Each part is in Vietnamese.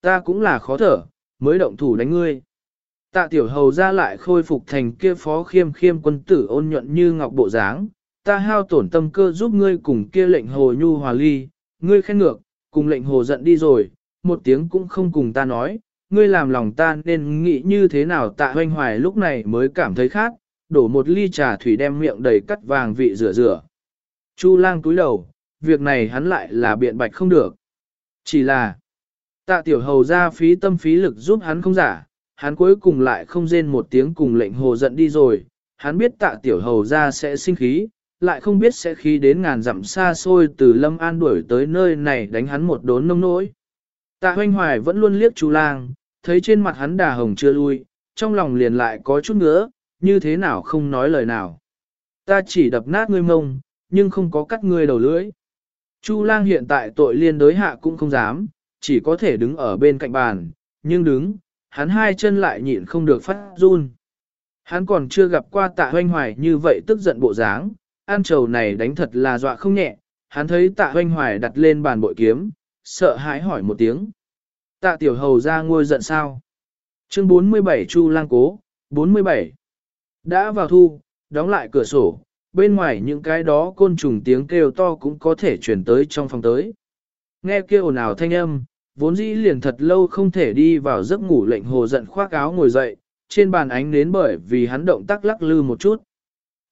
ta cũng là khó thở, mới động thủ đánh ngươi. Tạ tiểu hầu ra lại khôi phục thành kia phó khiêm khiêm quân tử ôn nhuận như ngọc bộ dáng, ta hao tổn tâm cơ giúp ngươi cùng kia lệnh hồ nhu hòa ly, ngươi khen ngược, cùng lệnh hồ giận đi rồi, một tiếng cũng không cùng ta nói, ngươi làm lòng ta nên nghĩ như thế nào tạ hoanh hoài lúc này mới cảm thấy khát, đổ một ly trà thủy đem miệng đầy cắt vàng vị rửa rửa. Chu lang túi đầu, việc này hắn lại là biện bạch không được. Chỉ là, tạ tiểu hầu ra phí tâm phí lực giúp hắn không giả, hắn cuối cùng lại không rên một tiếng cùng lệnh hồ giận đi rồi, hắn biết tạ tiểu hầu ra sẽ sinh khí, lại không biết sẽ khí đến ngàn dặm xa xôi từ Lâm An đuổi tới nơi này đánh hắn một đốn nông nỗi. Tạ hoanh hoài vẫn luôn liếc chú lang, thấy trên mặt hắn đà hồng chưa lui, trong lòng liền lại có chút nữa, như thế nào không nói lời nào. Ta chỉ đập nát ngươi mông, nhưng không có cắt ngươi đầu lưỡi. Chu lang hiện tại tội liên đối hạ cũng không dám, chỉ có thể đứng ở bên cạnh bàn, nhưng đứng, hắn hai chân lại nhịn không được phát run. Hắn còn chưa gặp qua tạ hoanh hoài như vậy tức giận bộ dáng, an trầu này đánh thật là dọa không nhẹ, hắn thấy tạ hoanh hoài đặt lên bàn bội kiếm, sợ hãi hỏi một tiếng. Tạ tiểu hầu ra ngôi giận sao? Chương 47 Chu lang cố, 47. Đã vào thu, đóng lại cửa sổ, bên ngoài những cái đó côn trùng tiếng kêu to cũng có thể chuyển tới trong phòng tới. Nghe kêu nào thanh âm, vốn dĩ liền thật lâu không thể đi vào giấc ngủ lệnh hồ giận khoác áo ngồi dậy, trên bàn ánh nến bởi vì hắn động tác lắc lư một chút.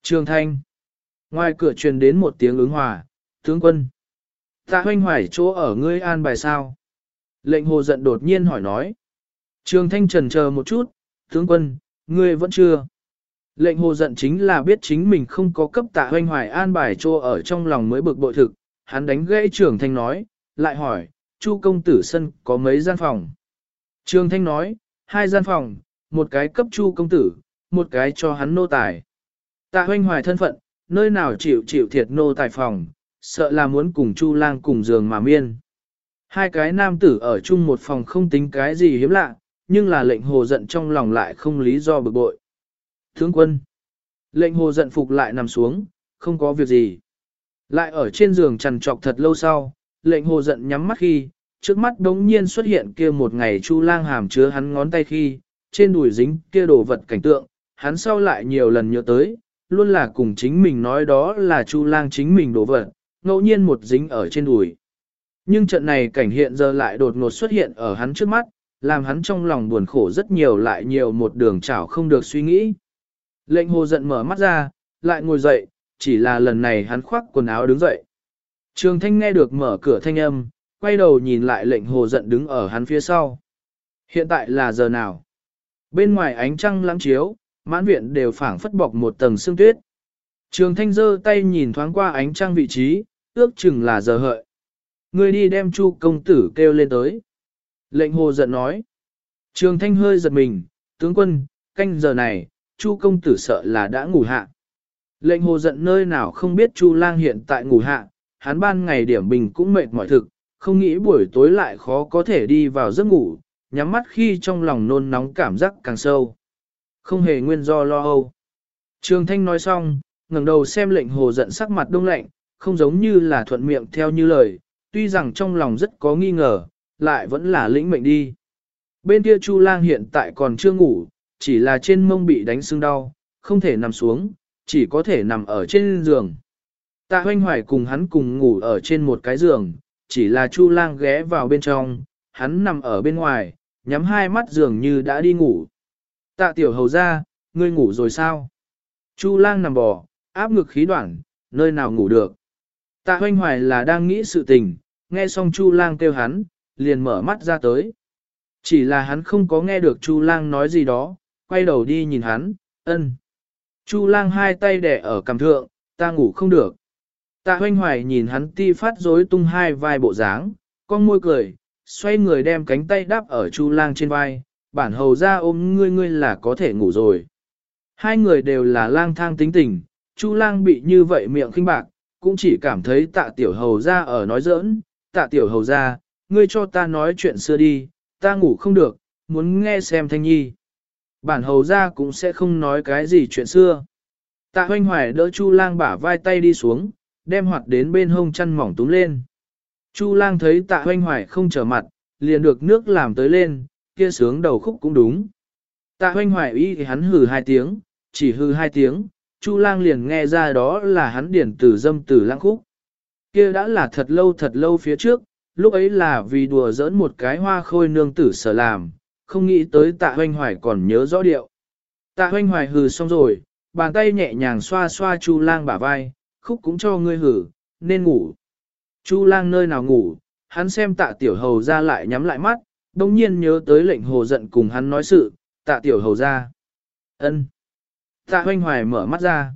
Trường thanh. Ngoài cửa truyền đến một tiếng ứng hòa, tướng quân. Tạ hoanh hoài chỗ ở ngươi an bài sao? Lệnh hồ giận đột nhiên hỏi nói. Trường thanh trần chờ một chút, tướng quân, ngươi vẫn chưa. Lệnh hồ giận chính là biết chính mình không có cấp tạ hoanh hoài an bài chỗ ở trong lòng mới bực bội thực, hắn đánh gãy trường thanh nói, lại hỏi, chu công tử sân có mấy gian phòng. Trường thanh nói, hai gian phòng, một cái cấp chu công tử, một cái cho hắn nô tài. Tạ hoanh hoài thân phận, nơi nào chịu chịu thiệt nô tài phòng, sợ là muốn cùng chu lang cùng giường mà miên. Hai cái nam tử ở chung một phòng không tính cái gì hiếm lạ, nhưng là lệnh hồ giận trong lòng lại không lý do bực bội. Tướng quân. Lệnh hồ giận phục lại nằm xuống, không có việc gì. Lại ở trên giường trằn trọc thật lâu sau, lệnh hồ giận nhắm mắt khi, trước mắt đống nhiên xuất hiện kia một ngày chu lang hàm chứa hắn ngón tay khi, trên đùi dính kia đồ vật cảnh tượng, hắn sau lại nhiều lần nhớ tới, luôn là cùng chính mình nói đó là chu lang chính mình đồ vật, ngẫu nhiên một dính ở trên đùi. Nhưng trận này cảnh hiện giờ lại đột ngột xuất hiện ở hắn trước mắt, làm hắn trong lòng buồn khổ rất nhiều lại nhiều một đường chảo không được suy nghĩ. Lệnh hồ giận mở mắt ra, lại ngồi dậy, chỉ là lần này hắn khoác quần áo đứng dậy. Trường thanh nghe được mở cửa thanh âm, quay đầu nhìn lại lệnh hồ giận đứng ở hắn phía sau. Hiện tại là giờ nào? Bên ngoài ánh trăng lãng chiếu, mãn viện đều phảng phất bọc một tầng sương tuyết. Trường thanh giơ tay nhìn thoáng qua ánh trăng vị trí, ước chừng là giờ hợi. Người đi đem chu công tử kêu lên tới. Lệnh hồ giận nói. Trường thanh hơi giật mình, tướng quân, canh giờ này, chu công tử sợ là đã ngủ hạ. Lệnh hồ giận nơi nào không biết chu lang hiện tại ngủ hạ, hắn ban ngày điểm bình cũng mệt mỏi thực, không nghĩ buổi tối lại khó có thể đi vào giấc ngủ, nhắm mắt khi trong lòng nôn nóng cảm giác càng sâu. Không hề nguyên do lo âu. Trường thanh nói xong, ngẩng đầu xem lệnh hồ giận sắc mặt đông lạnh, không giống như là thuận miệng theo như lời, tuy rằng trong lòng rất có nghi ngờ, lại vẫn là lĩnh mệnh đi. Bên kia Chu Lang hiện tại còn chưa ngủ, chỉ là trên mông bị đánh sưng đau, không thể nằm xuống, chỉ có thể nằm ở trên giường. Tạ hoanh hoài cùng hắn cùng ngủ ở trên một cái giường, chỉ là Chu Lang ghé vào bên trong, hắn nằm ở bên ngoài, nhắm hai mắt dường như đã đi ngủ. Tạ tiểu hầu ra, ngươi ngủ rồi sao? Chu Lang nằm bò, áp ngực khí đoạn, nơi nào ngủ được. Tạ hoanh hoài là đang nghĩ sự tình, nghe xong Chu Lang kêu hắn, liền mở mắt ra tới. Chỉ là hắn không có nghe được Chu Lang nói gì đó, quay đầu đi nhìn hắn, ân. Chu Lang hai tay đẻ ở cằm thượng, ta ngủ không được. Tạ hoanh hoài nhìn hắn ti phát rối tung hai vai bộ dáng, con môi cười, xoay người đem cánh tay đắp ở Chu Lang trên vai, bản hầu ra ôm ngươi ngươi là có thể ngủ rồi. Hai người đều là lang thang tính tình, Chu Lang bị như vậy miệng khinh bạc, cũng chỉ cảm thấy tạ tiểu hầu ra ở nói giỡn, tạ tiểu hầu ra, ngươi cho ta nói chuyện xưa đi, ta ngủ không được, muốn nghe xem thanh nhi. Bản hầu ra cũng sẽ không nói cái gì chuyện xưa. Tạ hoanh hoài đỡ Chu lang bả vai tay đi xuống, đem hoạt đến bên hông chăn mỏng túm lên. Chu lang thấy tạ hoanh hoài không trở mặt, liền được nước làm tới lên, kia sướng đầu khúc cũng đúng. Tạ hoanh hoài y thì hắn hừ hai tiếng, chỉ hừ hai tiếng, Chu lang liền nghe ra đó là hắn điển tử dâm tử lang khúc. Kia đã là thật lâu thật lâu phía trước, lúc ấy là vì đùa giỡn một cái hoa khôi nương tử sở làm, không nghĩ tới tạ hoanh hoài còn nhớ rõ điệu. Tạ hoanh hoài hừ xong rồi, bàn tay nhẹ nhàng xoa xoa Chu lang bả vai, khúc cũng cho ngươi hử, nên ngủ. Chu lang nơi nào ngủ, hắn xem tạ tiểu hầu ra lại nhắm lại mắt, đồng nhiên nhớ tới lệnh hồ giận cùng hắn nói sự, tạ tiểu hầu ra. ân Tạ hoanh hoài mở mắt ra.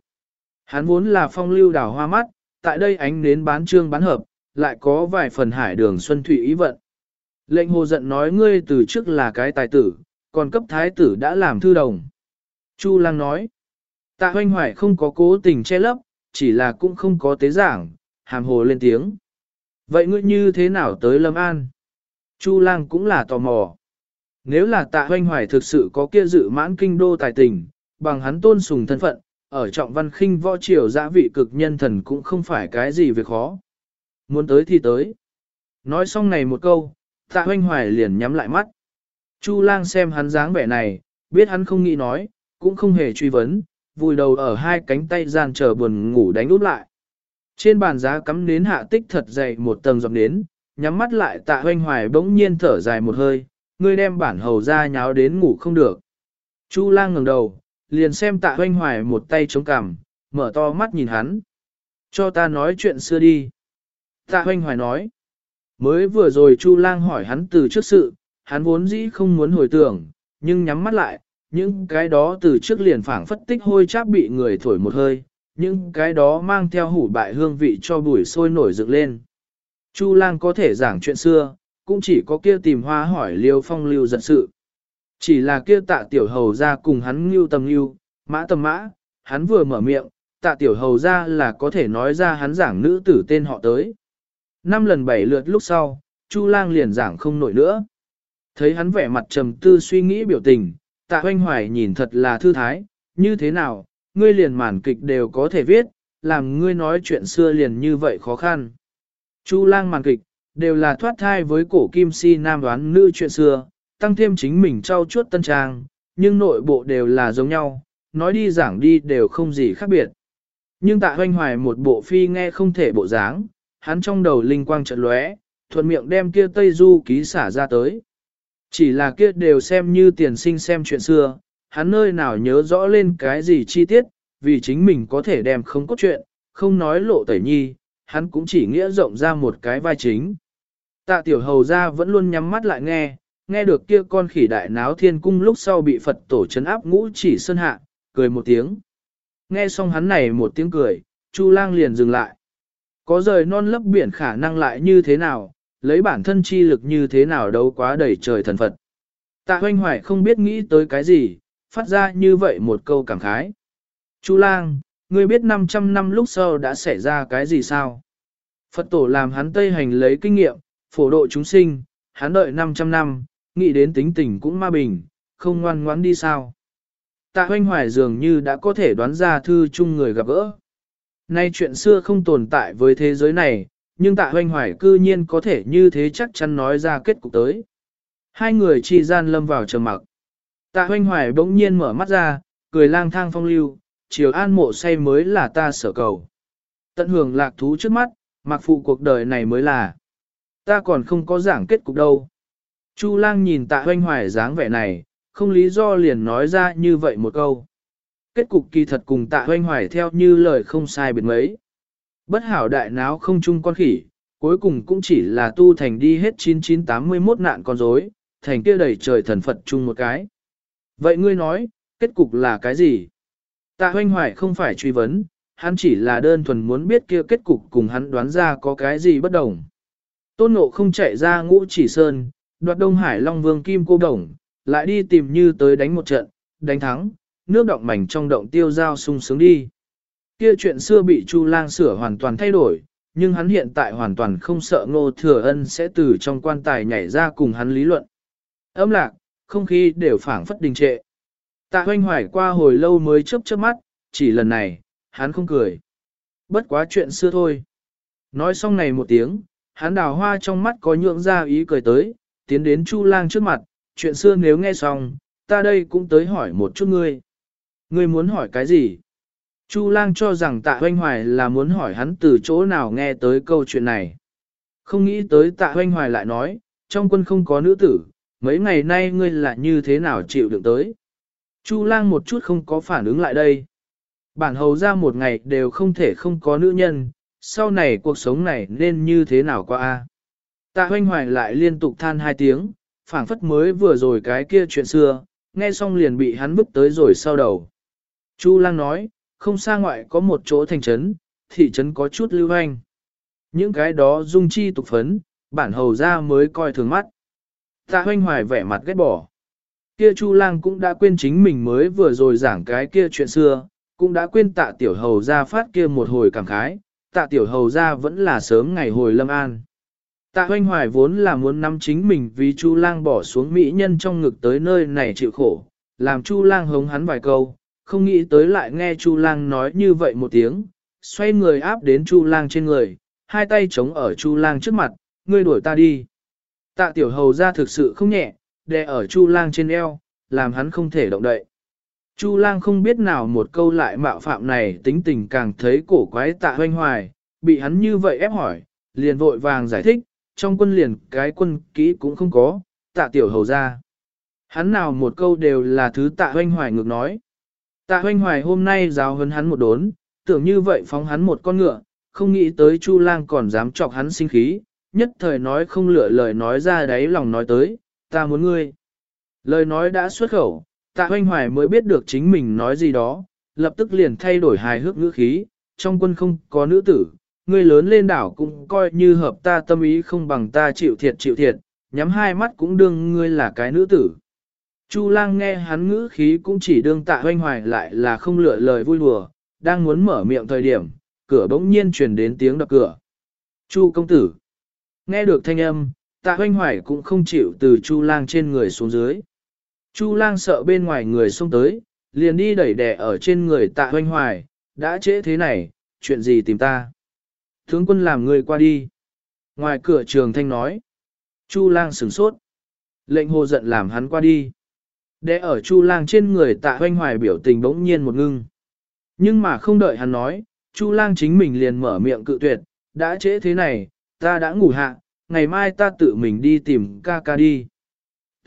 Hắn vốn là phong lưu đào hoa mắt, tại đây ánh nến bán trương bán hợp, lại có vài phần hải đường xuân thủy ý vận. Lệnh hồ giận nói ngươi từ trước là cái tài tử, còn cấp thái tử đã làm thư đồng. Chu lang nói, tạ hoanh hoài không có cố tình che lấp, chỉ là cũng không có tế giảng, hàm hồ lên tiếng. Vậy ngươi như thế nào tới Lâm An? Chu lang cũng là tò mò. Nếu là tạ hoanh hoài thực sự có kia dự mãn kinh đô tài tình, bằng hắn tôn sùng thân phận, ở trọng văn khinh võ triều giã vị cực nhân thần cũng không phải cái gì việc khó. Muốn tới thì tới. Nói xong này một câu, tạ hoanh hoài liền nhắm lại mắt. Chu lang xem hắn dáng vẻ này, biết hắn không nghĩ nói, cũng không hề truy vấn, vùi đầu ở hai cánh tay gian chờ buồn ngủ đánh úp lại. Trên bàn giá cắm nến hạ tích thật dày một tầng giọt nến, nhắm mắt lại tạ hoanh hoài bỗng nhiên thở dài một hơi, ngươi đem bản hầu ra nháo đến ngủ không được. Chu lang ngẩng đầu, liền xem tạ hoanh hoài một tay chống cằm, mở to mắt nhìn hắn. Cho ta nói chuyện xưa đi. Tạ hoanh hoài nói. Mới vừa rồi Chu lang hỏi hắn từ trước sự, hắn vốn dĩ không muốn hồi tưởng, nhưng nhắm mắt lại, những cái đó từ trước liền phảng phất tích hôi cháp bị người thổi một hơi, những cái đó mang theo hủ bại hương vị cho bùi sôi nổi dựng lên. Chu lang có thể giảng chuyện xưa, cũng chỉ có kia tìm hoa hỏi liêu phong lưu giận sự. Chỉ là kia tạ tiểu hầu ra cùng hắn ngưu tầm ngưu, mã tầm mã, hắn vừa mở miệng, tạ tiểu hầu ra là có thể nói ra hắn giảng nữ tử tên họ tới. Năm lần bảy lượt lúc sau, Chu lang liền giảng không nổi nữa. Thấy hắn vẻ mặt trầm tư suy nghĩ biểu tình, tạ hoanh hoài nhìn thật là thư thái, như thế nào, ngươi liền màn kịch đều có thể viết, làm ngươi nói chuyện xưa liền như vậy khó khăn. Chu lang màn kịch, đều là thoát thai với cổ kim si nam đoán nữ chuyện xưa, tăng thêm chính mình trau chuốt tân trang, nhưng nội bộ đều là giống nhau, nói đi giảng đi đều không gì khác biệt. Nhưng tạ hoanh hoài một bộ phi nghe không thể bộ dáng, hắn trong đầu linh quang trận lóe, thuận miệng đem kia Tây Du ký xả ra tới. Chỉ là kia đều xem như tiền sinh xem chuyện xưa, hắn nơi nào nhớ rõ lên cái gì chi tiết, vì chính mình có thể đem không có chuyện, không nói lộ tẩy nhi, hắn cũng chỉ nghĩa rộng ra một cái vai chính. Tạ tiểu hầu ra vẫn luôn nhắm mắt lại nghe, nghe được kia con khỉ đại náo thiên cung lúc sau bị Phật tổ chấn áp ngũ chỉ sơn hạ, cười một tiếng. Nghe xong hắn này một tiếng cười, Chu lang liền dừng lại. Có rời non lấp biển khả năng lại như thế nào, lấy bản thân chi lực như thế nào đâu quá đầy trời thần Phật. Tạ hoanh hoài không biết nghĩ tới cái gì, phát ra như vậy một câu cảm khái. Chu lang, ngươi biết 500 năm lúc sau đã xảy ra cái gì sao? Phật tổ làm hắn tây hành lấy kinh nghiệm, phổ độ chúng sinh, hắn đợi 500 năm, nghĩ đến tính tình cũng ma bình, không ngoan ngoãn đi sao. Tạ hoanh hoài dường như đã có thể đoán ra thư chung người gặp gỡ. Nay chuyện xưa không tồn tại với thế giới này, nhưng tạ hoanh hoài cư nhiên có thể như thế chắc chắn nói ra kết cục tới. Hai người chi gian lâm vào trầm mặc. Tạ hoanh hoài bỗng nhiên mở mắt ra, cười lang thang phong lưu, chiều an mộ say mới là ta sở cầu. Tận hưởng lạc thú trước mắt, mặc phụ cuộc đời này mới là. Ta còn không có giảng kết cục đâu. Chu lang nhìn tạ hoanh hoài dáng vẻ này, không lý do liền nói ra như vậy một câu. Kết cục kỳ thật cùng tạ hoanh hoài theo như lời không sai biệt mấy. Bất hảo đại náo không chung con khỉ, cuối cùng cũng chỉ là tu thành đi hết 9981 nạn con rối, thành kia đầy trời thần Phật chung một cái. Vậy ngươi nói, kết cục là cái gì? Tạ hoanh hoài không phải truy vấn, hắn chỉ là đơn thuần muốn biết kia kết cục cùng hắn đoán ra có cái gì bất đồng. Tôn ngộ không chạy ra ngũ chỉ sơn, đoạt Đông Hải Long Vương Kim Cô Đồng, lại đi tìm như tới đánh một trận, đánh thắng, nước động mảnh trong động tiêu giao sung sướng đi. Kia chuyện xưa bị Chu Lang sửa hoàn toàn thay đổi, nhưng hắn hiện tại hoàn toàn không sợ ngô thừa ân sẽ từ trong quan tài nhảy ra cùng hắn lý luận. Âm lạc, không khí đều phảng phất đình trệ. Tạ hoanh hoài qua hồi lâu mới chớp chớp mắt, chỉ lần này, hắn không cười. Bất quá chuyện xưa thôi. Nói xong này một tiếng, hắn đào hoa trong mắt có nhượng ra ý cười tới, tiến đến Chu lang trước mặt, chuyện xưa nếu nghe xong, ta đây cũng tới hỏi một chút ngươi. Ngươi muốn hỏi cái gì? Chu lang cho rằng tạ hoanh hoài là muốn hỏi hắn từ chỗ nào nghe tới câu chuyện này. Không nghĩ tới tạ hoanh hoài lại nói, trong quân không có nữ tử, mấy ngày nay ngươi là như thế nào chịu đựng tới. Chu lang một chút không có phản ứng lại đây. Bản hầu ra một ngày đều không thể không có nữ nhân, sau này cuộc sống này nên như thế nào qua a? Tạ hoanh hoài lại liên tục than hai tiếng, phảng phất mới vừa rồi cái kia chuyện xưa, nghe xong liền bị hắn bức tới rồi sau đầu. Chu lang nói, không xa ngoại có một chỗ thành trấn, thị trấn có chút lưu hành. Những cái đó dung chi tục phấn, bản hầu ra mới coi thường mắt. Tạ hoanh hoài vẻ mặt ghét bỏ. Kia Chu lang cũng đã quên chính mình mới vừa rồi giảng cái kia chuyện xưa, cũng đã quên tạ tiểu hầu ra phát kia một hồi cảm khái, tạ tiểu hầu ra vẫn là sớm ngày hồi lâm an. Tạ hoanh hoài vốn là muốn nắm chính mình vì Chu lang bỏ xuống mỹ nhân trong ngực tới nơi này chịu khổ, làm Chu lang hống hắn vài câu, không nghĩ tới lại nghe Chu lang nói như vậy một tiếng, xoay người áp đến Chu lang trên người, hai tay chống ở Chu lang trước mặt, ngươi đuổi ta đi. Tạ tiểu hầu ra thực sự không nhẹ, đè ở Chu lang trên eo, làm hắn không thể động đậy. Chu lang không biết nào một câu lại mạo phạm này tính tình càng thấy cổ quái tạ hoanh hoài, bị hắn như vậy ép hỏi, liền vội vàng giải thích, trong quân liền cái quân kỹ cũng không có, tạ tiểu hầu ra. Hắn nào một câu đều là thứ tạ hoanh hoài ngược nói. Tạ hoanh hoài hôm nay giáo hấn hắn một đốn, tưởng như vậy phóng hắn một con ngựa, không nghĩ tới Chu lang còn dám chọc hắn sinh khí, nhất thời nói không lựa lời nói ra đáy lòng nói tới, ta muốn ngươi. Lời nói đã xuất khẩu, tạ hoanh hoài mới biết được chính mình nói gì đó, lập tức liền thay đổi hài hước ngữ khí, trong quân không có nữ tử, ngươi lớn lên đảo cũng coi như hợp ta tâm ý không bằng ta chịu thiệt chịu thiệt, nhắm hai mắt cũng đương ngươi là cái nữ tử. Chu lang nghe hắn ngữ khí cũng chỉ đương tạ hoanh hoài lại là không lựa lời vui đùa, đang muốn mở miệng thời điểm, cửa bỗng nhiên truyền đến tiếng đập cửa. Chu công tử. Nghe được thanh âm, tạ hoanh hoài cũng không chịu từ chu lang trên người xuống dưới. Chu lang sợ bên ngoài người xông tới, liền đi đẩy đè ở trên người tạ hoanh hoài, đã trễ thế này, chuyện gì tìm ta. Thướng quân làm người qua đi. Ngoài cửa trường thanh nói. Chu lang sửng sốt. Lệnh hồ giận làm hắn qua đi. Để ở chu lang trên người tạ hoanh hoài biểu tình bỗng nhiên một ngưng. Nhưng mà không đợi hắn nói, chu lang chính mình liền mở miệng cự tuyệt, đã trễ thế này, ta đã ngủ hạ, ngày mai ta tự mình đi tìm ca ca đi.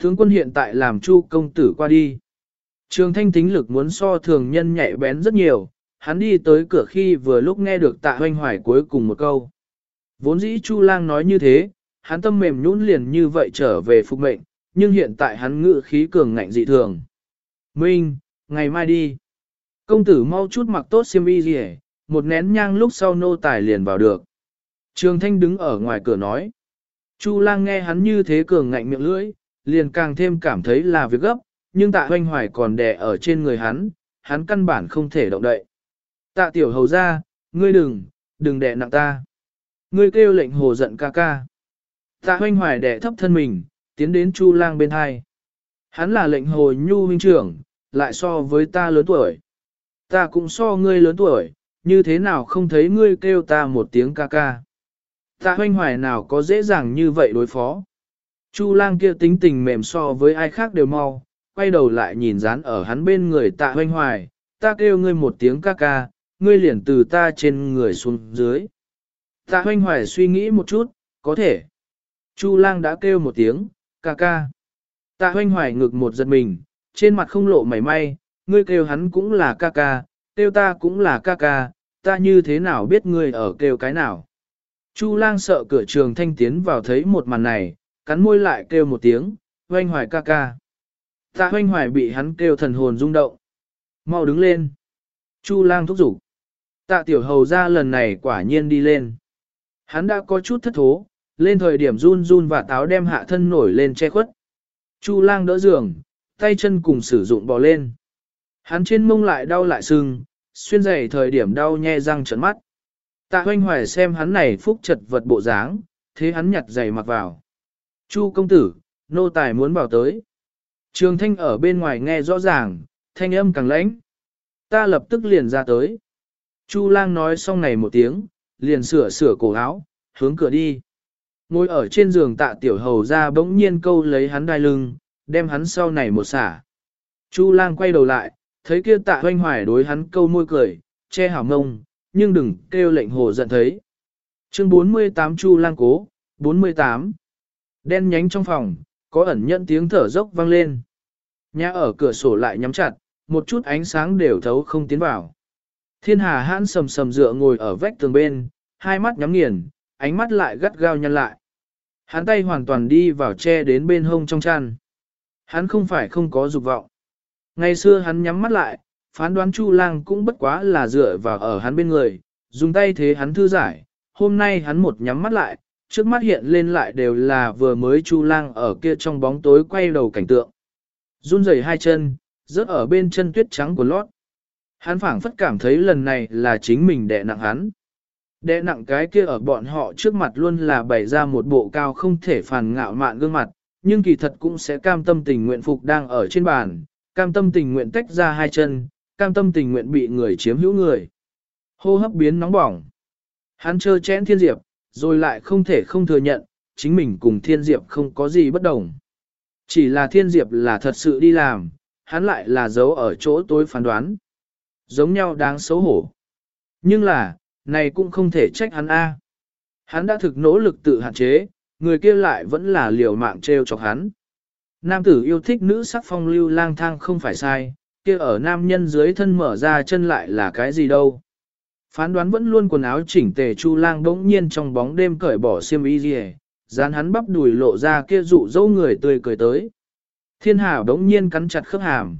Tướng quân hiện tại làm chu công tử qua đi. Trường thanh tính lực muốn so thường nhân nhạy bén rất nhiều, hắn đi tới cửa khi vừa lúc nghe được tạ hoanh hoài cuối cùng một câu. Vốn dĩ chu lang nói như thế, hắn tâm mềm nhũn liền như vậy trở về phục mệnh, nhưng hiện tại hắn ngự khí cường ngạnh dị thường. Minh, ngày mai đi. Công tử mau chút mặc tốt xiêm y gì một nén nhang lúc sau nô tài liền vào được. Trường thanh đứng ở ngoài cửa nói. Chu lang nghe hắn như thế cường ngạnh miệng lưỡi, liền càng thêm cảm thấy là việc gấp, nhưng tạ hoanh hoài còn đè ở trên người hắn, hắn căn bản không thể động đậy. Tạ tiểu hầu ra, ngươi đừng, đừng đè nặng ta. Ngươi kêu lệnh hồ giận ca ca. Tạ hoanh hoài đè thấp thân mình, tiến đến chu lang bên hai. Hắn là lệnh hồi nhu huynh trưởng, lại so với ta lớn tuổi. Ta cũng so ngươi lớn tuổi, như thế nào không thấy ngươi kêu ta một tiếng ca ca. Ta hoanh hoài nào có dễ dàng như vậy đối phó. Chu lang kia tính tình mềm so với ai khác đều mau, quay đầu lại nhìn dán ở hắn bên người tạ hoanh hoài, ta kêu ngươi một tiếng ca ca, ngươi liền từ ta trên người xuống dưới. Tạ hoanh hoài suy nghĩ một chút, có thể. Chu lang đã kêu một tiếng, ca ca. Tạ hoanh hoài ngực một giật mình, trên mặt không lộ mảy may, ngươi kêu hắn cũng là ca ca, kêu ta cũng là ca ca, ta như thế nào biết ngươi ở kêu cái nào. Chu lang sợ cửa trường thanh tiến vào thấy một màn này, cắn môi lại kêu một tiếng, hoanh hoài ca ca. Tạ hoanh hoài bị hắn kêu thần hồn rung động. Mau đứng lên. Chu lang thúc giục. Tạ tiểu hầu ra lần này quả nhiên đi lên. Hắn đã có chút thất thố, lên thời điểm run run và táo đem hạ thân nổi lên che khuất. Chu lang đỡ giường, tay chân cùng sử dụng bò lên. Hắn trên mông lại đau lại sưng, xuyên giày thời điểm đau nhe răng trấn mắt. Tạ hoanh hoài xem hắn này phúc chật vật bộ dáng, thế hắn nhặt giày mặc vào. Chu công tử, nô tài muốn bảo tới. Trường thanh ở bên ngoài nghe rõ ràng, thanh âm càng lãnh. Ta lập tức liền ra tới. Chu lang nói xong này một tiếng, liền sửa sửa cổ áo, hướng cửa đi. Ngồi ở trên giường tạ tiểu hầu ra bỗng nhiên câu lấy hắn đai lưng, đem hắn sau này một xả. Chu lang quay đầu lại, thấy kia tạ hoanh hoài đối hắn câu môi cười, che hảo mông, nhưng đừng kêu lệnh hồ giận thấy. Chương 48 Chu lang cố, 48. Đen nhánh trong phòng, có ẩn nhận tiếng thở dốc vang lên. Nhà ở cửa sổ lại nhắm chặt, một chút ánh sáng đều thấu không tiến vào. Thiên hà hãn sầm sầm dựa ngồi ở vách tường bên, hai mắt nhắm nghiền, ánh mắt lại gắt gao nhăn lại. Hắn tay hoàn toàn đi vào che đến bên hông trong chăn. Hắn không phải không có dục vọng. Ngày xưa hắn nhắm mắt lại, phán đoán Chu Lang cũng bất quá là dựa vào ở hắn bên người, dùng tay thế hắn thư giải. Hôm nay hắn một nhắm mắt lại, trước mắt hiện lên lại đều là vừa mới Chu Lang ở kia trong bóng tối quay đầu cảnh tượng. Run rẩy hai chân, rớt ở bên chân tuyết trắng của lót. Hắn phảng phất cảm thấy lần này là chính mình đè nặng hắn. Đè nặng cái kia ở bọn họ trước mặt luôn là bày ra một bộ cao không thể phản ngạo mạn gương mặt, nhưng kỳ thật cũng sẽ cam tâm tình nguyện phục đang ở trên bàn, cam tâm tình nguyện tách ra hai chân, cam tâm tình nguyện bị người chiếm hữu người. Hô hấp biến nóng bỏng. Hắn chơ chén thiên diệp, rồi lại không thể không thừa nhận, chính mình cùng thiên diệp không có gì bất đồng. Chỉ là thiên diệp là thật sự đi làm, hắn lại là giấu ở chỗ tối phán đoán. Giống nhau đáng xấu hổ. Nhưng là, này cũng không thể trách hắn A. Hắn đã thực nỗ lực tự hạn chế, người kia lại vẫn là liều mạng treo chọc hắn. Nam tử yêu thích nữ sắc phong lưu lang thang không phải sai, kia ở nam nhân dưới thân mở ra chân lại là cái gì đâu. Phán đoán vẫn luôn quần áo chỉnh tề chu lang bỗng nhiên trong bóng đêm cởi bỏ xiêm y gì dán hắn bắp đùi lộ ra kia dụ dâu người tươi cười tới. Thiên hà bỗng nhiên cắn chặt khớp hàm.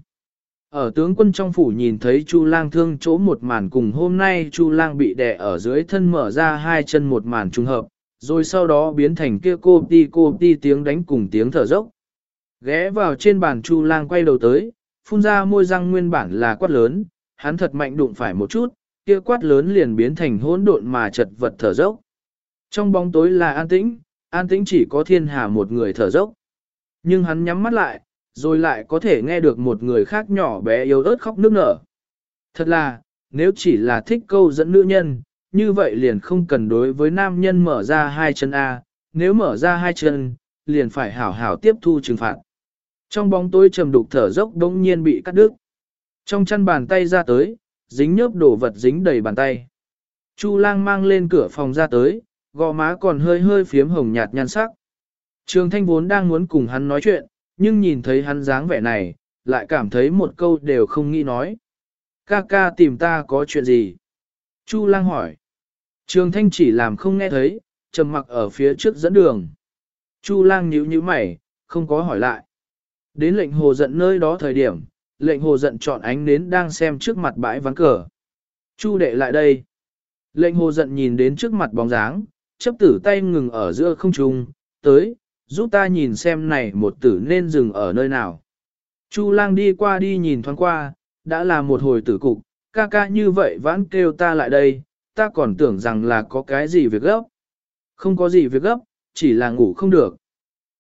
Ở tướng quân trong phủ nhìn thấy Chu Lang thương chỗ một màn cùng hôm nay Chu Lang bị đè ở dưới thân mở ra hai chân một màn trùng hợp, rồi sau đó biến thành kia cô ti cô ti tiếng đánh cùng tiếng thở dốc. Ghé vào trên bàn Chu Lang quay đầu tới, phun ra môi răng nguyên bản là quát lớn, hắn thật mạnh đụng phải một chút, kia quát lớn liền biến thành hỗn độn mà chật vật thở dốc. Trong bóng tối là an tĩnh, an tĩnh chỉ có thiên hà một người thở dốc. Nhưng hắn nhắm mắt lại, rồi lại có thể nghe được một người khác nhỏ bé yếu ớt khóc nước nở. Thật là, nếu chỉ là thích câu dẫn nữ nhân, như vậy liền không cần đối với nam nhân mở ra hai chân A, nếu mở ra hai chân, liền phải hảo hảo tiếp thu trừng phạt. Trong bóng tối trầm đục thở dốc đống nhiên bị cắt đứt. Trong chân bàn tay ra tới, dính nhớp đổ vật dính đầy bàn tay. Chu lang mang lên cửa phòng ra tới, gò má còn hơi hơi phiếm hồng nhạt nhan sắc. Trường thanh vốn đang muốn cùng hắn nói chuyện, nhưng nhìn thấy hắn dáng vẻ này, lại cảm thấy một câu đều không nghĩ nói. Ca ca tìm ta có chuyện gì? Chu lang hỏi. Trường thanh chỉ làm không nghe thấy, trầm mặc ở phía trước dẫn đường. Chu lang nhíu nhíu mày, không có hỏi lại. Đến lệnh hồ giận nơi đó thời điểm, lệnh hồ giận chọn ánh nến đang xem trước mặt bãi ván cờ. Chu đệ lại đây. Lệnh hồ giận nhìn đến trước mặt bóng dáng, chấp tử tay ngừng ở giữa không trung, tới, giúp ta nhìn xem này một tử nên dừng ở nơi nào. Chu lang đi qua đi nhìn thoáng qua, đã là một hồi tử cục, ca ca như vậy vãn kêu ta lại đây, ta còn tưởng rằng là có cái gì việc gấp. Không có gì việc gấp, chỉ là ngủ không được.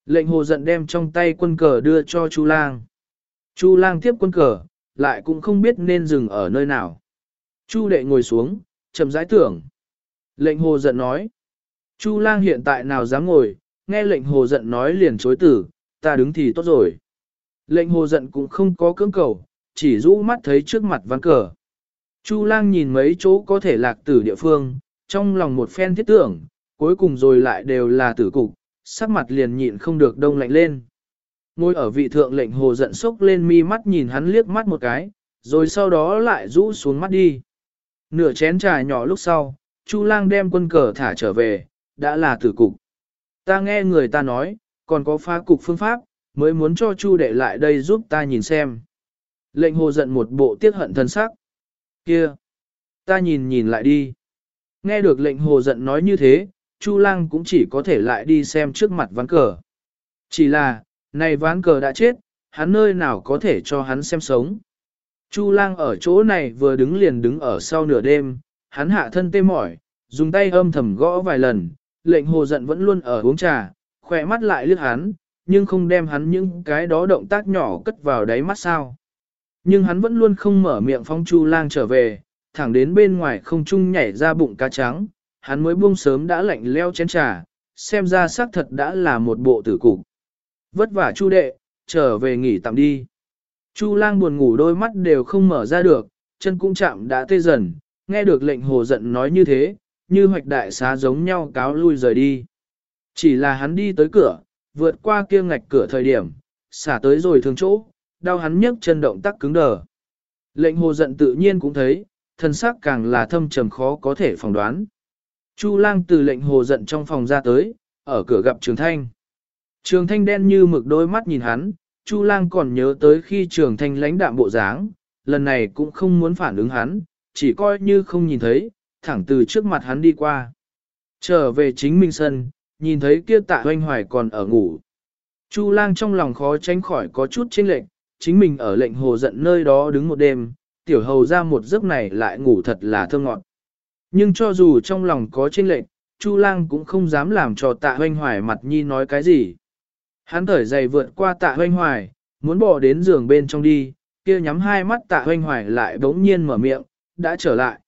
Lệnh hồ giận đem trong tay quân cờ đưa cho Chu lang. Chu lang tiếp quân cờ, lại cũng không biết nên dừng ở nơi nào. Chu đệ ngồi xuống, chậm rãi tưởng. Lệnh hồ giận nói. Chu lang hiện tại nào dám ngồi, nghe lệnh hồ giận nói liền chối tử, ta đứng thì tốt rồi. Lệnh hồ giận cũng không có cưỡng cầu, chỉ rũ mắt thấy trước mặt ván cờ. Chu lang nhìn mấy chỗ có thể lạc tử địa phương, trong lòng một phen thiết tưởng, cuối cùng rồi lại đều là tử cục, sắc mặt liền nhịn không được đông lạnh lên. Ngồi ở vị thượng lệnh hồ giận sốc lên mi mắt nhìn hắn liếc mắt một cái, rồi sau đó lại rũ xuống mắt đi. Nửa chén trà nhỏ lúc sau, Chu lang đem quân cờ thả trở về, đã là tử cục. Ta nghe người ta nói, còn có phá cục phương pháp, mới muốn cho Chu đệ lại đây giúp ta nhìn xem. Lệnh hồ giận một bộ tiếc hận thân sắc. Kia! Ta nhìn nhìn lại đi. Nghe được lệnh hồ giận nói như thế, Chu lang cũng chỉ có thể lại đi xem trước mặt ván cờ. Chỉ là, này ván cờ đã chết, hắn nơi nào có thể cho hắn xem sống. Chu lang ở chỗ này vừa đứng liền đứng ở sau nửa đêm, hắn hạ thân tê mỏi, dùng tay âm thầm gõ vài lần, lệnh hồ giận vẫn luôn ở uống trà, khỏe mắt lại liếc hắn, nhưng không đem hắn những cái đó động tác nhỏ cất vào đáy mắt sao. Nhưng hắn vẫn luôn không mở miệng phong chu lang trở về, thẳng đến bên ngoài không trung nhảy ra bụng cá trắng, hắn mới buông sớm đã lạnh leo chén trà, xem ra xác thật đã là một bộ tử cục. Vất vả Chu đệ, trở về nghỉ tạm đi. Chu lang buồn ngủ đôi mắt đều không mở ra được, chân cũng chạm đã tê dần, nghe được lệnh hồ giận nói như thế, như hoạch đại xá giống nhau cáo lui rời đi. Chỉ là hắn đi tới cửa, vượt qua kia ngạch cửa thời điểm, xả tới rồi thường chỗ, đau hắn nhấc chân động tác cứng đờ. Lệnh hồ giận tự nhiên cũng thấy, thân xác càng là thâm trầm khó có thể phỏng đoán. Chu lang từ lệnh hồ giận trong phòng ra tới, ở cửa gặp Trường Thanh. Trường Thanh đen như mực đôi mắt nhìn hắn, Chu lang còn nhớ tới khi Trường Thanh lãnh đạm bộ dáng, lần này cũng không muốn phản ứng hắn, chỉ coi như không nhìn thấy, thẳng từ trước mặt hắn đi qua. Trở về chính minh sân, nhìn thấy kia tạ hoanh hoài còn ở ngủ. Chu lang trong lòng khó tránh khỏi có chút chênh lệnh, chính mình ở lệnh hồ giận nơi đó đứng một đêm, tiểu hầu ra một giấc này lại ngủ thật là thơ ngọt. Nhưng cho dù trong lòng có chênh lệnh, Chu lang cũng không dám làm cho tạ hoanh hoài mặt nhi nói cái gì. Hắn thở dày vượt qua tạ hoanh hoài, muốn bỏ đến giường bên trong đi, kia nhắm hai mắt tạ hoanh hoài lại bỗng nhiên mở miệng, đã trở lại.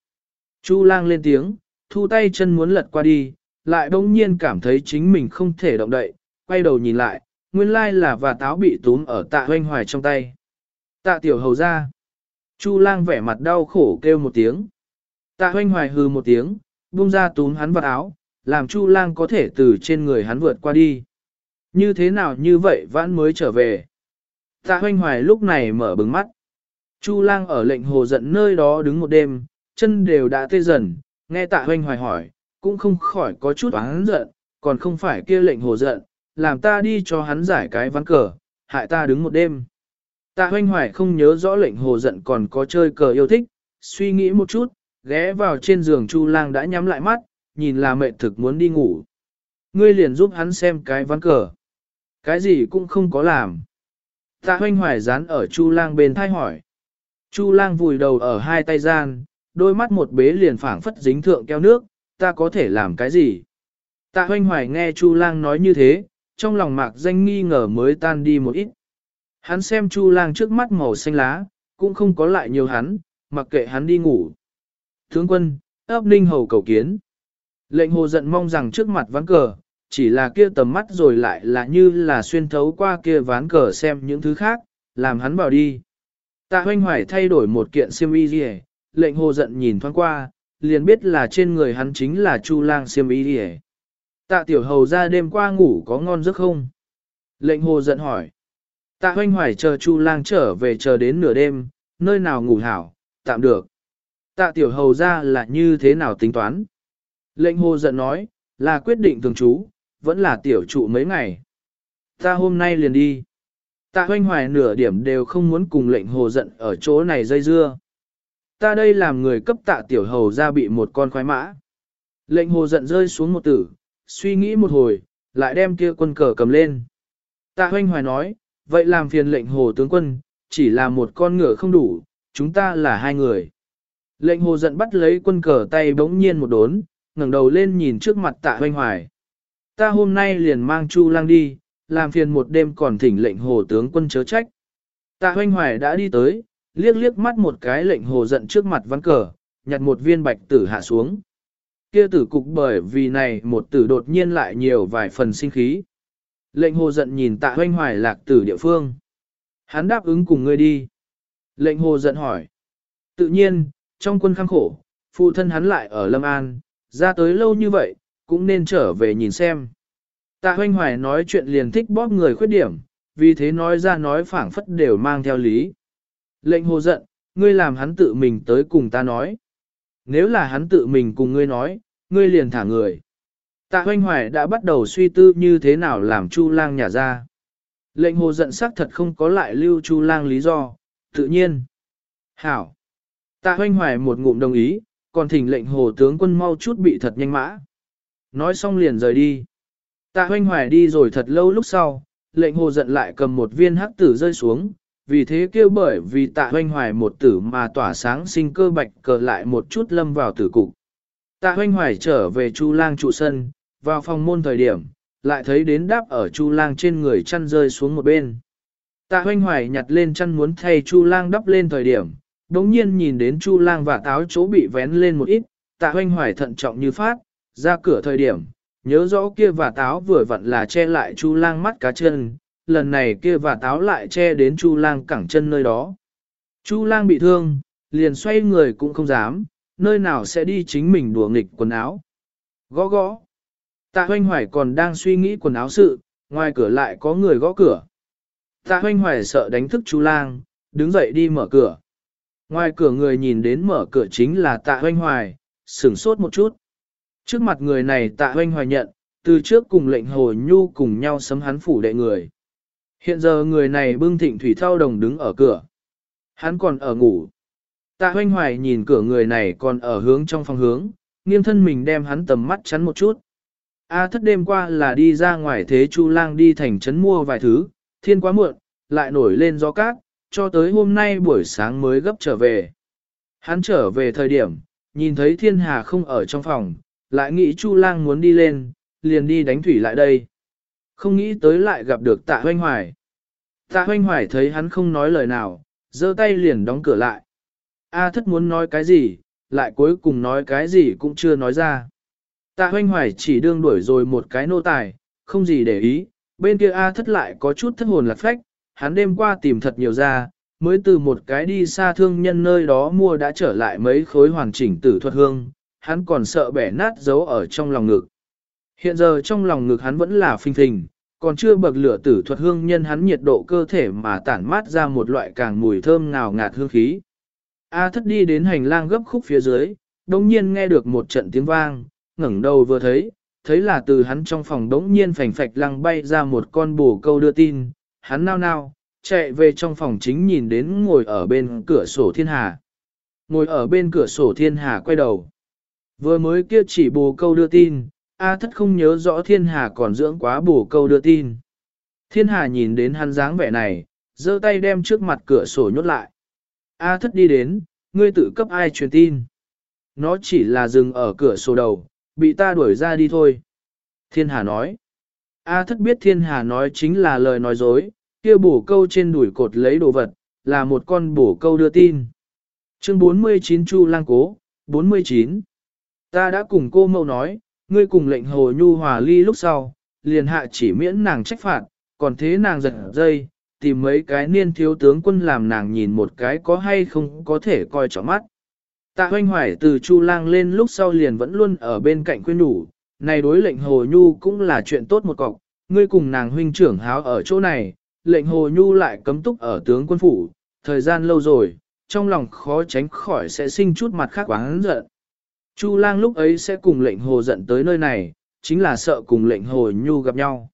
Chu lang lên tiếng, thu tay chân muốn lật qua đi, lại bỗng nhiên cảm thấy chính mình không thể động đậy, quay đầu nhìn lại, nguyên lai là và táo bị túm ở tạ hoanh hoài trong tay. Tạ tiểu hầu ra. Chu lang vẻ mặt đau khổ kêu một tiếng. Tạ hoanh hoài hư một tiếng, buông ra túm hắn vào áo, làm chu lang có thể từ trên người hắn vượt qua đi. Như thế nào như vậy vãn mới trở về. Tạ hoanh hoài lúc này mở bừng mắt. Chu lang ở lệnh hồ giận nơi đó đứng một đêm, chân đều đã tê dần, nghe tạ hoanh hoài hỏi, cũng không khỏi có chút oán giận, còn không phải kia lệnh hồ giận, làm ta đi cho hắn giải cái ván cờ, hại ta đứng một đêm. Tạ hoanh hoài không nhớ rõ lệnh hồ giận còn có chơi cờ yêu thích, suy nghĩ một chút, ghé vào trên giường Chu lang đã nhắm lại mắt, nhìn là mệt thực muốn đi ngủ. Ngươi liền giúp hắn xem cái ván cờ. Cái gì cũng không có làm. Tạ hoanh hoài dán ở Chu lang bên thai hỏi. Chu lang vùi đầu ở hai tay gian, đôi mắt một bế liền phảng phất dính thượng keo nước, ta có thể làm cái gì? Tạ hoanh hoài nghe Chu lang nói như thế, trong lòng mạc danh nghi ngờ mới tan đi một ít. Hắn xem Chu lang trước mắt màu xanh lá, cũng không có lại nhiều hắn, mặc kệ hắn đi ngủ. Thướng quân, ấp ninh hầu cầu kiến. Lệnh hồ giận mong rằng trước mặt ván cờ, chỉ là kia tầm mắt rồi lại là như là xuyên thấu qua kia ván cờ xem những thứ khác, làm hắn vào đi. Tạ hoanh hoài thay đổi một kiện xiêm y gì lệnh hồ giận nhìn thoáng qua, liền biết là trên người hắn chính là chu lang xiêm y đi Tạ tiểu hầu ra đêm qua ngủ có ngon giấc không? Lệnh hồ giận hỏi. Tạ hoanh hoài chờ chu lang trở về chờ đến nửa đêm, nơi nào ngủ hảo, tạm được. Tạ tiểu hầu ra là như thế nào tính toán? Lệnh hồ giận nói, là quyết định thường trú, vẫn là tiểu trụ mấy ngày. Ta hôm nay liền đi. Tạ hoanh hoài nửa điểm đều không muốn cùng lệnh hồ giận ở chỗ này dây dưa. Ta đây làm người cấp tạ tiểu hầu ra bị một con khoái mã. Lệnh hồ giận rơi xuống một tử, suy nghĩ một hồi, lại đem kia quân cờ cầm lên. Tạ hoanh hoài nói, vậy làm phiền lệnh hồ tướng quân, chỉ là một con ngựa không đủ, chúng ta là hai người. Lệnh hồ giận bắt lấy quân cờ tay bỗng nhiên một đốn, ngẩng đầu lên nhìn trước mặt tạ hoanh hoài. Ta hôm nay liền mang Chu lang đi, làm phiền một đêm còn thỉnh lệnh hồ tướng quân chớ trách. Tạ hoanh hoài đã đi tới, liếc liếc mắt một cái lệnh hồ giận trước mặt văn cờ, nhặt một viên bạch tử hạ xuống. Kia tử cục bởi vì này một tử đột nhiên lại nhiều vài phần sinh khí. Lệnh hồ giận nhìn tạ hoanh hoài lạc tử địa phương. Hắn đáp ứng cùng ngươi đi. Lệnh hồ giận hỏi. Tự nhiên, trong quân khăng khổ, phụ thân hắn lại ở Lâm An, ra tới lâu như vậy, cũng nên trở về nhìn xem. Tạ hoanh hoài nói chuyện liền thích bóp người khuyết điểm, vì thế nói ra nói phảng phất đều mang theo lý. Lệnh hồ giận, ngươi làm hắn tự mình tới cùng ta nói. Nếu là hắn tự mình cùng ngươi nói, ngươi liền thả người. Tạ hoanh hoài đã bắt đầu suy tư như thế nào làm Chu lang nhả ra. Lệnh hồ giận xác thật không có lại lưu Chu lang lý do, tự nhiên. Hảo. Tạ hoanh hoài một ngụm đồng ý, còn thỉnh lệnh hồ tướng quân mau chút bị thật nhanh mã. Nói xong liền rời đi. Tạ hoanh hoài đi rồi thật lâu lúc sau, lệnh hồ giận lại cầm một viên hắc tử rơi xuống, vì thế kêu bởi vì tạ hoanh hoài một tử mà tỏa sáng sinh cơ bạch cờ lại một chút lâm vào tử cục. Tạ hoanh hoài trở về chu lang trụ sân, vào phòng môn thời điểm, lại thấy đến đáp ở chu lang trên người chăn rơi xuống một bên. Tạ hoanh hoài nhặt lên chăn muốn thay chu lang đắp lên thời điểm, đống nhiên nhìn đến chu lang và táo chỗ bị vén lên một ít, tạ hoanh hoài thận trọng như phát, ra cửa thời điểm, nhớ rõ kia và táo vừa vặn là che lại Chu lang mắt cá chân, lần này kia và táo lại che đến Chu lang cẳng chân nơi đó. Chu lang bị thương, liền xoay người cũng không dám, nơi nào sẽ đi chính mình đùa nghịch quần áo. Gõ gõ. Tạ hoanh hoài còn đang suy nghĩ quần áo sự, ngoài cửa lại có người gõ cửa. Tạ hoanh hoài sợ đánh thức Chu lang, đứng dậy đi mở cửa. Ngoài cửa người nhìn đến mở cửa chính là tạ hoanh hoài, sửng sốt một chút. Trước mặt người này tạ hoanh hoài nhận, từ trước cùng lệnh hồ nhu cùng nhau sấm hắn phủ đệ người. Hiện giờ người này bưng thịnh thủy thao đồng đứng ở cửa. Hắn còn ở ngủ. Tạ hoanh hoài nhìn cửa người này còn ở hướng trong phòng hướng, nghiêng thân mình đem hắn tầm mắt chắn một chút. A à, thất đêm qua là đi ra ngoài thế chu lang đi thành trấn mua vài thứ, thiên quá muộn, lại nổi lên gió cát, cho tới hôm nay buổi sáng mới gấp trở về. Hắn trở về thời điểm, nhìn thấy thiên hà không ở trong phòng, lại nghĩ chu lang muốn đi lên, liền đi đánh thủy lại đây. Không nghĩ tới lại gặp được tạ hoanh hoài. Tạ hoanh hoài thấy hắn không nói lời nào, giơ tay liền đóng cửa lại. A thất muốn nói cái gì, lại cuối cùng nói cái gì cũng chưa nói ra. Tạ hoanh hoài chỉ đương đuổi rồi một cái nô tài, không gì để ý, bên kia A thất lại có chút thất hồn lạc phách, hắn đêm qua tìm thật nhiều ra, mới từ một cái đi xa thương nhân nơi đó mua đã trở lại mấy khối hoàn chỉnh tử thuật hương, hắn còn sợ bẻ nát giấu ở trong lòng ngực. Hiện giờ trong lòng ngực hắn vẫn là phình phình, còn chưa bậc lửa tử thuật hương nhân hắn nhiệt độ cơ thể mà tản mát ra một loại càng mùi thơm ngào ngạt hương khí. A thất đi đến hành lang gấp khúc phía dưới, đồng nhiên nghe được một trận tiếng vang, ngẩng đầu vừa thấy, thấy là từ hắn trong phòng đống nhiên phành phạch lăng bay ra một con bồ câu đưa tin, hắn nao nao, chạy về trong phòng chính nhìn đến ngồi ở bên cửa sổ thiên hà. Ngồi ở bên cửa sổ thiên hà quay đầu. Vừa mới kia chỉ bồ câu đưa tin, A thất không nhớ rõ thiên hà còn dưỡng quá bổ câu đưa tin. Thiên hà nhìn đến hắn dáng vẻ này, giơ tay đem trước mặt cửa sổ nhốt lại. A thất đi đến, ngươi tự cấp ai truyền tin. Nó chỉ là dừng ở cửa sổ đầu, bị ta đuổi ra đi thôi. Thiên hà nói. A thất biết thiên hà nói chính là lời nói dối, kia bổ câu trên đuổi cột lấy đồ vật, là một con bổ câu đưa tin. Chương 49 Chu Lang Cố, 49. Ta đã cùng cô mâu nói, ngươi cùng lệnh hồ nhu hòa ly lúc sau, liền hạ chỉ miễn nàng trách phạt, còn thế nàng giật dây, tìm mấy cái niên thiếu tướng quân làm nàng nhìn một cái có hay không có thể coi trọng mắt. Tạ hoanh hoài từ Chu Lang lên lúc sau liền vẫn luôn ở bên cạnh khuyên đủ, này đối lệnh hồ nhu cũng là chuyện tốt một cọc, ngươi cùng nàng huynh trưởng háo ở chỗ này, lệnh hồ nhu lại cấm túc ở tướng quân phủ, thời gian lâu rồi, trong lòng khó tránh khỏi sẽ sinh chút mặt khác quán giận. Chu lang lúc ấy sẽ cùng lệnh hồ giận tới nơi này, chính là sợ cùng lệnh hồ nhu gặp nhau.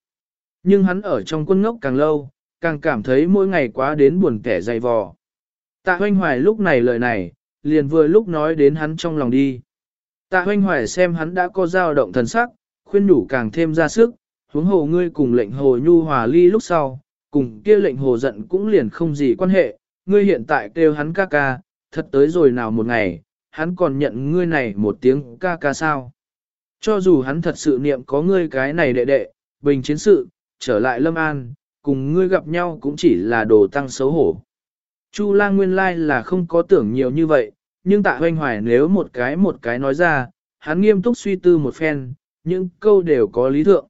Nhưng hắn ở trong quân ngốc càng lâu, càng cảm thấy mỗi ngày quá đến buồn kẻ dày vò. Tạ hoanh hoài lúc này lời này, liền vừa lúc nói đến hắn trong lòng đi. Tạ hoanh hoài xem hắn đã có dao động thần sắc, khuyên nhủ càng thêm ra sức, huống hồ ngươi cùng lệnh hồ nhu hòa ly lúc sau, cùng kia lệnh hồ giận cũng liền không gì quan hệ, ngươi hiện tại kêu hắn ca ca, thật tới rồi nào một ngày, hắn còn nhận ngươi này một tiếng ca ca sao. Cho dù hắn thật sự niệm có ngươi cái này đệ đệ, bình chiến sự, trở lại lâm an, cùng ngươi gặp nhau cũng chỉ là đồ tăng xấu hổ. Chu lang nguyên lai là không có tưởng nhiều như vậy, nhưng tạ hoanh hoài nếu một cái một cái nói ra, hắn nghiêm túc suy tư một phen, những câu đều có lý thượng.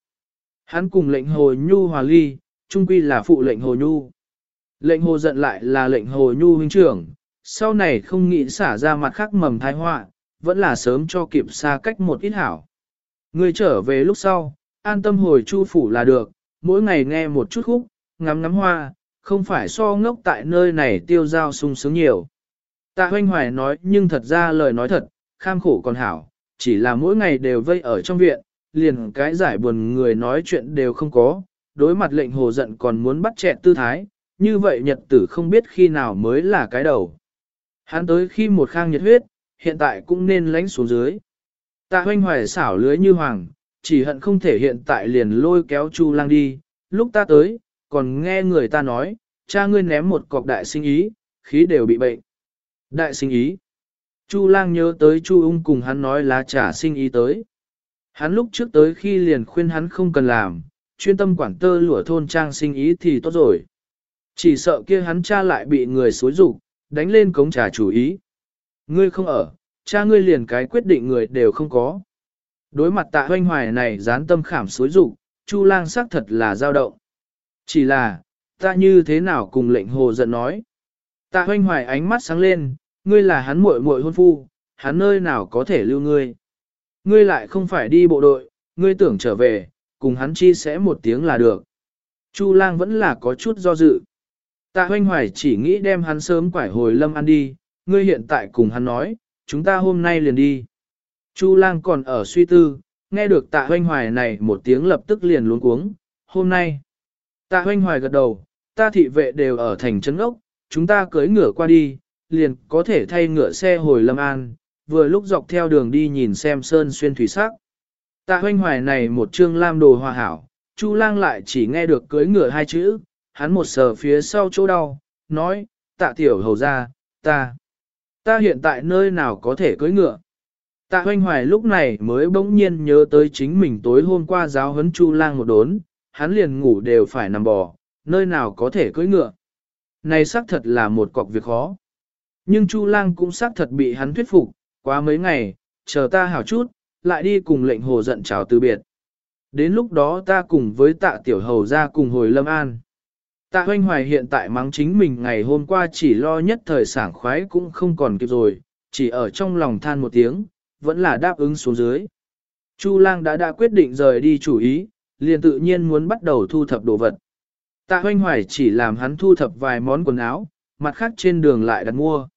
Hắn cùng lệnh hồ nhu hòa ly, trung quy là phụ lệnh hồ nhu. Lệnh hồ giận lại là lệnh hồ nhu huynh trưởng, sau này không nghĩ xả ra mặt khác mầm thái họa, vẫn là sớm cho kịp xa cách một ít hảo. Người trở về lúc sau, an tâm hồi chu phủ là được, mỗi ngày nghe một chút khúc, ngắm ngắm hoa, không phải so ngốc tại nơi này tiêu giao sung sướng nhiều. Tạ hoanh hoài nói nhưng thật ra lời nói thật, kham khổ còn hảo, chỉ là mỗi ngày đều vây ở trong viện, liền cái giải buồn người nói chuyện đều không có, đối mặt lệnh hồ giận còn muốn bắt chẹt tư thái, như vậy nhật tử không biết khi nào mới là cái đầu. Hắn tới khi một khang nhiệt huyết, hiện tại cũng nên lánh xuống dưới. Tạ hoanh hoài xảo lưới như hoàng, chỉ hận không thể hiện tại liền lôi kéo Chu lang đi, lúc ta tới, còn nghe người ta nói, cha ngươi ném một cọc đại sinh ý, khí đều bị bệnh. Đại sinh ý. Chu lang nhớ tới Chu ung cùng hắn nói là trả sinh ý tới. Hắn lúc trước tới khi liền khuyên hắn không cần làm, chuyên tâm quản tơ lụa thôn trang sinh ý thì tốt rồi. Chỉ sợ kia hắn cha lại bị người xối rủ, đánh lên cống trà chủ ý. Ngươi không ở, cha ngươi liền cái quyết định người đều không có. Đối mặt tạ hoanh hoài này dán tâm khảm xối rụng, Chu lang xác thật là dao động. Chỉ là, ta như thế nào cùng lệnh hồ giận nói. Tạ hoanh hoài ánh mắt sáng lên, ngươi là hắn muội muội hôn phu, hắn nơi nào có thể lưu ngươi. Ngươi lại không phải đi bộ đội, ngươi tưởng trở về, cùng hắn chi sẽ một tiếng là được. Chu lang vẫn là có chút do dự. Tạ hoanh hoài chỉ nghĩ đem hắn sớm quải hồi lâm ăn đi, ngươi hiện tại cùng hắn nói, chúng ta hôm nay liền đi. Chu lang còn ở suy tư, nghe được tạ hoanh hoài này một tiếng lập tức liền luống cuống, hôm nay. Tạ hoanh hoài gật đầu, ta thị vệ đều ở thành trấn ốc, chúng ta cưới ngựa qua đi, liền có thể thay ngựa xe hồi lâm an, vừa lúc dọc theo đường đi nhìn xem sơn xuyên thủy sắc. Tạ hoanh hoài này một chương lam đồ hòa hảo, Chu lang lại chỉ nghe được cưới ngựa hai chữ, hắn một sờ phía sau chỗ đau, nói, tạ tiểu hầu ra, ta, ta hiện tại nơi nào có thể cưỡi ngựa. Tạ hoanh hoài lúc này mới bỗng nhiên nhớ tới chính mình tối hôm qua giáo huấn Chu lang một đốn, hắn liền ngủ đều phải nằm bò, nơi nào có thể cưỡi ngựa. Này xác thật là một cọc việc khó. Nhưng Chu lang cũng xác thật bị hắn thuyết phục, quá mấy ngày, chờ ta hảo chút, lại đi cùng lệnh hồ giận chào từ biệt. Đến lúc đó ta cùng với tạ tiểu hầu ra cùng hồi lâm an. Tạ hoanh hoài hiện tại mắng chính mình ngày hôm qua chỉ lo nhất thời sảng khoái cũng không còn kịp rồi, chỉ ở trong lòng than một tiếng, vẫn là đáp ứng xuống dưới. Chu lang đã đã quyết định rời đi chủ ý, liền tự nhiên muốn bắt đầu thu thập đồ vật. Tạ hoanh hoài chỉ làm hắn thu thập vài món quần áo, mặt khác trên đường lại đặt mua.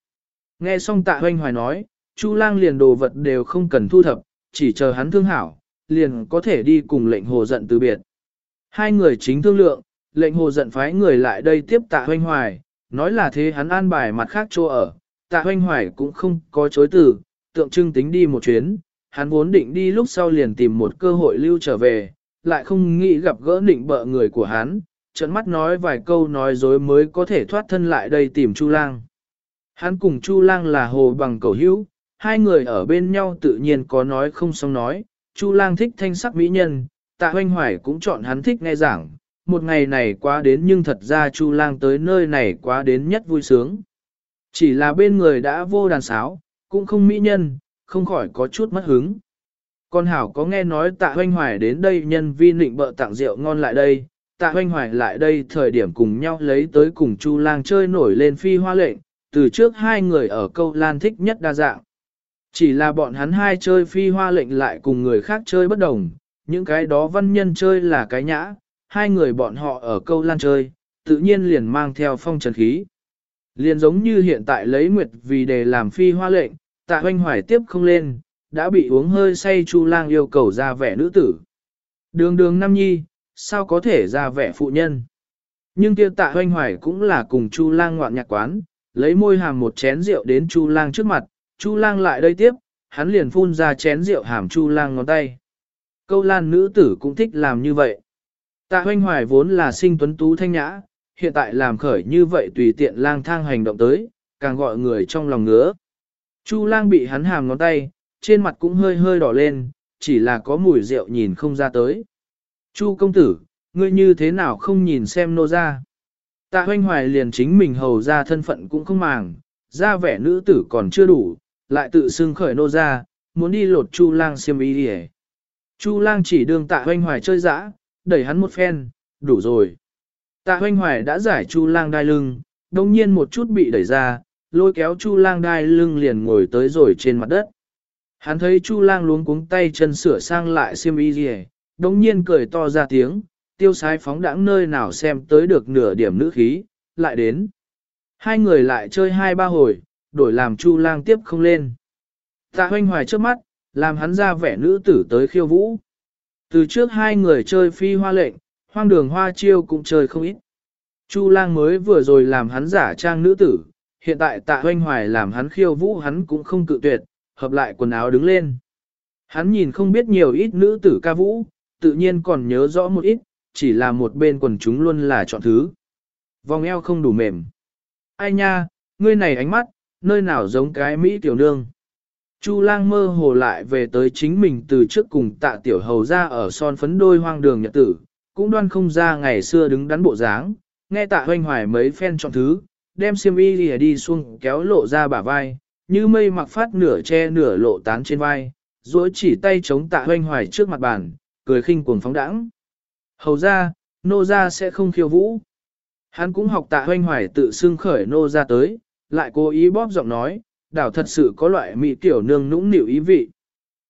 Nghe xong tạ hoanh hoài nói, Chu lang liền đồ vật đều không cần thu thập, chỉ chờ hắn thương hảo, liền có thể đi cùng lệnh hồ giận từ biệt. Hai người chính thương lượng, lệnh hồ giận phái người lại đây tiếp tạ hoanh hoài, nói là thế hắn an bài mặt khác chỗ ở, tạ hoanh hoài cũng không có chối từ, tượng trưng tính đi một chuyến, hắn vốn định đi lúc sau liền tìm một cơ hội lưu trở về, lại không nghĩ gặp gỡ định bợ người của hắn, trận mắt nói vài câu nói dối mới có thể thoát thân lại đây tìm Chu Lang. Hắn cùng Chu Lang là hồ bằng cầu hữu, hai người ở bên nhau tự nhiên có nói không xong nói, Chu Lang thích thanh sắc mỹ nhân, tạ hoanh hoài cũng chọn hắn thích nghe giảng, một ngày này quá đến nhưng thật ra Chu Lang tới nơi này quá đến nhất vui sướng. Chỉ là bên người đã vô đàn sáo, cũng không mỹ nhân, không khỏi có chút mất hứng. Con Hảo có nghe nói tạ hoanh hoài đến đây nhân vi nịnh bợ tặng rượu ngon lại đây, tạ hoanh hoài lại đây thời điểm cùng nhau lấy tới cùng Chu lang chơi nổi lên phi hoa lệnh, từ trước hai người ở câu lan thích nhất đa dạng. Chỉ là bọn hắn hai chơi phi hoa lệnh lại cùng người khác chơi bất đồng, những cái đó văn nhân chơi là cái nhã, hai người bọn họ ở câu lan chơi, tự nhiên liền mang theo phong trần khí. Liền giống như hiện tại lấy nguyệt vì để làm phi hoa lệnh, tạ hoanh hoài tiếp không lên, đã bị uống hơi say Chu Lang yêu cầu ra vẻ nữ tử. Đường đường Nam Nhi, sao có thể ra vẻ phụ nhân? Nhưng kia tạ hoanh hoài cũng là cùng Chu Lang ngoạn nhạc quán, lấy môi hàm một chén rượu đến Chu Lang trước mặt, Chu Lang lại đây tiếp, hắn liền phun ra chén rượu hàm Chu Lang ngón tay. Câu lan nữ tử cũng thích làm như vậy. Tạ hoanh hoài vốn là sinh tuấn tú thanh nhã, hiện tại làm khởi như vậy tùy tiện lang thang hành động tới, càng gọi người trong lòng ngứa. Chu lang bị hắn hàm ngón tay, trên mặt cũng hơi hơi đỏ lên, chỉ là có mùi rượu nhìn không ra tới. Chu công tử, ngươi như thế nào không nhìn xem nô ra? Tạ hoanh hoài liền chính mình hầu ra thân phận cũng không màng, ra vẻ nữ tử còn chưa đủ, lại tự xưng khởi nô ra, muốn đi lột chu lang xiêm y đi Chu lang chỉ đường tạ hoanh hoài chơi dã, đẩy hắn một phen, đủ rồi. Tạ hoanh hoài đã giải chu lang đai lưng, đồng nhiên một chút bị đẩy ra, lôi kéo chu lang đai lưng liền ngồi tới rồi trên mặt đất. Hắn thấy Chu lang luống cuống tay chân sửa sang lại xiêm y gì đồng nhiên cười to ra tiếng, tiêu sái phóng đãng nơi nào xem tới được nửa điểm nữ khí, lại đến. Hai người lại chơi hai ba hồi, đổi làm Chu lang tiếp không lên. Tạ hoanh hoài trước mắt, làm hắn ra vẻ nữ tử tới khiêu vũ. Từ trước hai người chơi phi hoa lệnh, hoang đường hoa chiêu cũng chơi không ít. Chu lang mới vừa rồi làm hắn giả trang nữ tử, hiện tại tạ hoanh hoài làm hắn khiêu vũ hắn cũng không cự tuyệt, hợp lại quần áo đứng lên. Hắn nhìn không biết nhiều ít nữ tử ca vũ, tự nhiên còn nhớ rõ một ít, chỉ là một bên quần chúng luôn là chọn thứ. Vòng eo không đủ mềm. Ai nha, ngươi này ánh mắt, nơi nào giống cái Mỹ tiểu nương. Chu lang mơ hồ lại về tới chính mình từ trước cùng tạ tiểu hầu ra ở son phấn đôi hoang đường nhật tử, cũng đoan không ra ngày xưa đứng đắn bộ dáng, nghe tạ hoanh hoài mấy phen chọn thứ, đem xiêm y đi, đi xuống kéo lộ ra bả vai, như mây mặc phát nửa che nửa lộ tán trên vai, duỗi chỉ tay chống tạ hoanh hoài trước mặt bàn, cười khinh cuồng phóng đãng. Hầu ra, nô ra sẽ không khiêu vũ. Hắn cũng học tạ hoanh hoài tự xưng khởi nô ra tới, lại cố ý bóp giọng nói, đảo thật sự có loại mỹ tiểu nương nũng nịu ý vị.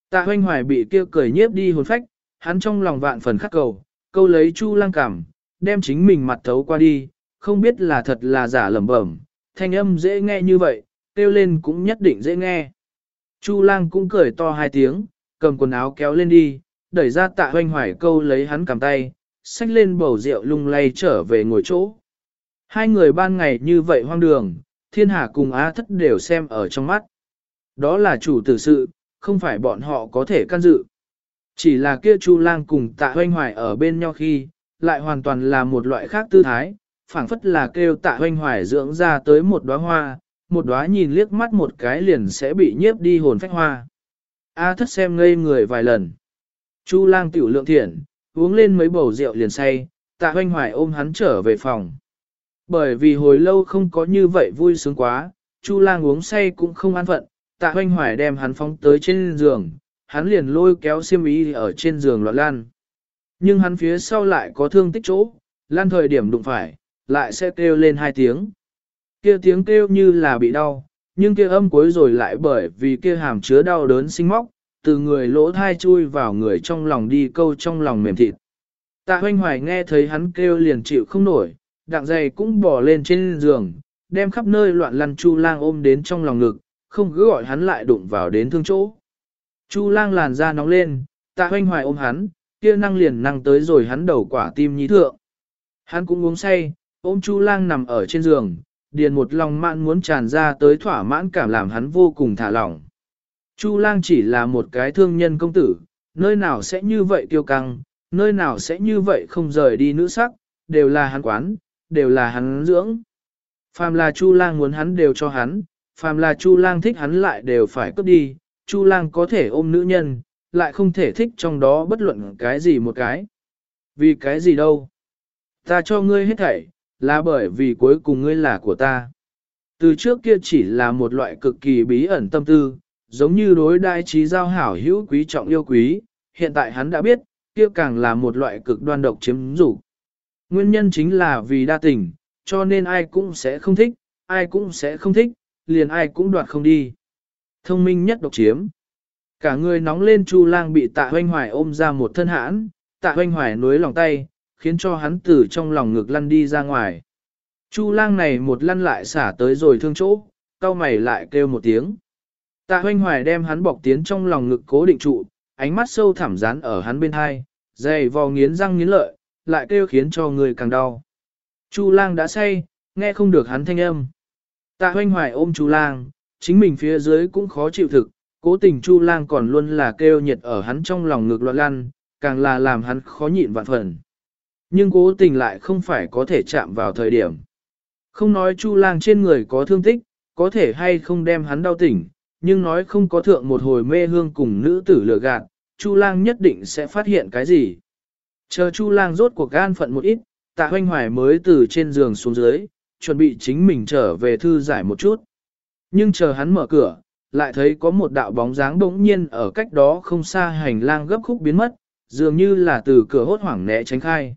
Tạ hoanh hoài bị kia cười nhiếp đi hồn phách, hắn trong lòng vạn phần khắc cầu, câu lấy chu lang cảm, đem chính mình mặt thấu qua đi, không biết là thật là giả lẩm bẩm, thanh âm dễ nghe như vậy, kêu lên cũng nhất định dễ nghe. Chu lang cũng cười to hai tiếng, cầm quần áo kéo lên đi, đẩy ra tạ hoanh hoài câu lấy hắn cầm tay, xách lên bầu rượu lung lay trở về ngồi chỗ. Hai người ban ngày như vậy hoang đường, thiên hà cùng á thất đều xem ở trong mắt. Đó là chủ tử sự, không phải bọn họ có thể can dự. Chỉ là kia chu lang cùng tạ hoanh hoài ở bên nhau khi, lại hoàn toàn là một loại khác tư thái, phảng phất là kêu tạ hoanh hoài dưỡng ra tới một đóa hoa, một đóa nhìn liếc mắt một cái liền sẽ bị nhiếp đi hồn phách hoa. A thất xem ngây người vài lần. Chu lang tiểu lượng thiện, uống lên mấy bầu rượu liền say, tạ hoanh hoài ôm hắn trở về phòng. Bởi vì hồi lâu không có như vậy vui sướng quá, Chu lang uống say cũng không an phận, tạ hoanh hoài đem hắn phóng tới trên giường, hắn liền lôi kéo xiêm y ở trên giường loạn lan. Nhưng hắn phía sau lại có thương tích chỗ, lan thời điểm đụng phải, lại sẽ kêu lên hai tiếng. Kia tiếng kêu như là bị đau, nhưng kia âm cuối rồi lại bởi vì kia hàm chứa đau đớn sinh móc, từ người lỗ thai chui vào người trong lòng đi câu trong lòng mềm thịt. Tạ hoanh hoài nghe thấy hắn kêu liền chịu không nổi, đặng dày cũng bỏ lên trên giường, đem khắp nơi loạn lăn chu lang ôm đến trong lòng ngực, không cứ gọi hắn lại đụng vào đến thương chỗ. Chu lang làn da nóng lên, tạ hoanh hoài ôm hắn, kia năng liền năng tới rồi hắn đầu quả tim nhí thượng. Hắn cũng uống say, ôm chu lang nằm ở trên giường, điền một lòng mạn muốn tràn ra tới thỏa mãn cảm làm hắn vô cùng thả lỏng. Chu lang chỉ là một cái thương nhân công tử, nơi nào sẽ như vậy tiêu căng, nơi nào sẽ như vậy không rời đi nữ sắc, đều là hắn quán, đều là hắn dưỡng. Phàm là Chu lang muốn hắn đều cho hắn, phàm là Chu lang thích hắn lại đều phải cướp đi, Chu lang có thể ôm nữ nhân, lại không thể thích trong đó bất luận cái gì một cái. Vì cái gì đâu? Ta cho ngươi hết thảy, là bởi vì cuối cùng ngươi là của ta. Từ trước kia chỉ là một loại cực kỳ bí ẩn tâm tư, giống như đối đại trí giao hảo hữu quý trọng yêu quý, hiện tại hắn đã biết, kia càng là một loại cực đoan độc chiếm dục. Nguyên nhân chính là vì đa tình, cho nên ai cũng sẽ không thích, ai cũng sẽ không thích, liền ai cũng đoạt không đi. Thông minh nhất độc chiếm. Cả người nóng lên Chu Lang bị Tạ Hoanh Hoài ôm ra một thân hãn, Tạ Hoanh Hoài nuối lòng tay, khiến cho hắn từ trong lòng ngực lăn đi ra ngoài. Chu Lang này một lăn lại xả tới rồi thương chỗ, cao mày lại kêu một tiếng. Tạ Hoanh Hoài đem hắn bọc tiến trong lòng ngực cố định trụ, ánh mắt sâu thẳm dán ở hắn bên hai, dày vò nghiến răng nghiến lợi, lại kêu khiến cho người càng đau. Chu Lang đã say, nghe không được hắn thanh âm. Tạ Hoanh Hoài ôm Chu Lang, chính mình phía dưới cũng khó chịu thực, cố tình Chu Lang còn luôn là kêu nhiệt ở hắn trong lòng ngược loạn lăn, càng là làm hắn khó nhịn vạn phần. Nhưng cố tình lại không phải có thể chạm vào thời điểm. Không nói Chu Lang trên người có thương tích, có thể hay không đem hắn đau tỉnh, nhưng nói không có thượng một hồi mê hương cùng nữ tử lừa gạt, Chu Lang nhất định sẽ phát hiện cái gì. Chờ Chu Lang rốt cuộc gan phận một ít, Tạ Hoanh Hoài mới từ trên giường xuống dưới, chuẩn bị chính mình trở về thư giải một chút. Nhưng chờ hắn mở cửa, lại thấy có một đạo bóng dáng bỗng nhiên ở cách đó không xa hành lang gấp khúc biến mất, dường như là từ cửa hốt hoảng né tránh khai.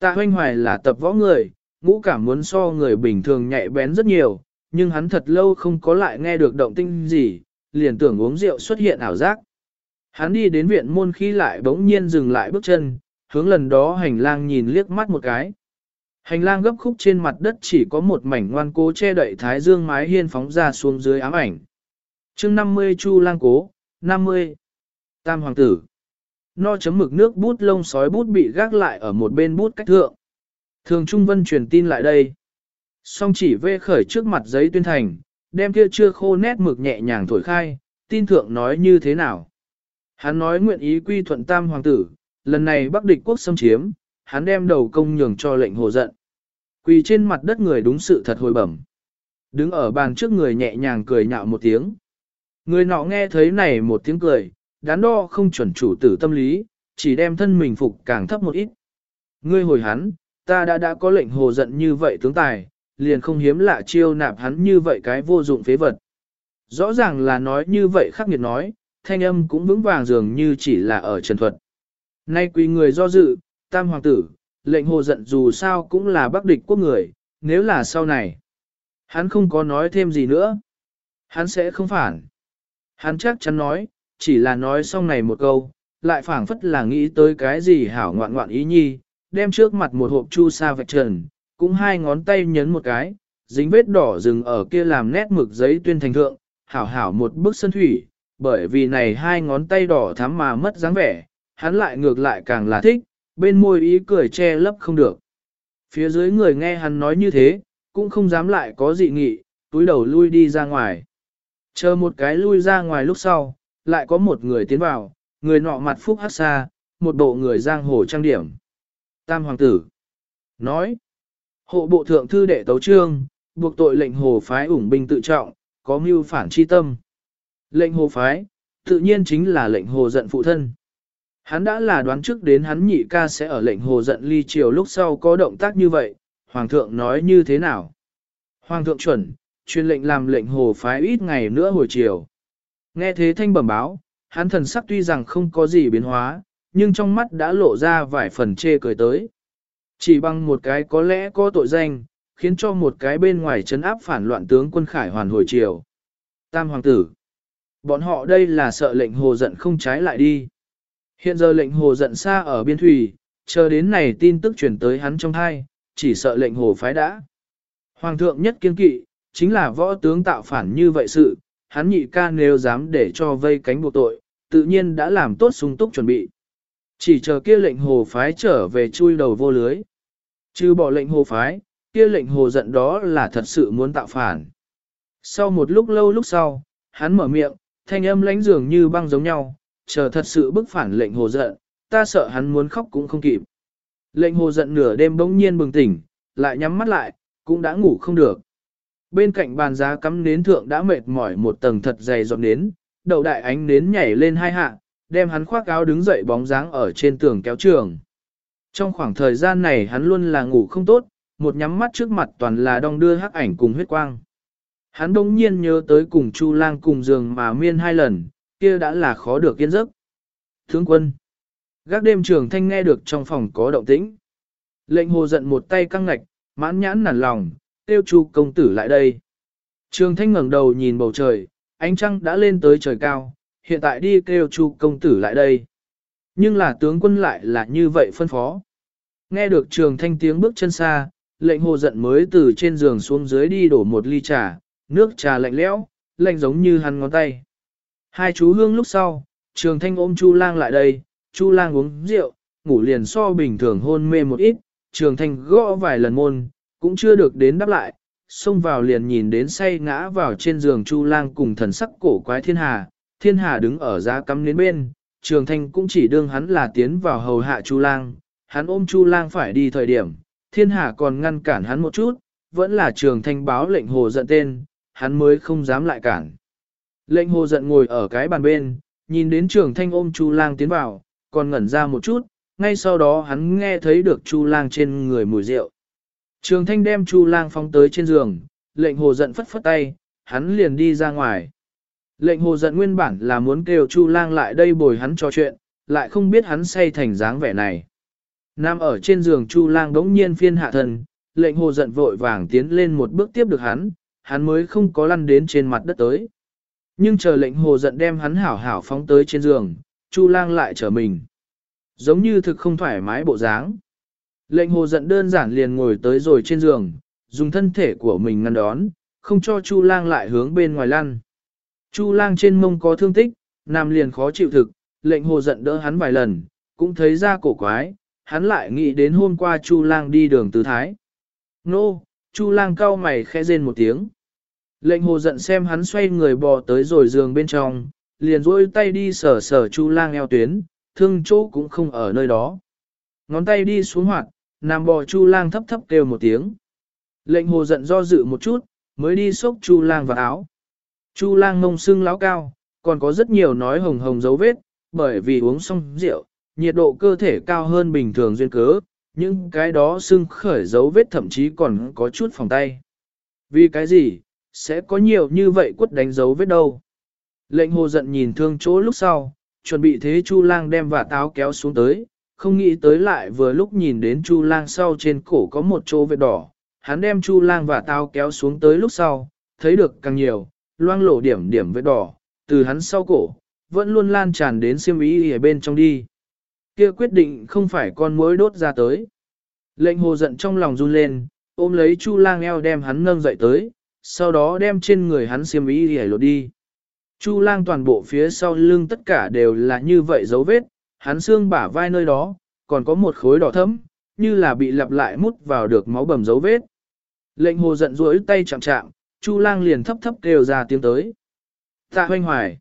Tạ hoanh hoài là tập võ người, ngũ cảm muốn so người bình thường nhạy bén rất nhiều, nhưng hắn thật lâu không có lại nghe được động tinh gì, liền tưởng uống rượu xuất hiện ảo giác. Hắn đi đến viện môn khi lại bỗng nhiên dừng lại bước chân, hướng lần đó hành lang nhìn liếc mắt một cái. Hành lang gấp khúc trên mặt đất chỉ có một mảnh ngoan cố che đậy thái dương mái hiên phóng ra xuống dưới ám ảnh. chương 50 Chu lang cố, 50. Tam hoàng tử. No chấm mực nước bút lông sói bút bị gác lại ở một bên bút cách thượng. Thường Trung Vân truyền tin lại đây. Song chỉ vê khởi trước mặt giấy tuyên thành, đem kia chưa khô nét mực nhẹ nhàng thổi khai, tin thượng nói như thế nào. Hắn nói nguyện ý quy thuận tam hoàng tử, lần này bắc địch quốc xâm chiếm, hắn đem đầu công nhường cho lệnh hồ giận. Quỳ trên mặt đất người đúng sự thật hồi bẩm. Đứng ở bàn trước người nhẹ nhàng cười nhạo một tiếng. Người nọ nghe thấy này một tiếng cười, đắn đo không chuẩn chủ tử tâm lý, chỉ đem thân mình phục càng thấp một ít. Ngươi hồi hắn, ta đã đã có lệnh hồ giận như vậy tướng tài, liền không hiếm lạ chiêu nạp hắn như vậy cái vô dụng phế vật. Rõ ràng là nói như vậy khắc nghiệt nói, thanh âm cũng vững vàng dường như chỉ là ở trần thuật. Nay quỳ người do dự, tam hoàng tử, lệnh hồ giận dù sao cũng là bắc địch quốc người, nếu là sau này. Hắn không có nói thêm gì nữa. Hắn sẽ không phản. Hắn chắc chắn nói, chỉ là nói xong này một câu, lại phảng phất là nghĩ tới cái gì hảo ngoạn ngoạn ý nhi, đem trước mặt một hộp chu sa vạch trần, cũng hai ngón tay nhấn một cái, dính vết đỏ dừng ở kia làm nét mực giấy tuyên thành thượng, hảo hảo một bức sân thủy, bởi vì này hai ngón tay đỏ thắm mà mất dáng vẻ, hắn lại ngược lại càng là thích, bên môi ý cười che lấp không được. Phía dưới người nghe hắn nói như thế, cũng không dám lại có dị nghị, túi đầu lui đi ra ngoài. Chờ một cái lui ra ngoài lúc sau, lại có một người tiến vào, người nọ mặt phúc hát xa, một bộ người giang hồ trang điểm. Tam hoàng tử nói, hộ bộ thượng thư đệ tấu trương, buộc tội lệnh hồ phái ủng binh tự trọng, có mưu phản chi tâm. Lệnh hồ phái, tự nhiên chính là lệnh hồ giận phụ thân. Hắn đã là đoán trước đến hắn nhị ca sẽ ở lệnh hồ giận ly triều lúc sau có động tác như vậy, hoàng thượng nói như thế nào? Hoàng thượng chuẩn, truyền lệnh làm lệnh hồ phái ít ngày nữa hồi chiều. Nghe thế thanh bẩm báo, hắn thần sắc tuy rằng không có gì biến hóa, nhưng trong mắt đã lộ ra vài phần chê cười tới. Chỉ bằng một cái có lẽ có tội danh, khiến cho một cái bên ngoài chấn áp phản loạn tướng quân khải hoàn hồi chiều. Tam hoàng tử. Bọn họ đây là sợ lệnh hồ giận không trái lại đi. Hiện giờ lệnh hồ giận xa ở biên thủy, chờ đến này tin tức chuyển tới hắn trong thai, chỉ sợ lệnh hồ phái đã. Hoàng thượng nhất kiên kỵ, chính là võ tướng tạo phản như vậy sự, hắn nhị ca nếu dám để cho vây cánh buộc tội, tự nhiên đã làm tốt sung túc chuẩn bị. Chỉ chờ kia lệnh hồ phái trở về chui đầu vô lưới. Chứ bỏ lệnh hồ phái, kia lệnh hồ giận đó là thật sự muốn tạo phản. Sau một lúc lâu lúc sau, hắn mở miệng, thanh âm lãnh dường như băng giống nhau, chờ thật sự bức phản lệnh hồ giận, ta sợ hắn muốn khóc cũng không kịp. Lệnh hồ giận nửa đêm bỗng nhiên bừng tỉnh, lại nhắm mắt lại, cũng đã ngủ không được. Bên cạnh bàn giá cắm nến thượng đã mệt mỏi một tầng thật dày giọt nến, đầu đại ánh nến nhảy lên hai hạ, đem hắn khoác áo đứng dậy bóng dáng ở trên tường kéo trường. Trong khoảng thời gian này hắn luôn là ngủ không tốt, một nhắm mắt trước mặt toàn là đong đưa hắc ảnh cùng huyết quang. Hắn đông nhiên nhớ tới cùng Chu lang cùng giường mà miên hai lần, kia đã là khó được yên giấc. Tướng quân. Gác đêm trường thanh nghe được trong phòng có động tĩnh. Lệnh hồ giận một tay căng ngạch, mãn nhãn nản lòng, tiêu chu công tử lại đây. Trường thanh ngẩng đầu nhìn bầu trời, ánh trăng đã lên tới trời cao, hiện tại đi kêu chu công tử lại đây. Nhưng là tướng quân lại là như vậy phân phó. Nghe được trường thanh tiếng bước chân xa, lệnh hồ giận mới từ trên giường xuống dưới đi đổ một ly trà, nước trà lạnh lẽo, lạnh giống như hắn ngón tay. Hai chú hương lúc sau, trường thanh ôm Chu lang lại đây, Chu lang uống rượu, ngủ liền so bình thường hôn mê một ít, trường thanh gõ vài lần môn, cũng chưa được đến đáp lại, xông vào liền nhìn đến say ngã vào trên giường Chu lang cùng thần sắc cổ quái thiên hà, thiên hà đứng ở giá cắm đến bên, trường thanh cũng chỉ đương hắn là tiến vào hầu hạ Chu lang, hắn ôm Chu lang phải đi thời điểm, thiên hà còn ngăn cản hắn một chút, vẫn là trường thanh báo lệnh hồ giận tên, hắn mới không dám lại cản. Lệnh hồ giận ngồi ở cái bàn bên, nhìn đến trường thanh ôm Chu lang tiến vào, còn ngẩn ra một chút, ngay sau đó hắn nghe thấy được Chu lang trên người mùi rượu. Trường thanh đem Chu lang phóng tới trên giường, lệnh hồ giận phất phất tay, hắn liền đi ra ngoài. Lệnh hồ giận nguyên bản là muốn kêu Chu lang lại đây bồi hắn trò chuyện, lại không biết hắn say thành dáng vẻ này. Nam ở trên giường Chu lang đống nhiên phiên hạ thần, lệnh hồ giận vội vàng tiến lên một bước tiếp được hắn, hắn mới không có lăn đến trên mặt đất tới. Nhưng chờ lệnh hồ giận đem hắn hảo hảo phóng tới trên giường, Chu lang lại trở mình. Giống như thực không thoải mái bộ dáng. Lệnh hồ giận đơn giản liền ngồi tới rồi trên giường, dùng thân thể của mình ngăn đón, không cho Chu lang lại hướng bên ngoài lăn. Chu lang trên mông có thương tích, nam liền khó chịu thực, lệnh hồ giận đỡ hắn vài lần, cũng thấy ra cổ quái, hắn lại nghĩ đến hôm qua Chu lang đi đường tứ thái. Nô, Chu lang cau mày khẽ rên một tiếng. Lệnh hồ giận xem hắn xoay người bò tới rồi giường bên trong, liền rôi tay đi sờ sờ Chu lang eo tuyến, thương chỗ cũng không ở nơi đó. Ngón tay đi xuống hoạt, nằm bò Chu lang thấp thấp kêu một tiếng. Lệnh hồ giận do dự một chút, mới đi xốc Chu lang vào áo. Chu lang ngông sưng láo cao, còn có rất nhiều nói hồng hồng dấu vết, bởi vì uống xong rượu, nhiệt độ cơ thể cao hơn bình thường duyên cớ, những cái đó sưng khởi dấu vết thậm chí còn có chút phòng tay. Vì cái gì, sẽ có nhiều như vậy quất đánh dấu vết đâu. Lệnh hồ giận nhìn thương chỗ lúc sau, chuẩn bị thế Chu lang đem và táo kéo xuống tới, không nghĩ tới lại vừa lúc nhìn đến Chu lang sau trên cổ có một chỗ vết đỏ. Hắn đem Chu lang và táo kéo xuống tới lúc sau, thấy được càng nhiều, loang lổ điểm điểm vết đỏ, từ hắn sau cổ, vẫn luôn lan tràn đến xiêm ý ở bên trong đi. Kia quyết định không phải con mối đốt ra tới. Lệnh hồ giận trong lòng run lên, ôm lấy Chu lang eo đem hắn nâng dậy tới, sau đó đem trên người hắn xiêm ý hề lột đi. Chu lang toàn bộ phía sau lưng tất cả đều là như vậy dấu vết, hắn xương bả vai nơi đó, còn có một khối đỏ thẫm, như là bị lặp lại mút vào được máu bầm dấu vết. Lệnh hồ giận duỗi tay chạm chạm, Chu lang liền thấp thấp kêu ra tiếng tới. Tạ hoanh hoài.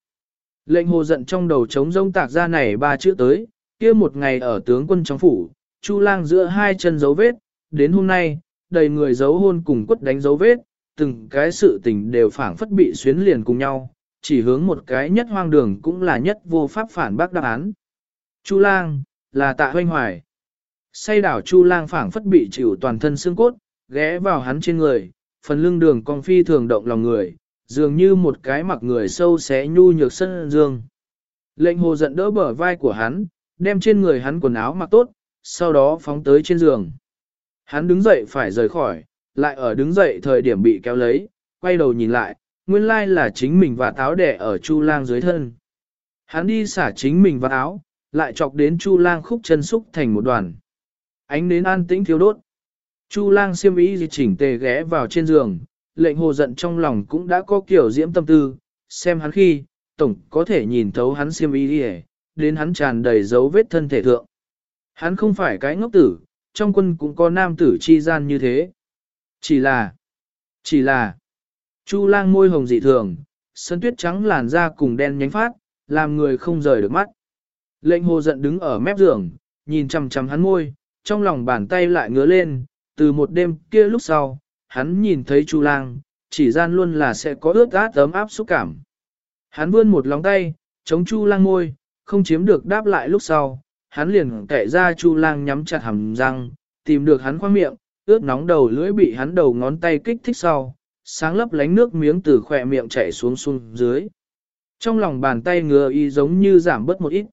Lệnh hồ giận trong đầu trống rông tạc ra này ba chữ tới, kia một ngày ở tướng quân trong phủ, Chu lang giữa hai chân dấu vết, đến hôm nay, đầy người dấu hôn cùng quất đánh dấu vết, từng cái sự tình đều phảng phất bị xuyến liền cùng nhau, chỉ hướng một cái nhất hoang đường cũng là nhất vô pháp phản bác đáp án. Chu lang, là tạ hoanh hoài. Say đảo Chu lang phảng phất bị chịu toàn thân xương cốt, ghé vào hắn trên người, phần lưng đường con phi thường động lòng người, dường như một cái mặc người sâu xé nhu nhược sân dương. Lệnh hồ giận đỡ bờ vai của hắn, đem trên người hắn quần áo mặc tốt, sau đó phóng tới trên giường. Hắn đứng dậy phải rời khỏi, lại ở đứng dậy thời điểm bị kéo lấy, quay đầu nhìn lại, nguyên lai là chính mình và táo đẻ ở Chu lang dưới thân. Hắn đi xả chính mình và áo, lại chọc đến Chu lang khúc chân xúc thành một đoàn. Ánh đến an tĩnh thiếu đốt. Chu lang siêm ý gì chỉnh tề ghé vào trên giường, lệnh hồ giận trong lòng cũng đã có kiểu diễm tâm tư, xem hắn khi, tổng có thể nhìn thấu hắn siêm ý đi đến hắn tràn đầy dấu vết thân thể thượng. Hắn không phải cái ngốc tử, trong quân cũng có nam tử chi gian như thế. Chỉ là, chỉ là, Chu lang môi hồng dị thường, sân tuyết trắng làn da cùng đen nhánh phát, làm người không rời được mắt. Lệnh hồ giận đứng ở mép giường, nhìn chằm chằm hắn môi, trong lòng bàn tay lại ngứa lên, từ một đêm kia lúc sau, hắn nhìn thấy Chu lang, chỉ gian luôn là sẽ có ướt át ấm áp xúc cảm. Hắn vươn một lòng tay, chống Chu lang môi, không chiếm được đáp lại lúc sau, hắn liền kệ ra Chu lang nhắm chặt hàm răng, tìm được hắn khoang miệng, ướt nóng đầu lưỡi bị hắn đầu ngón tay kích thích sau, sáng lấp lánh nước miếng từ khỏe miệng chảy xuống xuống dưới. Trong lòng bàn tay ngừa y giống như giảm bớt một ít.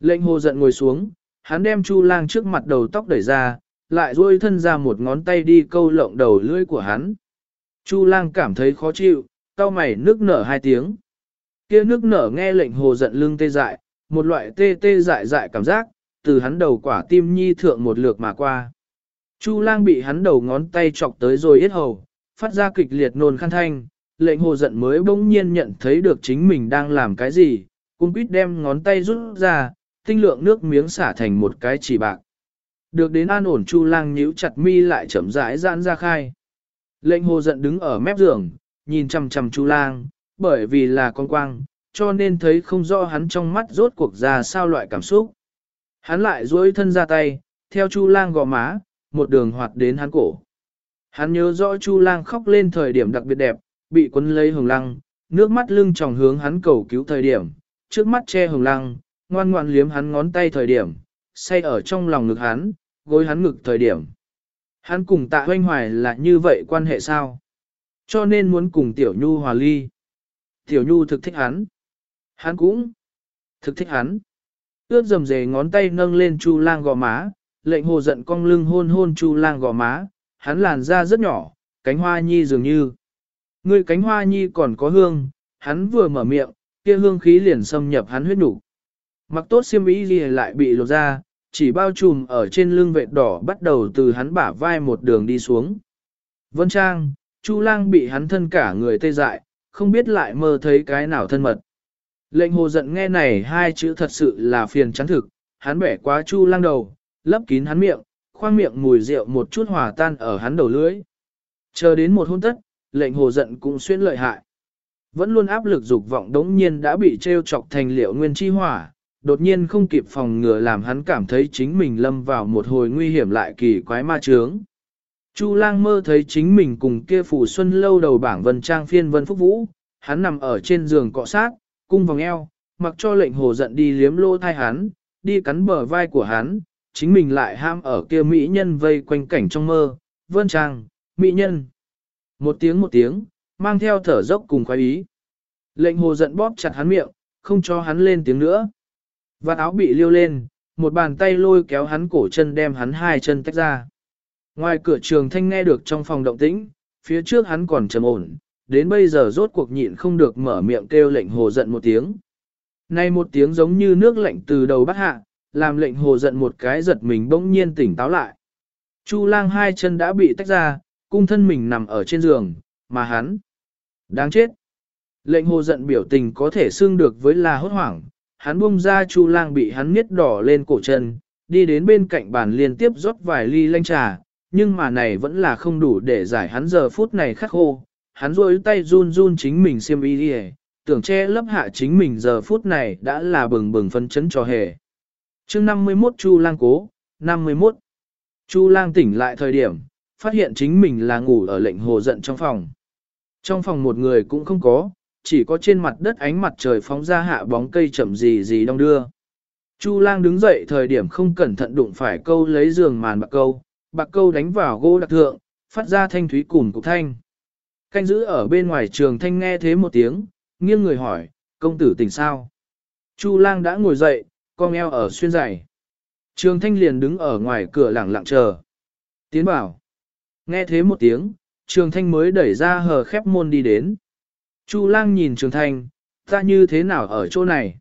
Lệnh hồ giận ngồi xuống, hắn đem Chu lang trước mặt đầu tóc đẩy ra, lại duỗi thân ra một ngón tay đi câu lộng đầu lưỡi của hắn. Chu lang cảm thấy khó chịu, cau mày nước nở hai tiếng. Kia nước nở nghe lệnh hồ giận lưng tê dại, một loại tê tê dại dại cảm giác, từ hắn đầu quả tim nhi thượng một lượt mà qua. Chu lang bị hắn đầu ngón tay chọc tới rồi yết hầu, phát ra kịch liệt nôn khăn thanh, lệnh hồ giận mới bỗng nhiên nhận thấy được chính mình đang làm cái gì, cung quýt đem ngón tay rút ra, tinh lượng nước miếng xả thành một cái chỉ bạc. Được đến an ổn chu lang nhíu chặt mi lại chậm rãi giãn ra khai. Lệnh hồ giận đứng ở mép giường, nhìn chằm chằm chu lang, bởi vì là con quang, cho nên thấy không rõ hắn trong mắt rốt cuộc ra sao loại cảm xúc. Hắn lại duỗi thân ra tay, theo chu lang gò má, một đường hoạt đến hắn cổ. Hắn nhớ rõ Chu Lang khóc lên thời điểm đặc biệt đẹp, bị quấn lấy hồng lăng, nước mắt lưng tròng hướng hắn cầu cứu thời điểm, trước mắt che hồng lăng, ngoan ngoan liếm hắn ngón tay thời điểm, say ở trong lòng ngực hắn, gối hắn ngực thời điểm. Hắn cùng tạ hoanh hoài là như vậy quan hệ sao? Cho nên muốn cùng Tiểu Nhu hòa ly. Tiểu Nhu thực thích hắn. Hắn cũng thực thích hắn. Ướt dầm dề ngón tay nâng lên Chu lang gò má, lệnh hồ giận cong lưng hôn hôn Chu lang gò má, hắn làn da rất nhỏ, cánh hoa nhi dường như. Người cánh hoa nhi còn có hương, hắn vừa mở miệng, kia hương khí liền xâm nhập hắn huyết đủ. Mặc tốt xiêm y gì lại bị lột ra, chỉ bao trùm ở trên lưng vệt đỏ bắt đầu từ hắn bả vai một đường đi xuống. Vân Trang, Chu lang bị hắn thân cả người tê dại, không biết lại mơ thấy cái nào thân mật. Lệnh hồ giận nghe này hai chữ thật sự là phiền chán thực, hắn bẻ quá Chu lang đầu, lấp kín hắn miệng, khoang miệng mùi rượu một chút hòa tan ở hắn đầu lưỡi. Chờ đến một hôn tất, lệnh hồ giận cũng xuyên lợi hại. Vẫn luôn áp lực dục vọng đống nhiên đã bị treo chọc thành liệu nguyên chi hỏa, đột nhiên không kịp phòng ngừa làm hắn cảm thấy chính mình lâm vào một hồi nguy hiểm lại kỳ quái ma trướng. Chu lang mơ thấy chính mình cùng kia phủ xuân lâu đầu bảng vân trang phiên vân phúc vũ, hắn nằm ở trên giường cọ sát, cung vòng eo, mặc cho lệnh hồ giận đi liếm lô thai hắn, đi cắn bờ vai của hắn, chính mình lại ham ở kia mỹ nhân vây quanh cảnh trong mơ, vân trang, mỹ nhân. Một tiếng một tiếng, mang theo thở dốc cùng khoái ý. Lệnh hồ giận bóp chặt hắn miệng, không cho hắn lên tiếng nữa. Vạt áo bị liêu lên, một bàn tay lôi kéo hắn cổ chân đem hắn hai chân tách ra. Ngoài cửa trường thanh nghe được trong phòng động tĩnh, phía trước hắn còn trầm ổn, đến bây giờ rốt cuộc nhịn không được mở miệng kêu lệnh hồ giận một tiếng. Nay một tiếng giống như nước lạnh từ đầu bắt hạ, làm lệnh hồ giận một cái giật mình bỗng nhiên tỉnh táo lại. Chu lang hai chân đã bị tách ra, cung thân mình nằm ở trên giường, mà hắn. Đáng chết. Lệnh hồ giận biểu tình có thể xưng được với là hốt hoảng, hắn buông ra chu lang bị hắn miết đỏ lên cổ chân, đi đến bên cạnh bàn liên tiếp rót vài ly lanh trà, nhưng mà này vẫn là không đủ để giải hắn giờ phút này khắc khô. Hắn rôi tay run run chính mình xiêm y đi tưởng che lấp hạ chính mình giờ phút này đã là bừng bừng phân chấn cho hề chương 51 Chu lang cố, 51. Chu lang tỉnh lại thời điểm, phát hiện chính mình là ngủ ở lệnh hồ giận trong phòng. Trong phòng một người cũng không có, chỉ có trên mặt đất ánh mặt trời phóng ra hạ bóng cây chậm gì gì đong đưa. Chu lang đứng dậy thời điểm không cẩn thận đụng phải câu lấy giường màn bạc câu, bạc câu đánh vào gỗ đặc thượng, phát ra thanh thúy cùng cục thanh. Canh giữ ở bên ngoài trường thanh nghe thế một tiếng, nghiêng người hỏi, công tử tỉnh sao? Chu lang đã ngồi dậy, con eo ở xuyên giày. Trường thanh liền đứng ở ngoài cửa lặng lặng chờ. Tiến bảo. Nghe thế một tiếng, trường thanh mới đẩy ra hờ khép môn đi đến. Chu lang nhìn trường thanh, ta như thế nào ở chỗ này?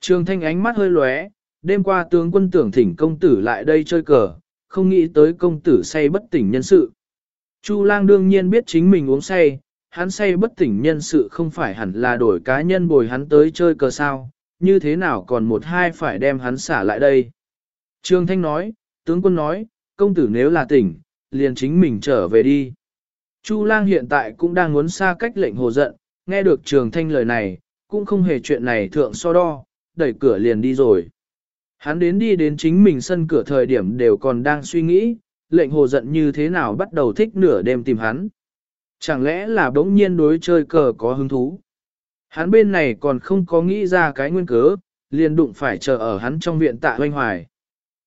Trường thanh ánh mắt hơi lóe, đêm qua tướng quân tưởng thỉnh công tử lại đây chơi cờ, không nghĩ tới công tử say bất tỉnh nhân sự. Chu lang đương nhiên biết chính mình uống say, hắn say bất tỉnh nhân sự không phải hẳn là đổi cá nhân bồi hắn tới chơi cờ sao, như thế nào còn một hai phải đem hắn xả lại đây. Trương Thanh nói, tướng quân nói, công tử nếu là tỉnh, liền chính mình trở về đi. Chu lang hiện tại cũng đang muốn xa cách lệnh hồ giận, nghe được Trường Thanh lời này, cũng không hề chuyện này thượng so đo, đẩy cửa liền đi rồi. Hắn đến đi đến chính mình sân cửa thời điểm đều còn đang suy nghĩ, lệnh hồ giận như thế nào bắt đầu thích nửa đêm tìm hắn. Chẳng lẽ là đống nhiên đối chơi cờ có hứng thú? Hắn bên này còn không có nghĩ ra cái nguyên cớ, liền đụng phải chờ ở hắn trong viện tạ hoanh hoài.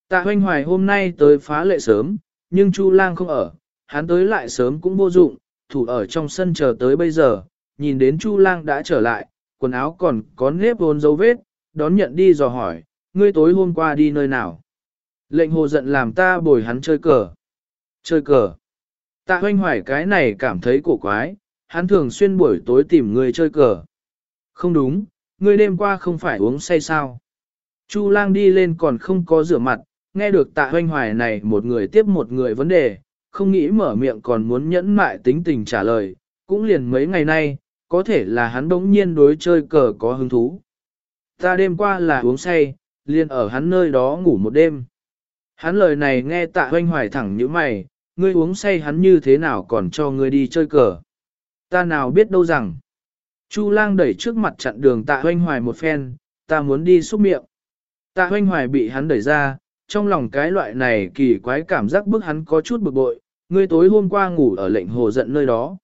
Tạ hoanh hoài hôm nay tới phá lệ sớm, nhưng Chu lang không ở, hắn tới lại sớm cũng vô dụng, thủ ở trong sân chờ tới bây giờ, nhìn đến Chu lang đã trở lại, quần áo còn có nếp hôn dấu vết, đón nhận đi dò hỏi, ngươi tối hôm qua đi nơi nào? Lệnh hồ giận làm ta bồi hắn chơi cờ. Chơi cờ. Tạ hoanh hoài cái này cảm thấy cổ quái, hắn thường xuyên buổi tối tìm người chơi cờ. Không đúng, ngươi đêm qua không phải uống say sao. Chu lang đi lên còn không có rửa mặt, nghe được tạ hoanh hoài này một người tiếp một người vấn đề, không nghĩ mở miệng còn muốn nhẫn mại tính tình trả lời, cũng liền mấy ngày nay, có thể là hắn đống nhiên đối chơi cờ có hứng thú. Ta đêm qua là uống say, liền ở hắn nơi đó ngủ một đêm. Hắn lời này nghe tạ hoanh hoài thẳng như mày, ngươi uống say hắn như thế nào còn cho ngươi đi chơi cờ. Ta nào biết đâu rằng. Chu lang đẩy trước mặt chặn đường tạ hoanh hoài một phen, ta muốn đi xúc miệng. Tạ hoanh hoài bị hắn đẩy ra, trong lòng cái loại này kỳ quái cảm giác bức hắn có chút bực bội, ngươi tối hôm qua ngủ ở lệnh hồ giận nơi đó.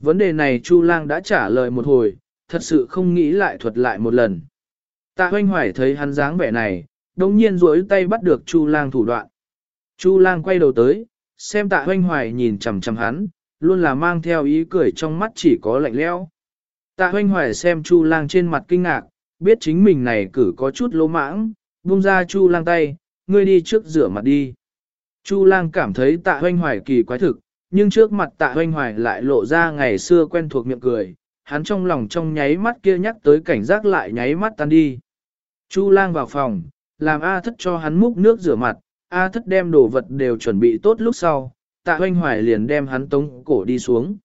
Vấn đề này Chu lang đã trả lời một hồi, thật sự không nghĩ lại thuật lại một lần. Tạ hoanh hoài thấy hắn dáng vẻ này, đồng nhiên duỗi tay bắt được Chu lang thủ đoạn. Chu lang quay đầu tới, xem tạ hoanh hoài nhìn chầm chầm hắn, luôn là mang theo ý cười trong mắt chỉ có lạnh lẽo. Tạ hoanh hoài xem Chu lang trên mặt kinh ngạc, biết chính mình này cử có chút lỗ mãng, buông ra Chu lang tay, ngươi đi trước rửa mặt đi. Chu lang cảm thấy tạ hoanh hoài kỳ quái thực, nhưng trước mặt tạ hoanh hoài lại lộ ra ngày xưa quen thuộc miệng cười, hắn trong lòng trong nháy mắt kia nhắc tới cảnh giác lại nháy mắt tan đi. Chu lang vào phòng, làm A thất cho hắn múc nước rửa mặt, A thất đem đồ vật đều chuẩn bị tốt lúc sau, tạ hoanh hoài liền đem hắn tống cổ đi xuống.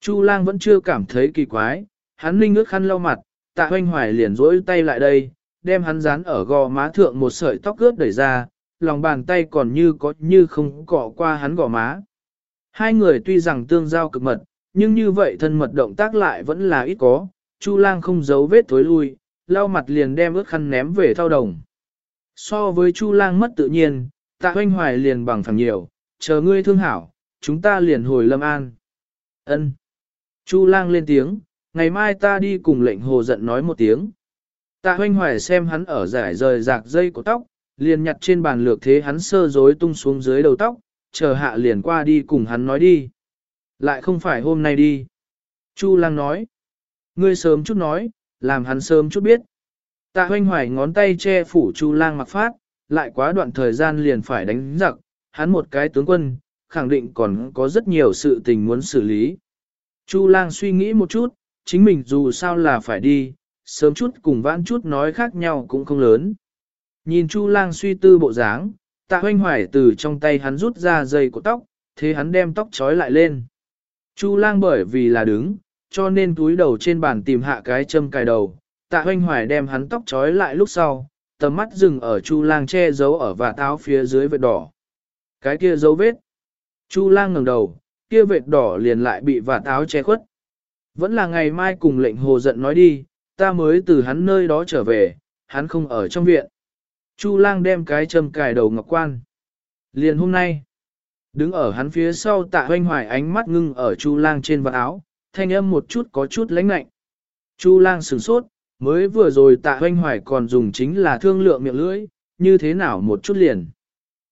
Chu lang vẫn chưa cảm thấy kỳ quái, hắn ninh ước khăn lau mặt, tạ hoanh hoài liền rỗi tay lại đây, đem hắn dán ở gò má thượng một sợi tóc ướt đẩy ra, lòng bàn tay còn như có như không cọ qua hắn gò má. Hai người tuy rằng tương giao cực mật, nhưng như vậy thân mật động tác lại vẫn là ít có, Chu lang không giấu vết tối lui, lau mặt liền đem ướt khăn ném về thao đồng. So với Chu lang mất tự nhiên, tạ hoanh hoài liền bằng phẳng nhiều, chờ ngươi thương hảo, chúng ta liền hồi lâm an. ân Chu lang lên tiếng, ngày mai ta đi cùng lệnh hồ giận nói một tiếng. Tạ hoanh hoài xem hắn ở giải rời rạc dây của tóc, liền nhặt trên bàn lược thế hắn sơ rối tung xuống dưới đầu tóc, chờ hạ liền qua đi cùng hắn nói đi. Lại không phải hôm nay đi. Chu lang nói. Ngươi sớm chút nói, làm hắn sớm chút biết. Tạ hoanh hoài ngón tay che phủ Chu lang mặc phát, lại quá đoạn thời gian liền phải đánh giặc, hắn một cái tướng quân, khẳng định còn có rất nhiều sự tình muốn xử lý. Chu lang suy nghĩ một chút, chính mình dù sao là phải đi, sớm chút cùng vãn chút nói khác nhau cũng không lớn. Nhìn Chu lang suy tư bộ dáng, tạ hoanh hoài từ trong tay hắn rút ra dây của tóc, thế hắn đem tóc trói lại lên. Chu lang bởi vì là đứng, cho nên túi đầu trên bàn tìm hạ cái châm cài đầu, tạ hoanh hoài đem hắn tóc trói lại lúc sau, tầm mắt dừng ở chu lang che giấu ở và táo phía dưới vệt đỏ. Cái kia dấu vết. Chu lang ngẩng đầu, kia vệt đỏ liền lại bị vạt áo che khuất. Vẫn là ngày mai cùng lệnh hồ giận nói đi, ta mới từ hắn nơi đó trở về, hắn không ở trong viện. Chu lang đem cái châm cài đầu ngọc quan. Liền hôm nay, đứng ở hắn phía sau tạ hoanh hoài ánh mắt ngưng ở chu lang trên vạt áo, thanh âm một chút có chút lãnh lạnh. Chu lang sửng sốt, mới vừa rồi tạ hoanh hoài còn dùng chính là thương lượng miệng lưỡi, như thế nào một chút liền.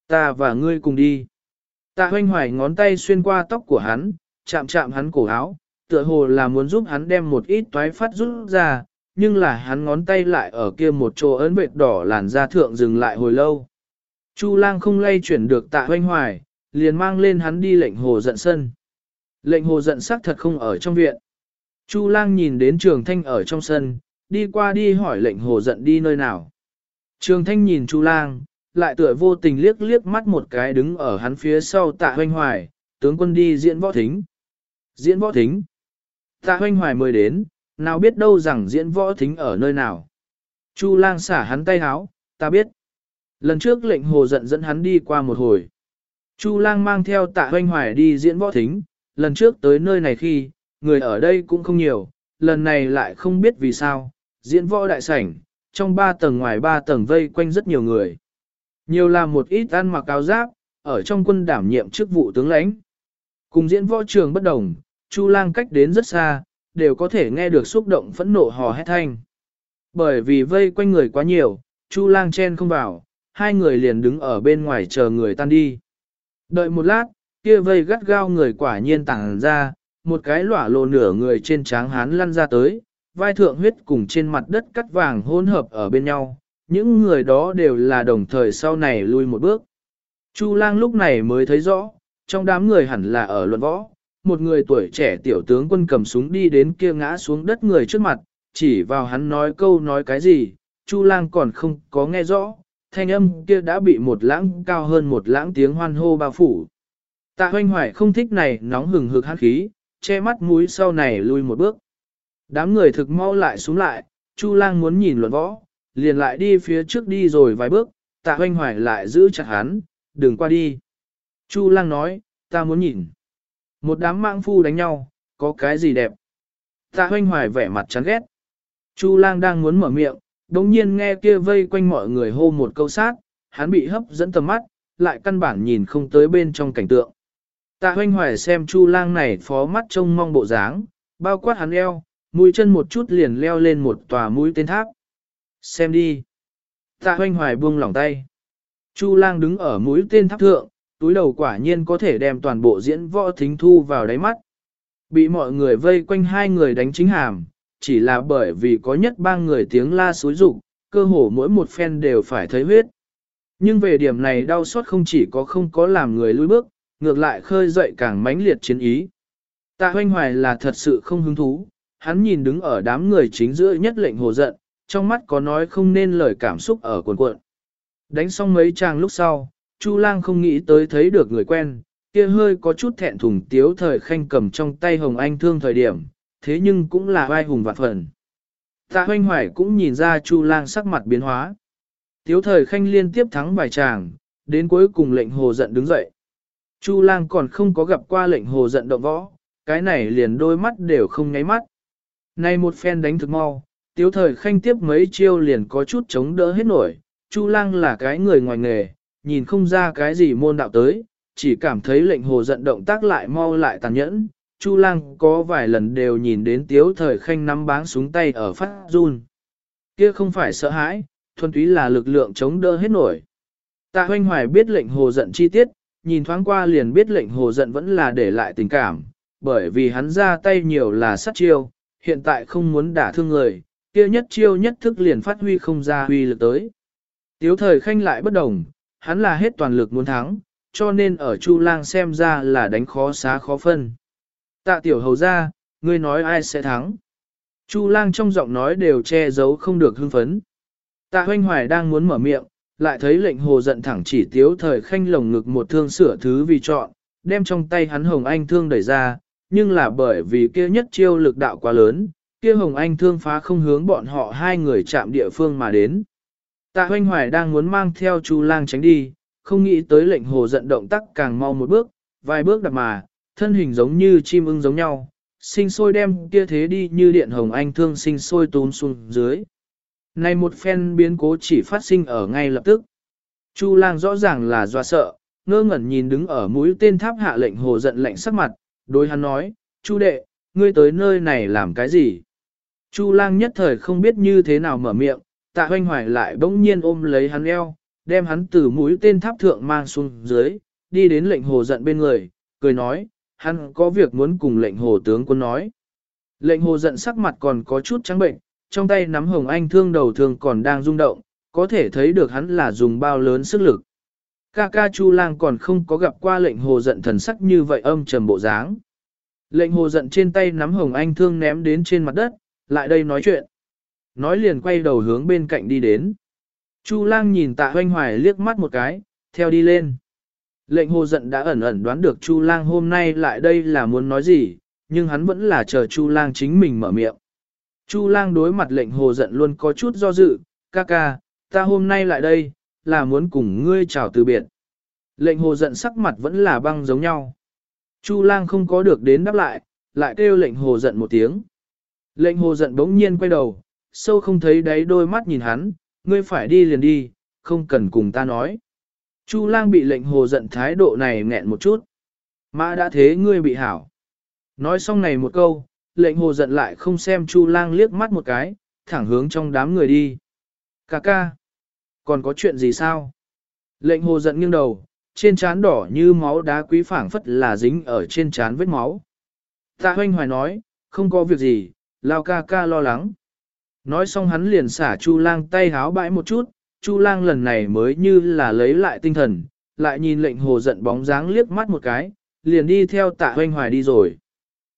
Ta và ngươi cùng đi. Tạ hoanh hoài ngón tay xuyên qua tóc của hắn, chạm chạm hắn cổ áo, tựa hồ là muốn giúp hắn đem một ít toái phát rút ra, nhưng là hắn ngón tay lại ở kia một chỗ ấn vệt đỏ làn da thượng dừng lại hồi lâu. Chu lang không lay chuyển được tạ hoanh hoài, liền mang lên hắn đi lệnh hồ giận sân. Lệnh hồ giận sắc thật không ở trong viện. Chu lang nhìn đến trường thanh ở trong sân, đi qua đi hỏi lệnh hồ giận đi nơi nào. Trường thanh nhìn Chu lang, lại tựa vô tình liếc liếc mắt một cái đứng ở hắn phía sau tạ hoanh hoài, tướng quân đi diễn võ thính. Diễn võ thính. Tạ hoanh hoài mới đến, nào biết đâu rằng diễn võ thính ở nơi nào. Chu lang xả hắn tay háo, ta biết. Lần trước lệnh hồ giận dẫn hắn đi qua một hồi. Chu lang mang theo tạ hoanh hoài đi diễn võ thính, lần trước tới nơi này khi, người ở đây cũng không nhiều, lần này lại không biết vì sao, diễn võ đại sảnh, trong ba tầng ngoài ba tầng vây quanh rất nhiều người. Nhiều là một ít ăn mặc áo giáp, ở trong quân đảm nhiệm chức vụ tướng lãnh. Cùng diễn võ trường bất đồng, Chu lang cách đến rất xa, đều có thể nghe được xúc động phẫn nộ hò hét thanh. Bởi vì vây quanh người quá nhiều, Chu lang chen không vào, hai người liền đứng ở bên ngoài chờ người tan đi. Đợi một lát, kia vây gắt gao người quả nhiên tàng ra, một cái lỏa lộ nửa người trên tráng hán lăn ra tới, vai thượng huyết cùng trên mặt đất cắt vàng hỗn hợp ở bên nhau, những người đó đều là đồng thời sau này lui một bước. Chu lang lúc này mới thấy rõ, trong đám người hẳn là ở luận võ, một người tuổi trẻ tiểu tướng quân cầm súng đi đến kia ngã xuống đất người trước mặt, chỉ vào hắn nói câu nói cái gì, Chu lang còn không có nghe rõ, thanh âm kia đã bị một lãng cao hơn một lãng tiếng hoan hô bao phủ. Tạ hoanh hoài không thích này nóng hừng hực hát khí, che mắt mũi sau này lui một bước. Đám người thực mau lại xuống lại, Chu lang muốn nhìn luận võ, liền lại đi phía trước đi rồi vài bước, tạ hoanh hoài lại giữ chặt hắn, đừng qua đi. Chu lang nói, ta muốn nhìn. Một đám mạng phu đánh nhau, có cái gì đẹp. Tạ hoanh hoài vẻ mặt chán ghét. Chu lang đang muốn mở miệng, đồng nhiên nghe kia vây quanh mọi người hô một câu sát, hắn bị hấp dẫn tầm mắt, lại căn bản nhìn không tới bên trong cảnh tượng. Tạ hoanh hoài xem chu lang này phó mắt trông mong bộ dáng, bao quát hắn eo, mũi chân một chút liền leo lên một tòa mũi tên tháp. Xem đi. Tạ hoanh hoài buông lỏng tay. Chu lang đứng ở mũi tên tháp thượng, túi đầu quả nhiên có thể đem toàn bộ diễn võ thính thu vào đáy mắt. Bị mọi người vây quanh hai người đánh chính hàm, chỉ là bởi vì có nhất ba người tiếng la xối rụng, cơ hồ mỗi một phen đều phải thấy huyết. Nhưng về điểm này đau xót không chỉ có không có làm người lùi bước, ngược lại khơi dậy càng mãnh liệt chiến ý. Tạ hoanh hoài là thật sự không hứng thú, hắn nhìn đứng ở đám người chính giữa nhất lệnh hồ giận, trong mắt có nói không nên lời cảm xúc ở cuộn cuộn. Đánh xong mấy trang lúc sau, Chu lang không nghĩ tới thấy được người quen, kia hơi có chút thẹn thùng tiếu thời khanh cầm trong tay hồng anh thương thời điểm, thế nhưng cũng là vai hùng vạn phần. Tạ hoanh hoài cũng nhìn ra Chu lang sắc mặt biến hóa. Tiếu thời khanh liên tiếp thắng vài tràng, đến cuối cùng lệnh hồ giận đứng dậy. Chu lang còn không có gặp qua lệnh hồ giận động võ, cái này liền đôi mắt đều không nháy mắt. Này một phen đánh thực mau, tiếu thời khanh tiếp mấy chiêu liền có chút chống đỡ hết nổi, Chu lang là cái người ngoài nghề, nhìn không ra cái gì môn đạo tới, chỉ cảm thấy lệnh hồ giận động tác lại mau lại tàn nhẫn. Chu lang có vài lần đều nhìn đến tiếu thời khanh nắm báng súng tay ở phát run. Kia không phải sợ hãi, thuần túy là lực lượng chống đỡ hết nổi. Tạ hoanh hoài biết lệnh hồ giận chi tiết, nhìn thoáng qua liền biết lệnh hồ giận vẫn là để lại tình cảm, bởi vì hắn ra tay nhiều là sát chiêu, hiện tại không muốn đả thương người, kia nhất chiêu nhất thức liền phát huy không ra huy lực tới. Tiếu thời khanh lại bất đồng, hắn là hết toàn lực muốn thắng, cho nên ở Chu Lang xem ra là đánh khó xá khó phân. Tạ tiểu hầu ra, ngươi nói ai sẽ thắng? Chu Lang trong giọng nói đều che giấu không được hưng phấn. Tạ hoanh hoài đang muốn mở miệng, lại thấy lệnh hồ giận thẳng chỉ tiếu thời khanh lồng ngực một thương sửa thứ vì chọn, đem trong tay hắn hồng anh thương đẩy ra, nhưng là bởi vì kia nhất chiêu lực đạo quá lớn, kia hồng anh thương phá không hướng bọn họ hai người chạm địa phương mà đến. Tạ hoanh hoài đang muốn mang theo chu lang tránh đi, không nghĩ tới lệnh hồ giận động tác càng mau một bước, vài bước đạp mà, thân hình giống như chim ưng giống nhau, sinh sôi đem kia thế đi như điện hồng anh thương sinh sôi tún xuống dưới. Này một phen biến cố chỉ phát sinh ở ngay lập tức. Chu lang rõ ràng là do sợ, ngơ ngẩn nhìn đứng ở mũi tên tháp hạ lệnh hồ giận lạnh sắc mặt, đối hắn nói, Chu đệ, ngươi tới nơi này làm cái gì? Chu lang nhất thời không biết như thế nào mở miệng, tạ hoanh hoài lại bỗng nhiên ôm lấy hắn eo, đem hắn từ mũi tên tháp thượng mang xuống dưới, đi đến lệnh hồ giận bên người, cười nói, hắn có việc muốn cùng lệnh hồ tướng quân nói. Lệnh hồ giận sắc mặt còn có chút trắng bệnh, trong tay nắm hồng anh thương đầu thường còn đang rung động, có thể thấy được hắn là dùng bao lớn sức lực. Ca ca Chu Lang còn không có gặp qua lệnh hồ giận thần sắc như vậy âm trầm bộ dáng. Lệnh hồ giận trên tay nắm hồng anh thương ném đến trên mặt đất, lại đây nói chuyện. Nói liền quay đầu hướng bên cạnh đi đến. Chu lang nhìn tạ hoanh hoài liếc mắt một cái, theo đi lên. Lệnh hồ giận đã ẩn ẩn đoán được Chu lang hôm nay lại đây là muốn nói gì, nhưng hắn vẫn là chờ Chu lang chính mình mở miệng. Chu lang đối mặt lệnh hồ giận luôn có chút do dự, ca ca, ta hôm nay lại đây, là muốn cùng ngươi chào từ biệt. Lệnh hồ giận sắc mặt vẫn là băng giống nhau. Chu lang không có được đến đáp lại, lại kêu lệnh hồ giận một tiếng. Lệnh hồ giận bỗng nhiên quay đầu, sâu không thấy đáy đôi mắt nhìn hắn, ngươi phải đi liền đi, không cần cùng ta nói. Chu lang bị lệnh hồ giận thái độ này nghẹn một chút. Mã đã thế ngươi bị hảo. Nói xong này một câu, lệnh hồ giận lại không xem Chu lang liếc mắt một cái, thẳng hướng trong đám người đi. Cà ca, còn có chuyện gì sao? Lệnh hồ giận nghiêng đầu, trên trán đỏ như máu đá quý phảng phất là dính ở trên trán vết máu. Tạ hoanh hoài nói, không có việc gì, lao ca ca lo lắng. Nói xong hắn liền xả Chu lang tay háo bãi một chút, Chu lang lần này mới như là lấy lại tinh thần, lại nhìn lệnh hồ giận bóng dáng liếc mắt một cái, liền đi theo tạ hoanh hoài đi rồi.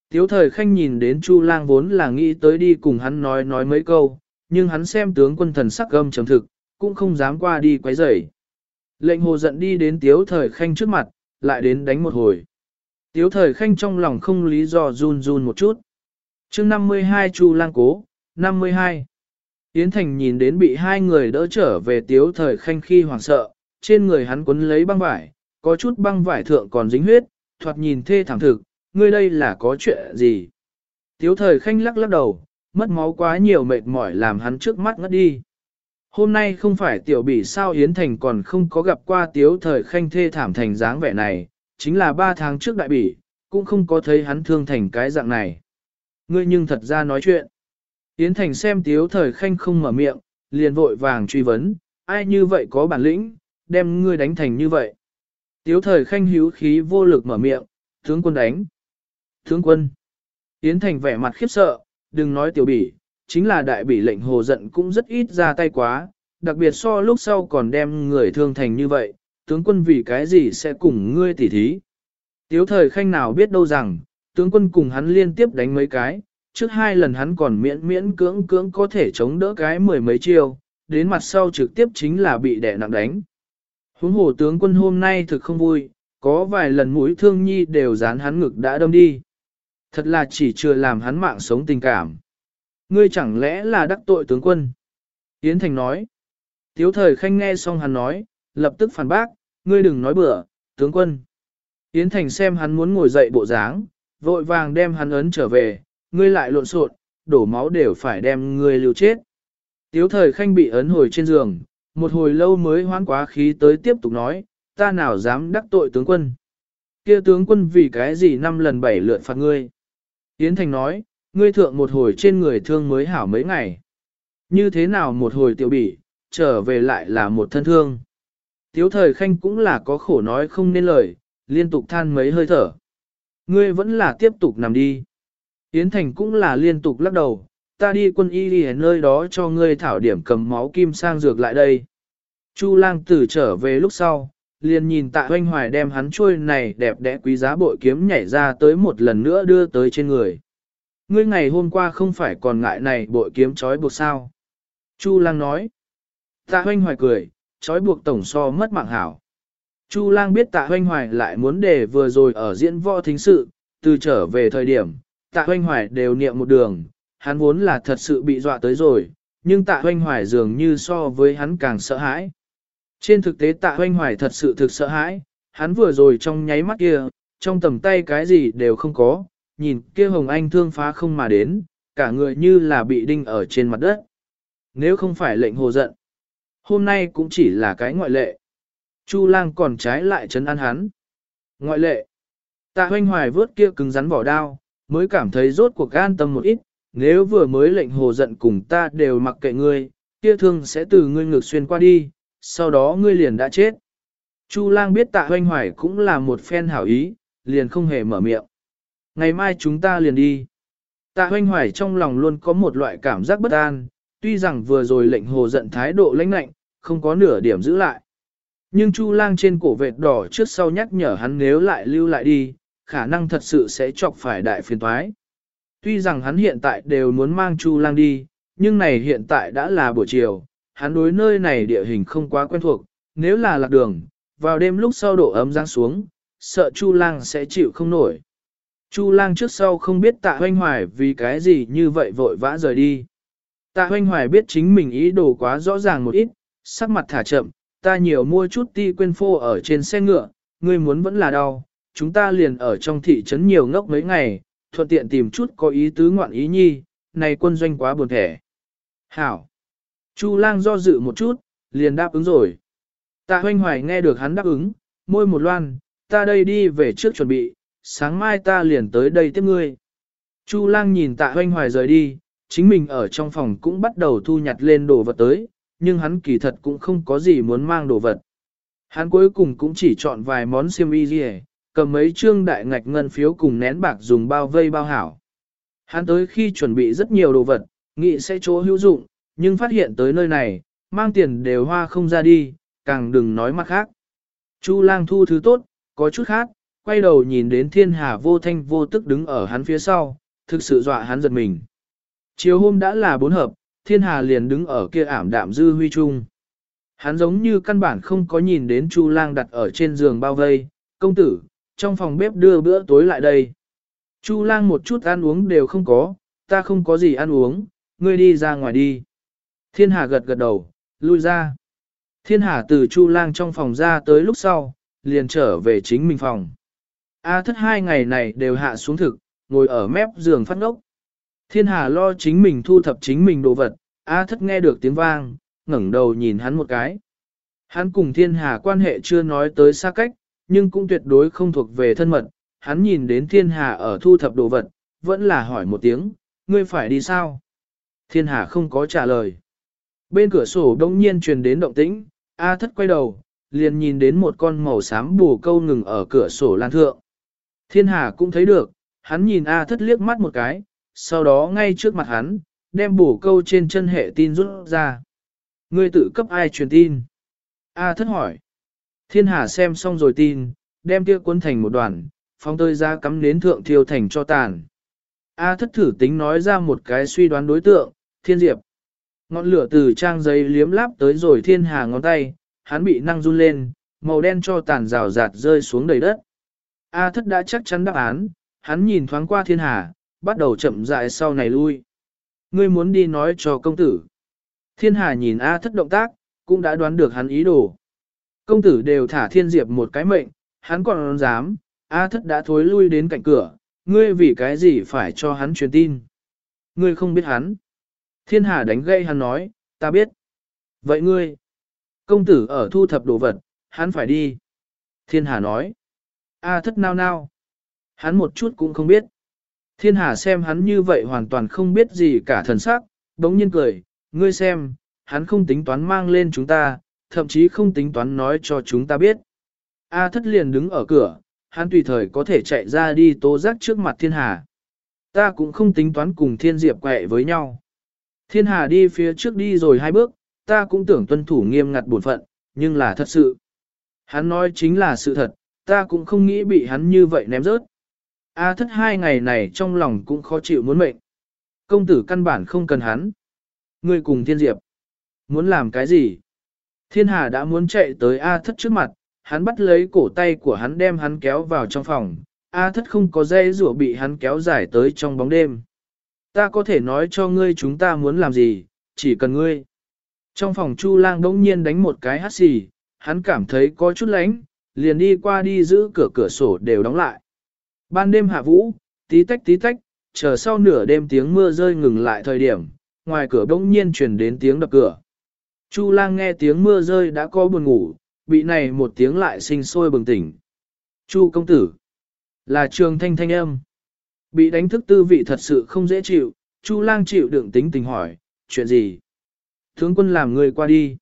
Tiếu thời khanh nhìn đến Chu lang vốn là nghĩ tới đi cùng hắn nói nói mấy câu, nhưng hắn xem tướng quân thần sắc gâm trầm thực, cũng không dám qua đi quấy rầy. Lệnh hồ giận đi đến tiếu thời khanh trước mặt, lại đến đánh một hồi. Tiếu thời khanh trong lòng không lý do run run một chút. chương 52 Chu lang cố, 52. Yến Thành nhìn đến bị hai người đỡ trở về tiếu thời khanh khi hoảng sợ, trên người hắn quấn lấy băng vải, có chút băng vải thượng còn dính huyết, thoạt nhìn thê thảm thực, ngươi đây là có chuyện gì? Tiếu thời khanh lắc lắc đầu, mất máu quá nhiều mệt mỏi làm hắn trước mắt ngất đi. Hôm nay không phải tiểu bỉ sao Yến Thành còn không có gặp qua tiếu thời khanh thê thảm thành dáng vẻ này, chính là ba tháng trước đại bỉ, cũng không có thấy hắn thương thành cái dạng này. Ngươi nhưng thật ra nói chuyện. Yến Thành xem tiếu thời khanh không mở miệng, liền vội vàng truy vấn, ai như vậy có bản lĩnh, đem ngươi đánh thành như vậy. Tiếu thời khanh hữu khí vô lực mở miệng, tướng quân đánh. Tướng quân. Yến Thành vẻ mặt khiếp sợ, đừng nói tiểu bỉ, chính là đại bỉ lệnh hồ giận cũng rất ít ra tay quá, đặc biệt so lúc sau còn đem người thương thành như vậy, tướng quân vì cái gì sẽ cùng ngươi tỉ thí. Tiếu thời khanh nào biết đâu rằng, tướng quân cùng hắn liên tiếp đánh mấy cái, trước hai lần hắn còn miễn miễn cưỡng cưỡng có thể chống đỡ cái mười mấy chiêu, đến mặt sau trực tiếp chính là bị đẻ nặng đánh. Huống hồ tướng quân hôm nay thực không vui, có vài lần mũi thương nhi đều dán hắn ngực đã đâm đi. Thật là chỉ chưa làm hắn mạng sống tình cảm. Ngươi chẳng lẽ là đắc tội tướng quân? Yến Thành nói. Tiếu thời khanh nghe xong hắn nói, lập tức phản bác, ngươi đừng nói bừa, tướng quân. Yến Thành xem hắn muốn ngồi dậy bộ dáng, vội vàng đem hắn ấn trở về, ngươi lại lộn xộn, đổ máu đều phải đem ngươi lưu chết. Tiếu thời khanh bị ấn hồi trên giường, một hồi lâu mới hoán quá khí tới tiếp tục nói, ta nào dám đắc tội tướng quân. Kia tướng quân vì cái gì năm lần bảy lượt phạt ngươi. Yến Thành nói, ngươi thượng một hồi trên người thương mới hảo mấy ngày. Như thế nào một hồi tiểu bỉ, trở về lại là một thân thương. Tiếu thời khanh cũng là có khổ nói không nên lời, liên tục than mấy hơi thở. Ngươi vẫn là tiếp tục nằm đi. Yến Thành cũng là liên tục lắc đầu, ta đi quân y đi nơi đó cho ngươi thảo điểm cầm máu kim sang dược lại đây. Chu lang tử trở về lúc sau, liền nhìn tạ hoanh hoài đem hắn trôi này đẹp đẽ quý giá bội kiếm nhảy ra tới một lần nữa đưa tới trên người. Ngươi ngày hôm qua không phải còn ngại này bội kiếm trói buộc sao. Chu lang nói. Tạ hoanh hoài cười, trói buộc tổng so mất mạng hảo. Chu lang biết tạ hoanh hoài lại muốn để vừa rồi ở diễn võ thính sự, từ trở về thời điểm, tạ hoanh hoài đều niệm một đường, hắn vốn là thật sự bị dọa tới rồi, nhưng tạ hoanh hoài dường như so với hắn càng sợ hãi. Trên thực tế tạ hoanh hoài thật sự thực sợ hãi, hắn vừa rồi trong nháy mắt kia, trong tầm tay cái gì đều không có, nhìn kia hồng anh thương phá không mà đến, cả người như là bị đinh ở trên mặt đất. Nếu không phải lệnh hồ giận, hôm nay cũng chỉ là cái ngoại lệ. Chu lang còn trái lại chấn an hắn. Ngoại lệ. Tạ hoanh hoài vớt kia cứng rắn vỏ đao, mới cảm thấy rốt cuộc an tâm một ít, nếu vừa mới lệnh hồ giận cùng ta đều mặc kệ ngươi, kia thương sẽ từ ngươi ngược xuyên qua đi, sau đó ngươi liền đã chết. Chu lang biết tạ hoanh hoài cũng là một phen hảo ý, liền không hề mở miệng. Ngày mai chúng ta liền đi. Tạ hoanh hoài trong lòng luôn có một loại cảm giác bất an, tuy rằng vừa rồi lệnh hồ giận thái độ lãnh lạnh, không có nửa điểm giữ lại. Nhưng Chu lang trên cổ vệt đỏ trước sau nhắc nhở hắn nếu lại lưu lại đi, khả năng thật sự sẽ chọc phải đại phiền toái. Tuy rằng hắn hiện tại đều muốn mang Chu lang đi, nhưng này hiện tại đã là buổi chiều, hắn đối nơi này địa hình không quá quen thuộc, nếu là lạc đường, vào đêm lúc sau độ ấm giáng xuống, sợ Chu lang sẽ chịu không nổi. Chu lang trước sau không biết tạ hoanh hoài vì cái gì như vậy vội vã rời đi. Tạ hoanh hoài biết chính mình ý đồ quá rõ ràng một ít, sắc mặt thả chậm, ta nhiều mua chút ti quên phô ở trên xe ngựa, ngươi muốn vẫn là đau, chúng ta liền ở trong thị trấn nhiều ngốc mấy ngày, thuận tiện tìm chút có ý tứ ngoạn ý nhi, này quân doanh quá buồn thẻ. Hảo! Chu lang do dự một chút, liền đáp ứng rồi. Tạ hoanh hoài nghe được hắn đáp ứng, môi một loan, ta đây đi về trước chuẩn bị, sáng mai ta liền tới đây tiếp ngươi. Chu lang nhìn tạ hoanh hoài rời đi, chính mình ở trong phòng cũng bắt đầu thu nhặt lên đồ vật tới, nhưng hắn kỳ thật cũng không có gì muốn mang đồ vật. Hắn cuối cùng cũng chỉ chọn vài món xiêm y gì cầm mấy trương đại ngạch ngân phiếu cùng nén bạc dùng bao vây bao hảo. Hắn tới khi chuẩn bị rất nhiều đồ vật, nghĩ sẽ chỗ hữu dụng, nhưng phát hiện tới nơi này, mang tiền đều hoa không ra đi, càng đừng nói mặt khác. Chu lang thu thứ tốt, có chút khác, quay đầu nhìn đến thiên hà vô thanh vô tức đứng ở hắn phía sau, thực sự dọa hắn giật mình. Chiều hôm đã là bốn hợp, thiên hà liền đứng ở kia ảm đạm dư huy trung. Hắn giống như căn bản không có nhìn đến Chu lang đặt ở trên giường bao vây, công tử, trong phòng bếp đưa bữa tối lại đây. Chu lang một chút ăn uống đều không có, ta không có gì ăn uống, ngươi đi ra ngoài đi. Thiên hà gật gật đầu, lui ra. Thiên hà từ chu lang trong phòng ra tới lúc sau, liền trở về chính mình phòng. A thất hai ngày này đều hạ xuống thực, ngồi ở mép giường phát ngốc. Thiên hà lo chính mình thu thập chính mình đồ vật, A thất nghe được tiếng vang, ngẩng đầu nhìn hắn một cái. Hắn cùng thiên hà quan hệ chưa nói tới xa cách, nhưng cũng tuyệt đối không thuộc về thân mật. Hắn nhìn đến thiên hà ở thu thập đồ vật, vẫn là hỏi một tiếng, ngươi phải đi sao? Thiên hà không có trả lời. Bên cửa sổ đông nhiên truyền đến động tĩnh, A thất quay đầu, liền nhìn đến một con màu xám bù câu ngừng ở cửa sổ lan thượng. Thiên hà cũng thấy được, hắn nhìn A thất liếc mắt một cái, sau đó ngay trước mặt hắn, đem bù câu trên chân hệ tin rút ra. Ngươi tự cấp ai truyền tin? A thất hỏi. Thiên Hà xem xong rồi tin, đem kia cuốn thành một đoàn, phong tơi ra cắm nến thượng thiêu thành cho tàn. A à, thất thử tính nói ra một cái suy đoán đối tượng, thiên diệp. Ngọn lửa từ trang giấy liếm láp tới rồi thiên hà ngón tay, hắn bị năng run lên, màu đen cho tàn rào rạt rơi xuống đầy đất. A à, thất đã chắc chắn đáp án, hắn nhìn thoáng qua thiên hà, bắt đầu chậm rãi sau này lui. Ngươi muốn đi nói cho công tử. Thiên hà nhìn A à, thất động tác, cũng đã đoán được hắn ý đồ. Công tử đều thả thiên diệp một cái mệnh, hắn còn dám, A thất đã thối lui đến cạnh cửa, ngươi vì cái gì phải cho hắn truyền tin. Ngươi không biết hắn. Thiên hà đánh gây hắn nói, ta biết. Vậy ngươi, công tử ở thu thập đồ vật, hắn phải đi. Thiên hà nói, A thất nao nao. Hắn một chút cũng không biết. Thiên hà xem hắn như vậy hoàn toàn không biết gì cả thần sắc, đống nhiên cười, ngươi xem, hắn không tính toán mang lên chúng ta, thậm chí không tính toán nói cho chúng ta biết. A thất liền đứng ở cửa, hắn tùy thời có thể chạy ra đi tố giác trước mặt thiên hà. ta cũng không tính toán cùng thiên diệp quẹ với nhau. Thiên hà đi phía trước đi rồi hai bước, ta cũng tưởng tuân thủ nghiêm ngặt bổn phận, nhưng là thật sự. Hắn nói chính là sự thật, ta cũng không nghĩ bị hắn như vậy ném rớt. A thất hai ngày này trong lòng cũng khó chịu muốn mệnh. Công tử căn bản không cần hắn. Ngươi cùng thiên diệp. Muốn làm cái gì? Thiên hà đã muốn chạy tới A thất trước mặt, hắn bắt lấy cổ tay của hắn đem hắn kéo vào trong phòng. A thất không có dây rủa bị hắn kéo dài tới trong bóng đêm. Ta có thể nói cho ngươi chúng ta muốn làm gì, chỉ cần ngươi. Trong phòng Chu lang đống nhiên đánh một cái hắt xì, hắn cảm thấy có chút lánh, liền đi qua đi giữ cửa cửa sổ đều đóng lại. Ban đêm hạ vũ, tí tách tí tách, chờ sau nửa đêm tiếng mưa rơi ngừng lại thời điểm, ngoài cửa đống nhiên truyền đến tiếng đập cửa. Chu lang nghe tiếng mưa rơi đã có buồn ngủ, bị này một tiếng lại sinh sôi bừng tỉnh. Chu công tử, là trường thanh thanh âm. Bị đánh thức tư vị thật sự không dễ chịu, Chu lang chịu đựng tính tình hỏi, chuyện gì? Tướng quân làm người qua đi.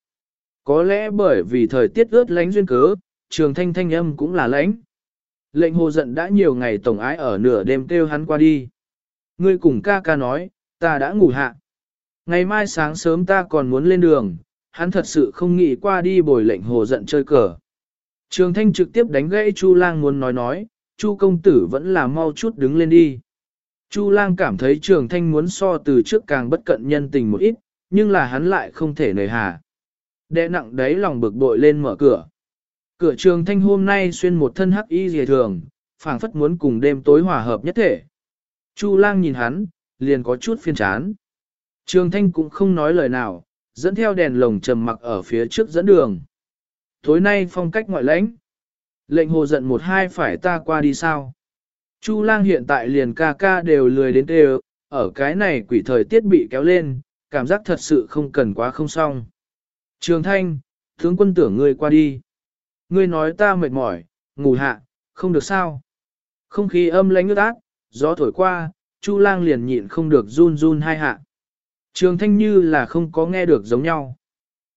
Có lẽ bởi vì thời tiết ướt lánh duyên cớ, trường thanh thanh âm cũng là lánh. Lệnh hồ giận đã nhiều ngày tổng ái ở nửa đêm kêu hắn qua đi. Ngươi cùng ca ca nói, ta đã ngủ hạ. Ngày mai sáng sớm ta còn muốn lên đường, hắn thật sự không nghĩ qua đi bồi lệnh hồ giận chơi cờ. Trường thanh trực tiếp đánh gãy Chu lang muốn nói nói, Chu công tử vẫn là mau chút đứng lên đi. Chu lang cảm thấy trường thanh muốn so từ trước càng bất cận nhân tình một ít, nhưng là hắn lại không thể nời hà. Đệ nặng đấy lòng bực bội lên mở cửa. Cửa trường thanh hôm nay xuyên một thân hắc y dề thường, phảng phất muốn cùng đêm tối hòa hợp nhất thể. Chu lang nhìn hắn, liền có chút phiên chán. Trường thanh cũng không nói lời nào, dẫn theo đèn lồng trầm mặc ở phía trước dẫn đường. Tối nay phong cách ngoại lãnh. Lệnh hồ giận một hai phải ta qua đi sao. Chu lang hiện tại liền ca ca đều lười đến đều, ở cái này quỷ thời tiết bị kéo lên, cảm giác thật sự không cần quá không xong. Trường thanh, tướng quân tưởng ngươi qua đi. Ngươi nói ta mệt mỏi, ngủ hạ, không được sao. Không khí âm lãnh ướt át, gió thổi qua, Chu lang liền nhịn không được run run hai hạ. Trường thanh như là không có nghe được giống nhau.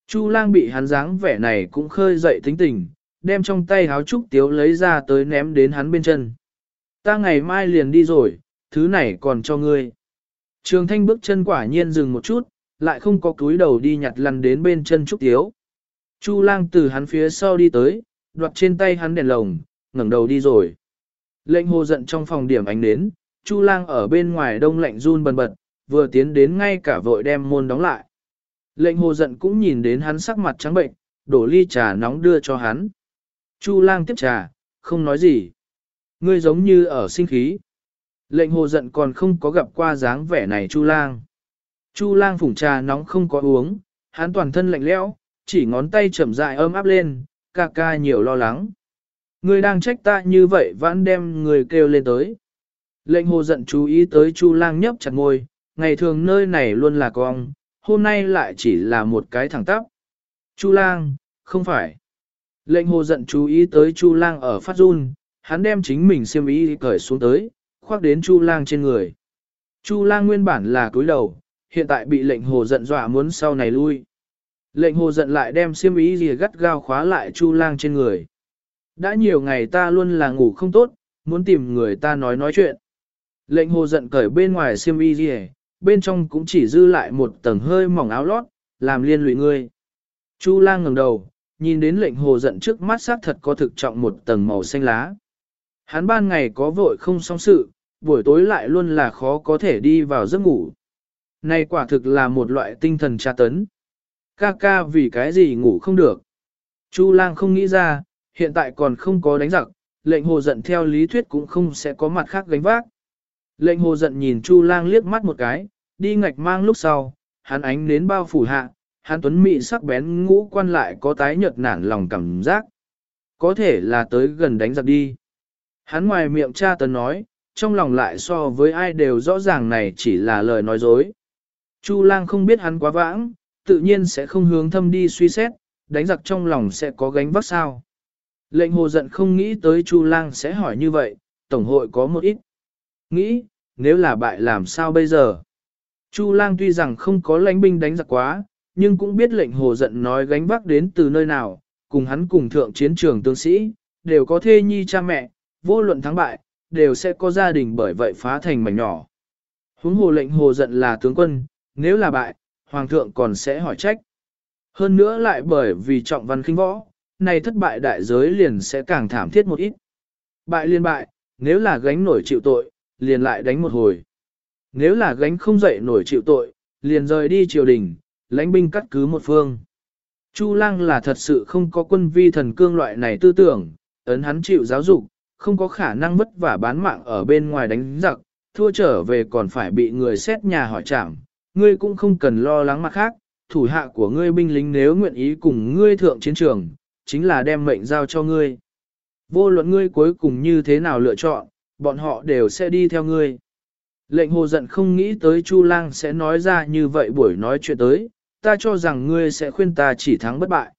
Chu lang bị hắn dáng vẻ này cũng khơi dậy tính tình, đem trong tay háo trúc tiếu lấy ra tới ném đến hắn bên chân. Ta ngày mai liền đi rồi, thứ này còn cho ngươi. Trường thanh bước chân quả nhiên dừng một chút, lại không có cúi đầu đi nhặt lăn đến bên chân trúc tiếu. Chu lang từ hắn phía sau đi tới, đoạt trên tay hắn đèn lồng, ngẩng đầu đi rồi. Lệnh hồ giận trong phòng điểm ánh đến, Chu lang ở bên ngoài đông lạnh run bần bật, vừa tiến đến ngay cả vội đem môn đóng lại. Lệnh hồ giận cũng nhìn đến hắn sắc mặt trắng bệnh, đổ ly trà nóng đưa cho hắn. Chu lang tiếp trà, không nói gì. Ngươi giống như ở sinh khí. Lệnh hồ giận còn không có gặp qua dáng vẻ này Chu lang. Chu lang phủng trà nóng không có uống, hắn toàn thân lạnh lẽo, chỉ ngón tay chậm dại ấm áp lên, ca ca nhiều lo lắng. Ngươi đang trách ta như vậy vẫn đem người kêu lên tới. Lệnh hồ giận chú ý tới Chu lang nhấp chặt ngôi, ngày thường nơi này luôn là cong, hôm nay lại chỉ là một cái thẳng tắp. Chu lang, không phải. Lệnh hồ giận chú ý tới Chu lang ở phát run, hắn đem chính mình xiêm ý cởi xuống tới, khoác đến Chu lang trên người. Chu lang nguyên bản là cúi đầu, hiện tại bị lệnh hồ giận dọa muốn sau này lui. Lệnh hồ giận lại đem xiêm ý gì gắt gao khóa lại Chu lang trên người. Đã nhiều ngày ta luôn là ngủ không tốt, muốn tìm người ta nói nói chuyện. Lệnh hồ giận cởi bên ngoài xiêm y gì bên trong cũng chỉ dư lại một tầng hơi mỏng áo lót, làm liên lụy ngươi. Chu lang ngẩng đầu, nhìn đến lệnh hồ giận trước mắt xác thật có thực trọng một tầng màu xanh lá. Hắn ban ngày có vội không xong sự, buổi tối lại luôn là khó có thể đi vào giấc ngủ. Này quả thực là một loại tinh thần tra tấn. Ca ca vì cái gì ngủ không được. Chu lang không nghĩ ra, hiện tại còn không có đánh giặc, lệnh hồ giận theo lý thuyết cũng không sẽ có mặt khác gánh vác. Lệnh hồ giận nhìn Chu lang liếc mắt một cái, đi ngạch mang lúc sau, hắn ánh nến bao phủ hạ, hắn tuấn mị sắc bén ngũ quan lại có tái nhợt nản lòng cảm giác. Có thể là tới gần đánh giặc đi. Hắn ngoài miệng cha tấn nói, trong lòng lại so với ai đều rõ ràng này chỉ là lời nói dối. Chu lang không biết hắn quá vãng, tự nhiên sẽ không hướng thâm đi suy xét, đánh giặc trong lòng sẽ có gánh vác sao. Lệnh hồ giận không nghĩ tới Chu lang sẽ hỏi như vậy, tổng hội có một ít. Nghĩ, nếu là bại làm sao bây giờ? Chu lang tuy rằng không có lãnh binh đánh giặc quá, nhưng cũng biết lệnh hồ giận nói gánh vác đến từ nơi nào, cùng hắn cùng thượng chiến trường tướng sĩ, đều có thê nhi cha mẹ, vô luận thắng bại, đều sẽ có gia đình bởi vậy phá thành mảnh nhỏ. Huống hồ lệnh hồ giận là tướng quân, nếu là bại, hoàng thượng còn sẽ hỏi trách. Hơn nữa lại bởi vì trọng văn khinh võ, này thất bại đại giới liền sẽ càng thảm thiết một ít. Bại liên bại, nếu là gánh nổi chịu tội, liền lại đánh một hồi. Nếu là gánh không dậy nổi chịu tội, liền rời đi triều đình, lãnh binh cắt cứ một phương. Chu Lăng là thật sự không có quân vi thần cương loại này tư tưởng, ấn hắn chịu giáo dục, không có khả năng vất vả bán mạng ở bên ngoài đánh giặc, thua trở về còn phải bị người xét nhà hỏi trảm. Ngươi cũng không cần lo lắng mặt khác, thủ hạ của ngươi binh lính nếu nguyện ý cùng ngươi thượng chiến trường, chính là đem mệnh giao cho ngươi. Vô luận ngươi cuối cùng như thế nào lựa chọn, bọn họ đều sẽ đi theo ngươi. Lệnh hồ giận không nghĩ tới Chu Lang sẽ nói ra như vậy buổi nói chuyện tới, ta cho rằng ngươi sẽ khuyên ta chỉ thắng bất bại.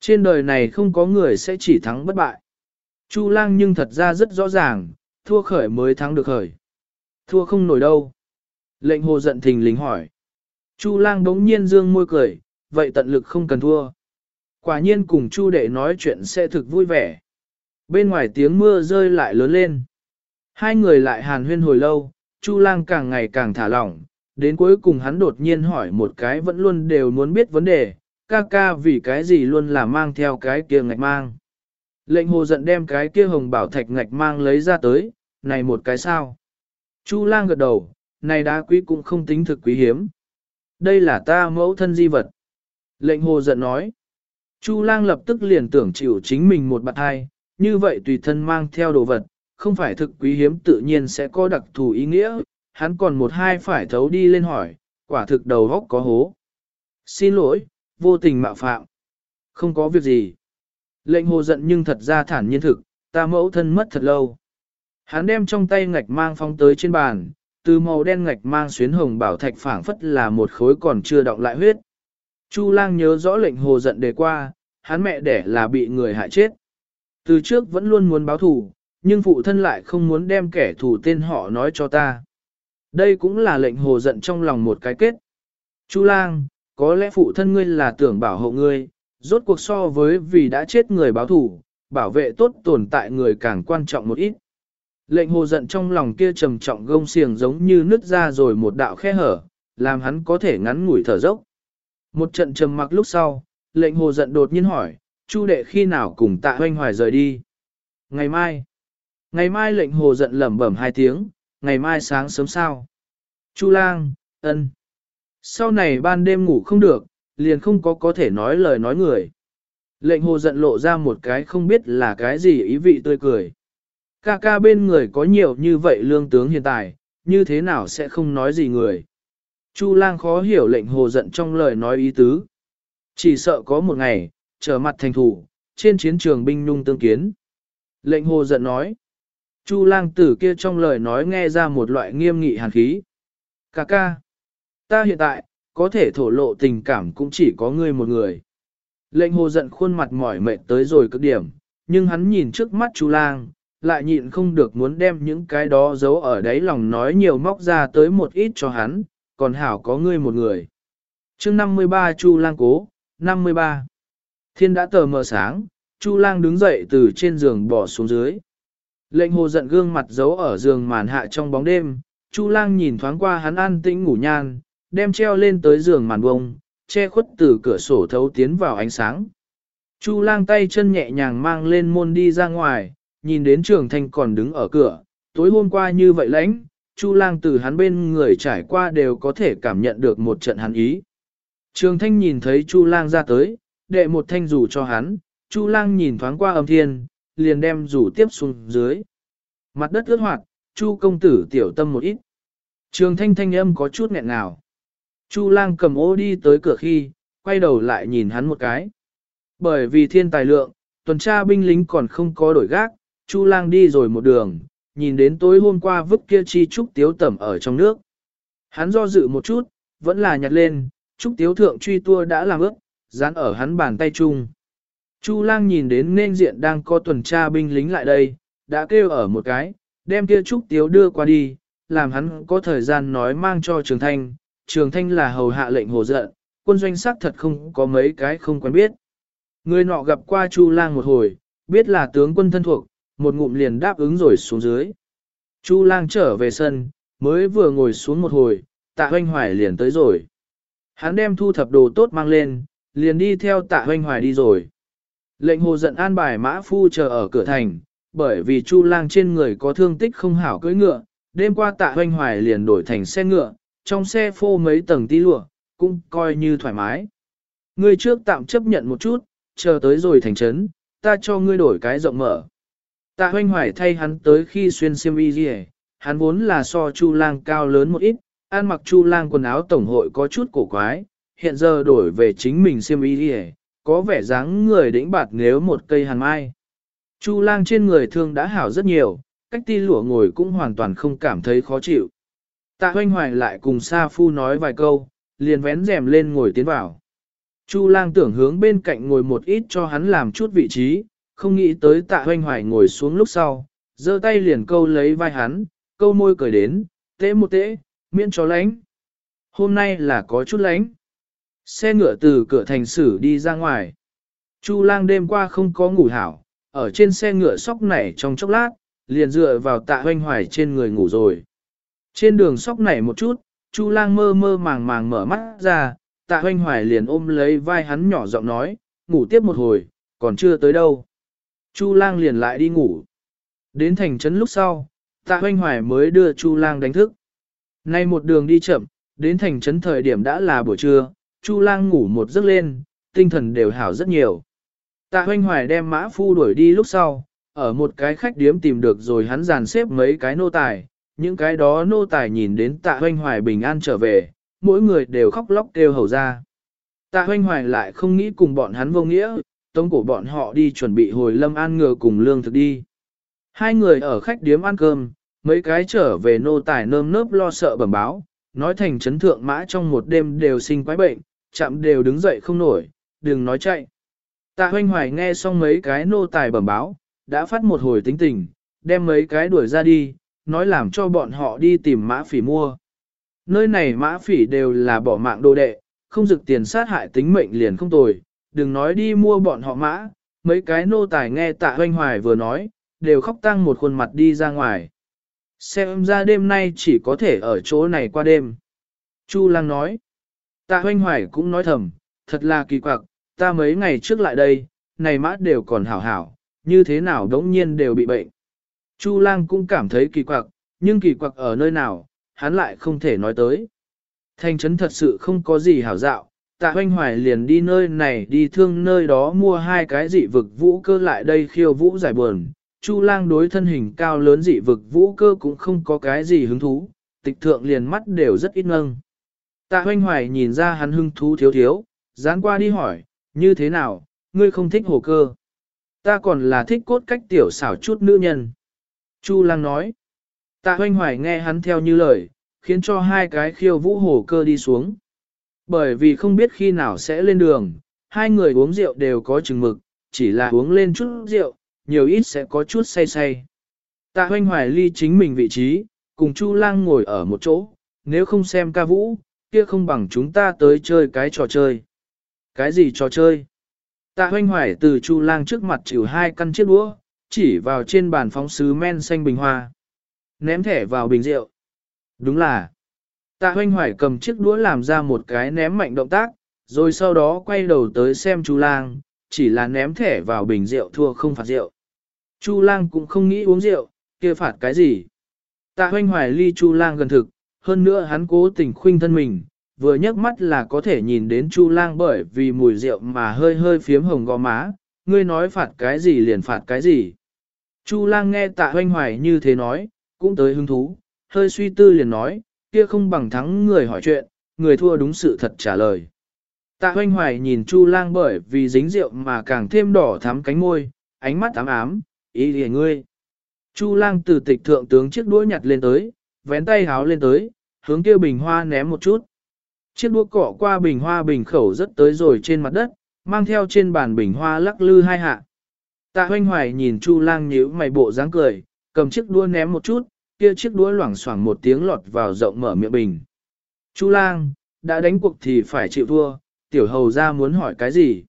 Trên đời này không có người sẽ chỉ thắng bất bại. Chu Lang nhưng thật ra rất rõ ràng, thua khởi mới thắng được khởi. Thua không nổi đâu. Lệnh hồ giận thình lính hỏi. Chu Lang đống nhiên dương môi cười, vậy tận lực không cần thua. Quả nhiên cùng Chu đệ nói chuyện sẽ thực vui vẻ. Bên ngoài tiếng mưa rơi lại lớn lên. Hai người lại hàn huyên hồi lâu, Chu lang càng ngày càng thả lỏng, đến cuối cùng hắn đột nhiên hỏi một cái vẫn luôn đều muốn biết vấn đề, ca ca vì cái gì luôn là mang theo cái kia ngạch mang. Lệnh hồ giận đem cái kia hồng bảo thạch ngạch mang lấy ra tới, này một cái sao. Chu lang gật đầu, này đá quý cũng không tính thực quý hiếm. Đây là ta mẫu thân di vật. Lệnh hồ giận nói. Chu lang lập tức liền tưởng chịu chính mình một bạn hai, như vậy tùy thân mang theo đồ vật, không phải thực quý hiếm tự nhiên sẽ có đặc thù ý nghĩa, hắn còn một hai phải thấu đi lên hỏi, quả thực đầu góc có hố. Xin lỗi, vô tình mạo phạm. Không có việc gì. Lệnh hồ giận nhưng thật ra thản nhiên thực, ta mẫu thân mất thật lâu. Hắn đem trong tay ngạch mang phong tới trên bàn, từ màu đen ngạch mang xuyến hồng bảo thạch phảng phất là một khối còn chưa động lại huyết. Chu lang nhớ rõ lệnh hồ giận đề qua, hắn mẹ đẻ là bị người hại chết. Từ trước vẫn luôn muốn báo thù, nhưng phụ thân lại không muốn đem kẻ thù tên họ nói cho ta. Đây cũng là lệnh hồ giận trong lòng một cái kết. Chu lang, có lẽ phụ thân ngươi là tưởng bảo hộ ngươi, rốt cuộc so với vì đã chết người báo thù, bảo vệ tốt tồn tại người càng quan trọng một ít. Lệnh hồ giận trong lòng kia trầm trọng gông xiềng giống như nứt ra rồi một đạo khe hở, làm hắn có thể ngắn ngủi thở dốc. Một trận trầm mặc lúc sau, lệnh hồ giận đột nhiên hỏi, Chu đệ khi nào cùng tạ hoanh hoài rời đi? Ngày mai. Ngày mai lệnh hồ giận lẩm bẩm hai tiếng, ngày mai sáng sớm sao. Chu lang, ân. Sau này ban đêm ngủ không được, liền không có có thể nói lời nói người. Lệnh hồ giận lộ ra một cái không biết là cái gì ý vị tươi cười. Ca ca bên người có nhiều như vậy lương tướng hiện tại, như thế nào sẽ không nói gì người. Chu lang khó hiểu lệnh hồ giận trong lời nói ý tứ. Chỉ sợ có một ngày, trở mặt thành thủ, trên chiến trường binh nhung tương kiến. Lệnh hồ giận nói. Chu lang tử kia trong lời nói nghe ra một loại nghiêm nghị hàn khí. Cà ca. Ta hiện tại, có thể thổ lộ tình cảm cũng chỉ có ngươi một người. Lệnh hồ giận khuôn mặt mỏi mệt tới rồi cực điểm, nhưng hắn nhìn trước mắt Chu lang, lại nhịn không được muốn đem những cái đó giấu ở đáy lòng nói nhiều móc ra tới một ít cho hắn, còn hảo có ngươi một người. chương 53 Chu lang cố, 53. Thiên đã tờ mờ sáng, Chu lang đứng dậy từ trên giường bỏ xuống dưới. Lệnh hồ giận gương mặt giấu ở giường màn hạ trong bóng đêm, Chu lang nhìn thoáng qua hắn an tĩnh ngủ nhan, đem treo lên tới giường màn bông, che khuất từ cửa sổ thấu tiến vào ánh sáng. Chu lang tay chân nhẹ nhàng mang lên môn đi ra ngoài, nhìn đến trường thanh còn đứng ở cửa, tối hôm qua như vậy lãnh, Chu lang từ hắn bên người trải qua đều có thể cảm nhận được một trận hắn ý. Trường thanh nhìn thấy Chu lang ra tới, đệ một thanh rủ cho hắn, Chu lang nhìn thoáng qua âm thiên, liền đem rủ tiếp xuống dưới. Mặt đất ướt hoạt, Chu công tử tiểu tâm một ít. Trường thanh thanh âm có chút nghẹn nào. Chu lang cầm ô đi tới cửa khi, quay đầu lại nhìn hắn một cái. Bởi vì thiên tài lượng, tuần tra binh lính còn không có đổi gác, Chu lang đi rồi một đường, nhìn đến tối hôm qua vứt kia chi trúc tiếu tẩm ở trong nước. Hắn do dự một chút, vẫn là nhặt lên, trúc tiếu thượng truy tua đã làm ướt, dán ở hắn bàn tay chung. Chu lang nhìn đến nên diện đang có tuần tra binh lính lại đây, đã kêu ở một cái, đem kia trúc tiếu đưa qua đi, làm hắn có thời gian nói mang cho trường thanh. Trường thanh là hầu hạ lệnh hồ giận, quân doanh sắc thật không có mấy cái không quen biết. Người nọ gặp qua Chu lang một hồi, biết là tướng quân thân thuộc, một ngụm liền đáp ứng rồi xuống dưới. Chu lang trở về sân, mới vừa ngồi xuống một hồi, tạ hoanh hoài liền tới rồi. Hắn đem thu thập đồ tốt mang lên, liền đi theo tạ hoanh hoài đi rồi. Lệnh hồ giận an bài mã phu chờ ở cửa thành, bởi vì chu lang trên người có thương tích không hảo cưỡi ngựa, đêm qua tạ hoanh hoài liền đổi thành xe ngựa, trong xe phô mấy tầng tí lụa, cũng coi như thoải mái. Ngươi trước tạm chấp nhận một chút, chờ tới rồi thành trấn, ta cho ngươi đổi cái rộng mở. Tạ hoanh hoài thay hắn tới khi xuyên xiêm y gì hắn vốn là so chu lang cao lớn một ít, ăn mặc chu lang quần áo tổng hội có chút cổ quái, hiện giờ đổi về chính mình xiêm y gì có vẻ dáng người đĩnh bạt nếu một cây hàn mai. Chu lang trên người thương đã hảo rất nhiều, cách ti lụa ngồi cũng hoàn toàn không cảm thấy khó chịu. Tạ hoanh hoài lại cùng Sa Phu nói vài câu, liền vén rèm lên ngồi tiến vào. Chu lang tưởng hướng bên cạnh ngồi một ít cho hắn làm chút vị trí, không nghĩ tới tạ hoanh hoài ngồi xuống lúc sau, giơ tay liền câu lấy vai hắn, câu môi cười đến, tễ một tễ, miễn cho lánh. Hôm nay là có chút lánh. Xe ngựa từ cửa thành sử đi ra ngoài. Chu lang đêm qua không có ngủ hảo, ở trên xe ngựa sóc nảy trong chốc lát, liền dựa vào tạ hoanh hoài trên người ngủ rồi. Trên đường sóc nảy một chút, Chu lang mơ mơ màng màng mở mắt ra, tạ hoanh hoài liền ôm lấy vai hắn nhỏ giọng nói, ngủ tiếp một hồi, còn chưa tới đâu. Chu lang liền lại đi ngủ. Đến thành trấn lúc sau, tạ hoanh hoài mới đưa Chu lang đánh thức. Nay một đường đi chậm, đến thành trấn thời điểm đã là buổi trưa, Chu lang ngủ một giấc lên, tinh thần đều hảo rất nhiều. Tạ hoanh hoài đem mã phu đuổi đi lúc sau, ở một cái khách điếm tìm được rồi hắn dàn xếp mấy cái nô tài, những cái đó nô tài nhìn đến tạ hoanh hoài bình an trở về, mỗi người đều khóc lóc kêu hầu ra. Tạ hoanh hoài lại không nghĩ cùng bọn hắn vô nghĩa, tống cổ bọn họ đi chuẩn bị hồi lâm an ngừa cùng lương thực đi. Hai người ở khách điếm ăn cơm, mấy cái trở về nô tài nơm nớp lo sợ bẩm báo, nói thành chấn thượng mã trong một đêm đều sinh quái bệnh, chạm đều đứng dậy không nổi, đừng nói chạy. Tạ hoanh hoài nghe xong mấy cái nô tài bẩm báo, đã phát một hồi tính tình, đem mấy cái đuổi ra đi, nói làm cho bọn họ đi tìm mã phỉ mua. Nơi này mã phỉ đều là bỏ mạng đồ đệ, không dực tiền sát hại tính mệnh liền không tồi, đừng nói đi mua bọn họ mã, mấy cái nô tài nghe tạ hoanh hoài vừa nói, đều khóc tăng một khuôn mặt đi ra ngoài. Xem ra đêm nay chỉ có thể ở chỗ này qua đêm. Chu lang nói, tạ hoanh hoài cũng nói thầm, thật là kỳ quặc, ta mấy ngày trước lại đây, này mã đều còn hảo hảo, như thế nào đống nhiên đều bị bệnh. Chu lang cũng cảm thấy kỳ quặc, nhưng kỳ quặc ở nơi nào, hắn lại không thể nói tới. Thành trấn thật sự không có gì hảo dạo, tạ hoanh hoài liền đi nơi này đi thương nơi đó mua hai cái dị vực vũ cơ lại đây khiêu vũ giải buồn. Chu lang đối thân hình cao lớn dị vực vũ cơ cũng không có cái gì hứng thú, tịch thượng liền mắt đều rất ít nâng. Tạ hoanh hoài nhìn ra hắn hưng thú thiếu thiếu, dán qua đi hỏi, như thế nào, ngươi không thích hồ cơ. Ta còn là thích cốt cách tiểu xảo chút nữ nhân. Chu lang nói. Tạ hoanh hoài nghe hắn theo như lời, khiến cho hai cái khiêu vũ hồ cơ đi xuống. Bởi vì không biết khi nào sẽ lên đường, hai người uống rượu đều có chừng mực, chỉ là uống lên chút rượu, nhiều ít sẽ có chút say say. Tạ hoanh hoài ly chính mình vị trí, cùng Chu lang ngồi ở một chỗ, nếu không xem ca vũ, kia không bằng chúng ta tới chơi cái trò chơi. Cái gì trò chơi? Tạ hoanh hoài từ Chu lang trước mặt chịu hai căn chiếc đũa, chỉ vào trên bàn phóng sứ men xanh bình hoa. Ném thẻ vào bình rượu. Đúng là. Tạ hoanh hoài cầm chiếc đũa làm ra một cái ném mạnh động tác, rồi sau đó quay đầu tới xem Chu lang, chỉ là ném thẻ vào bình rượu thua không phạt rượu. Chu lang cũng không nghĩ uống rượu, kia phạt cái gì. Tạ hoanh hoài ly Chu lang gần thực, hơn nữa hắn cố tình khuynh thân mình, vừa nhấc mắt là có thể nhìn đến Chu lang bởi vì mùi rượu mà hơi hơi phiếm hồng gò má, ngươi nói phạt cái gì liền phạt cái gì. Chu lang nghe tạ hoanh hoài như thế nói, cũng tới hứng thú, hơi suy tư liền nói, kia không bằng thắng người hỏi chuyện, người thua đúng sự thật trả lời. Tạ hoanh hoài nhìn Chu lang bởi vì dính rượu mà càng thêm đỏ thắm cánh môi, ánh mắt ám ám, ý lìa ngươi. Chu lang từ tịch thượng tướng chiếc đũa nhặt lên tới, vén tay háo lên tới, hướng kia bình hoa ném một chút. Chiếc đũa cọ qua bình hoa bình khẩu rất tới rồi trên mặt đất, mang theo trên bàn bình hoa lắc lư hai hạ. Tạ hoanh hoài nhìn Chu lang nhíu mày bộ dáng cười, cầm chiếc đũa ném một chút, kia chiếc đũa loảng xoảng một tiếng lọt vào rộng mở miệng bình. Chu lang, đã đánh cuộc thì phải chịu thua, tiểu hầu ra muốn hỏi cái gì?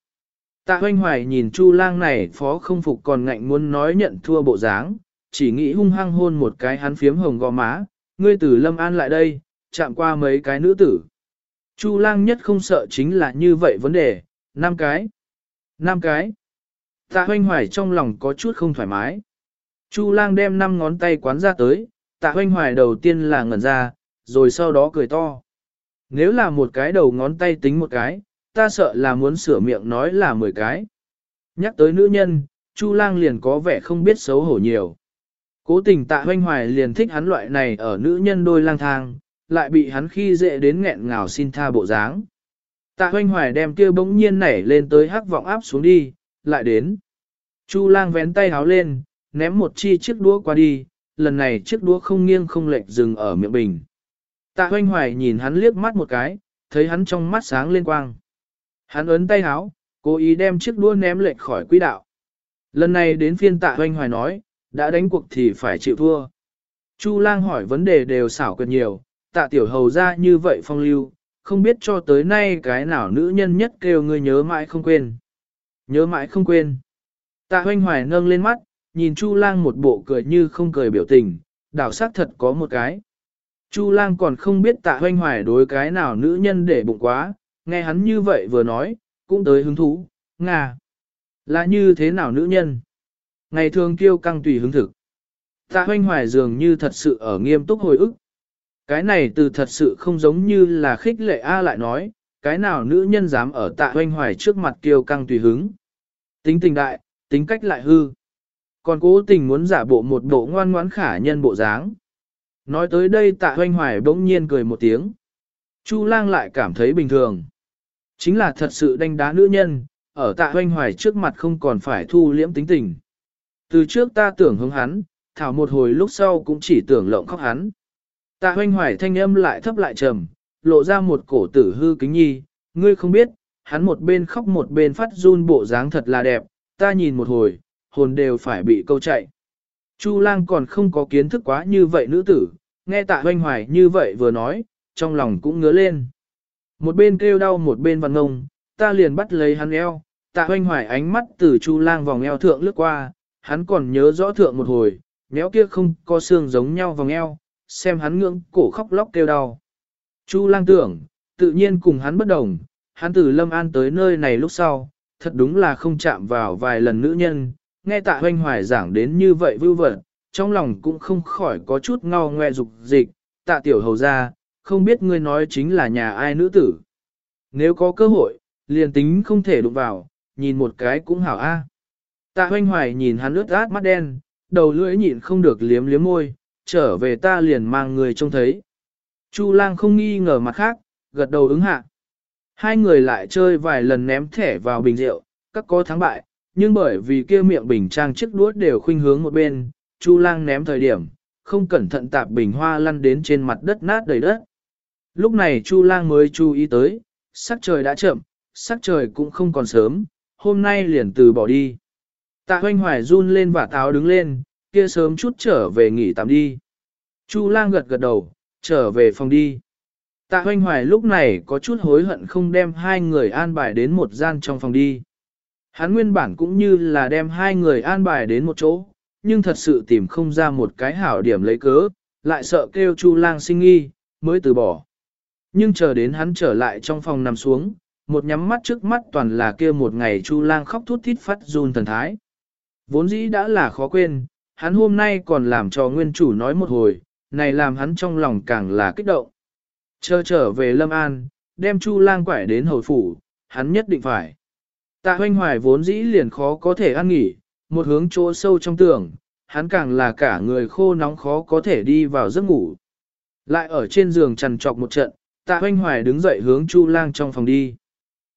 Tạ hoanh hoài nhìn Chu lang này phó không phục còn ngạnh muốn nói nhận thua bộ dáng, chỉ nghĩ hung hăng hôn một cái hắn phiếm hồng gò má, ngươi từ Lâm An lại đây, chạm qua mấy cái nữ tử. Chu lang nhất không sợ chính là như vậy vấn đề, năm cái. năm cái. Tạ hoanh hoài trong lòng có chút không thoải mái. Chu lang đem năm ngón tay quán ra tới, tạ hoanh hoài đầu tiên là ngẩn ra, rồi sau đó cười to. Nếu là một cái đầu ngón tay tính một cái, ta sợ là muốn sửa miệng nói là mười cái. Nhắc tới nữ nhân, Chu lang liền có vẻ không biết xấu hổ nhiều. Cố tình tạ hoanh hoài liền thích hắn loại này ở nữ nhân đôi lang thang, lại bị hắn khi dễ đến nghẹn ngào xin tha bộ dáng. Tạ hoanh hoài đem kia bỗng nhiên nảy lên tới hắc vọng áp xuống đi, lại đến. Chu lang vén tay háo lên, ném một chi chiếc đũa qua đi, lần này chiếc đũa không nghiêng không lệch dừng ở miệng bình. Tạ hoanh hoài nhìn hắn liếc mắt một cái, thấy hắn trong mắt sáng lên quang. Hắn ấn tay háo, cố ý đem chiếc đũa ném lệch khỏi quỹ đạo. Lần này đến phiên tạ hoanh hoài nói, đã đánh cuộc thì phải chịu thua. Chu lang hỏi vấn đề đều xảo quyệt nhiều, tạ tiểu hầu ra như vậy phong lưu, không biết cho tới nay cái nào nữ nhân nhất kêu ngươi nhớ mãi không quên. Nhớ mãi không quên. Tạ hoanh hoài nâng lên mắt, nhìn Chu lang một bộ cười như không cười biểu tình, đảo sắc thật có một cái. Chu lang còn không biết tạ hoanh hoài đối cái nào nữ nhân để bụng quá, nghe hắn như vậy vừa nói, cũng tới hứng thú, ngà. Là như thế nào nữ nhân? Ngày thường kiêu căng tùy hứng thực. Tạ hoanh hoài dường như thật sự ở nghiêm túc hồi ức. Cái này từ thật sự không giống như là khích lệ A lại nói, cái nào nữ nhân dám ở tạ hoanh hoài trước mặt kiêu căng tùy hứng. Tính tình đại, tính cách lại hư. Còn cố tình muốn giả bộ một bộ ngoan ngoãn khả nhân bộ dáng. Nói tới đây tạ hoanh hoài bỗng nhiên cười một tiếng. Chu lang lại cảm thấy bình thường. Chính là thật sự đánh đá nữ nhân, ở tạ hoanh hoài trước mặt không còn phải thu liễm tính tình. Từ trước ta tưởng hướng hắn, thảo một hồi lúc sau cũng chỉ tưởng lộng khóc hắn. Tạ hoanh hoài thanh âm lại thấp lại trầm, lộ ra một cổ tử hư kính nhi, ngươi không biết, hắn một bên khóc một bên phát run bộ dáng thật là đẹp, ta nhìn một hồi, hồn đều phải bị câu chạy. Chu lang còn không có kiến thức quá như vậy nữ tử, nghe tạ hoanh hoài như vậy vừa nói, trong lòng cũng ngứa lên. Một bên kêu đau một bên vặn ngông, ta liền bắt lấy hắn eo, tạ hoanh hoài ánh mắt từ chu lang vòng eo thượng lướt qua, hắn còn nhớ rõ thượng một hồi, méo kia không có xương giống nhau vòng eo, xem hắn ngưỡng cổ khóc lóc kêu đau. Chu lang tưởng, tự nhiên cùng hắn bất đồng, hắn từ Lâm An tới nơi này lúc sau, thật đúng là không chạm vào vài lần nữ nhân, nghe tạ hoanh hoài giảng đến như vậy vưu vật, trong lòng cũng không khỏi có chút ngao ngoe dục dịch, tạ tiểu hầu ra, không biết ngươi nói chính là nhà ai nữ tử. Nếu có cơ hội, liền tính không thể đụng vào, nhìn một cái cũng hảo a. Tạ hoanh hoài nhìn hắn ướt át mắt đen, đầu lưỡi nhịn không được liếm liếm môi, trở về ta liền mang người trông thấy. Chu lang không nghi ngờ mặt khác, gật đầu ứng hạ. Hai người lại chơi vài lần ném thẻ vào bình rượu, các có thắng bại, nhưng bởi vì kia miệng bình trang chiếc đuốt đều khuynh hướng một bên, Chu lang ném thời điểm, không cẩn thận tạp bình hoa lăn đến trên mặt đất nát đầy đất. Lúc này Chu lang mới chú ý tới, sắc trời đã chậm, sắc trời cũng không còn sớm, hôm nay liền từ bỏ đi. Tạ hoanh hoài run lên và táo đứng lên, kia sớm chút trở về nghỉ tạm đi. Chu lang gật gật đầu, trở về phòng đi. Tạ hoanh hoài lúc này có chút hối hận không đem hai người an bài đến một gian trong phòng đi. Hắn nguyên bản cũng như là đem hai người an bài đến một chỗ, nhưng thật sự tìm không ra một cái hảo điểm lấy cớ, lại sợ kêu Chu lang sinh nghi, mới từ bỏ. Nhưng chờ đến hắn trở lại trong phòng nằm xuống, một nhắm mắt trước mắt toàn là kia một ngày Chu lang khóc thút thít phát run thần thái. Vốn dĩ đã là khó quên, hắn hôm nay còn làm cho nguyên chủ nói một hồi, này làm hắn trong lòng càng là kích động. Chờ trở về Lâm An, đem Chu lang quải đến hồi phủ, hắn nhất định phải. Tạ hoanh hoài vốn dĩ liền khó có thể ăn nghỉ, một hướng chỗ sâu trong tường, hắn càng là cả người khô nóng khó có thể đi vào giấc ngủ. Lại ở trên giường trằn trọc một trận, tạ hoanh hoài đứng dậy hướng Chu lang trong phòng đi.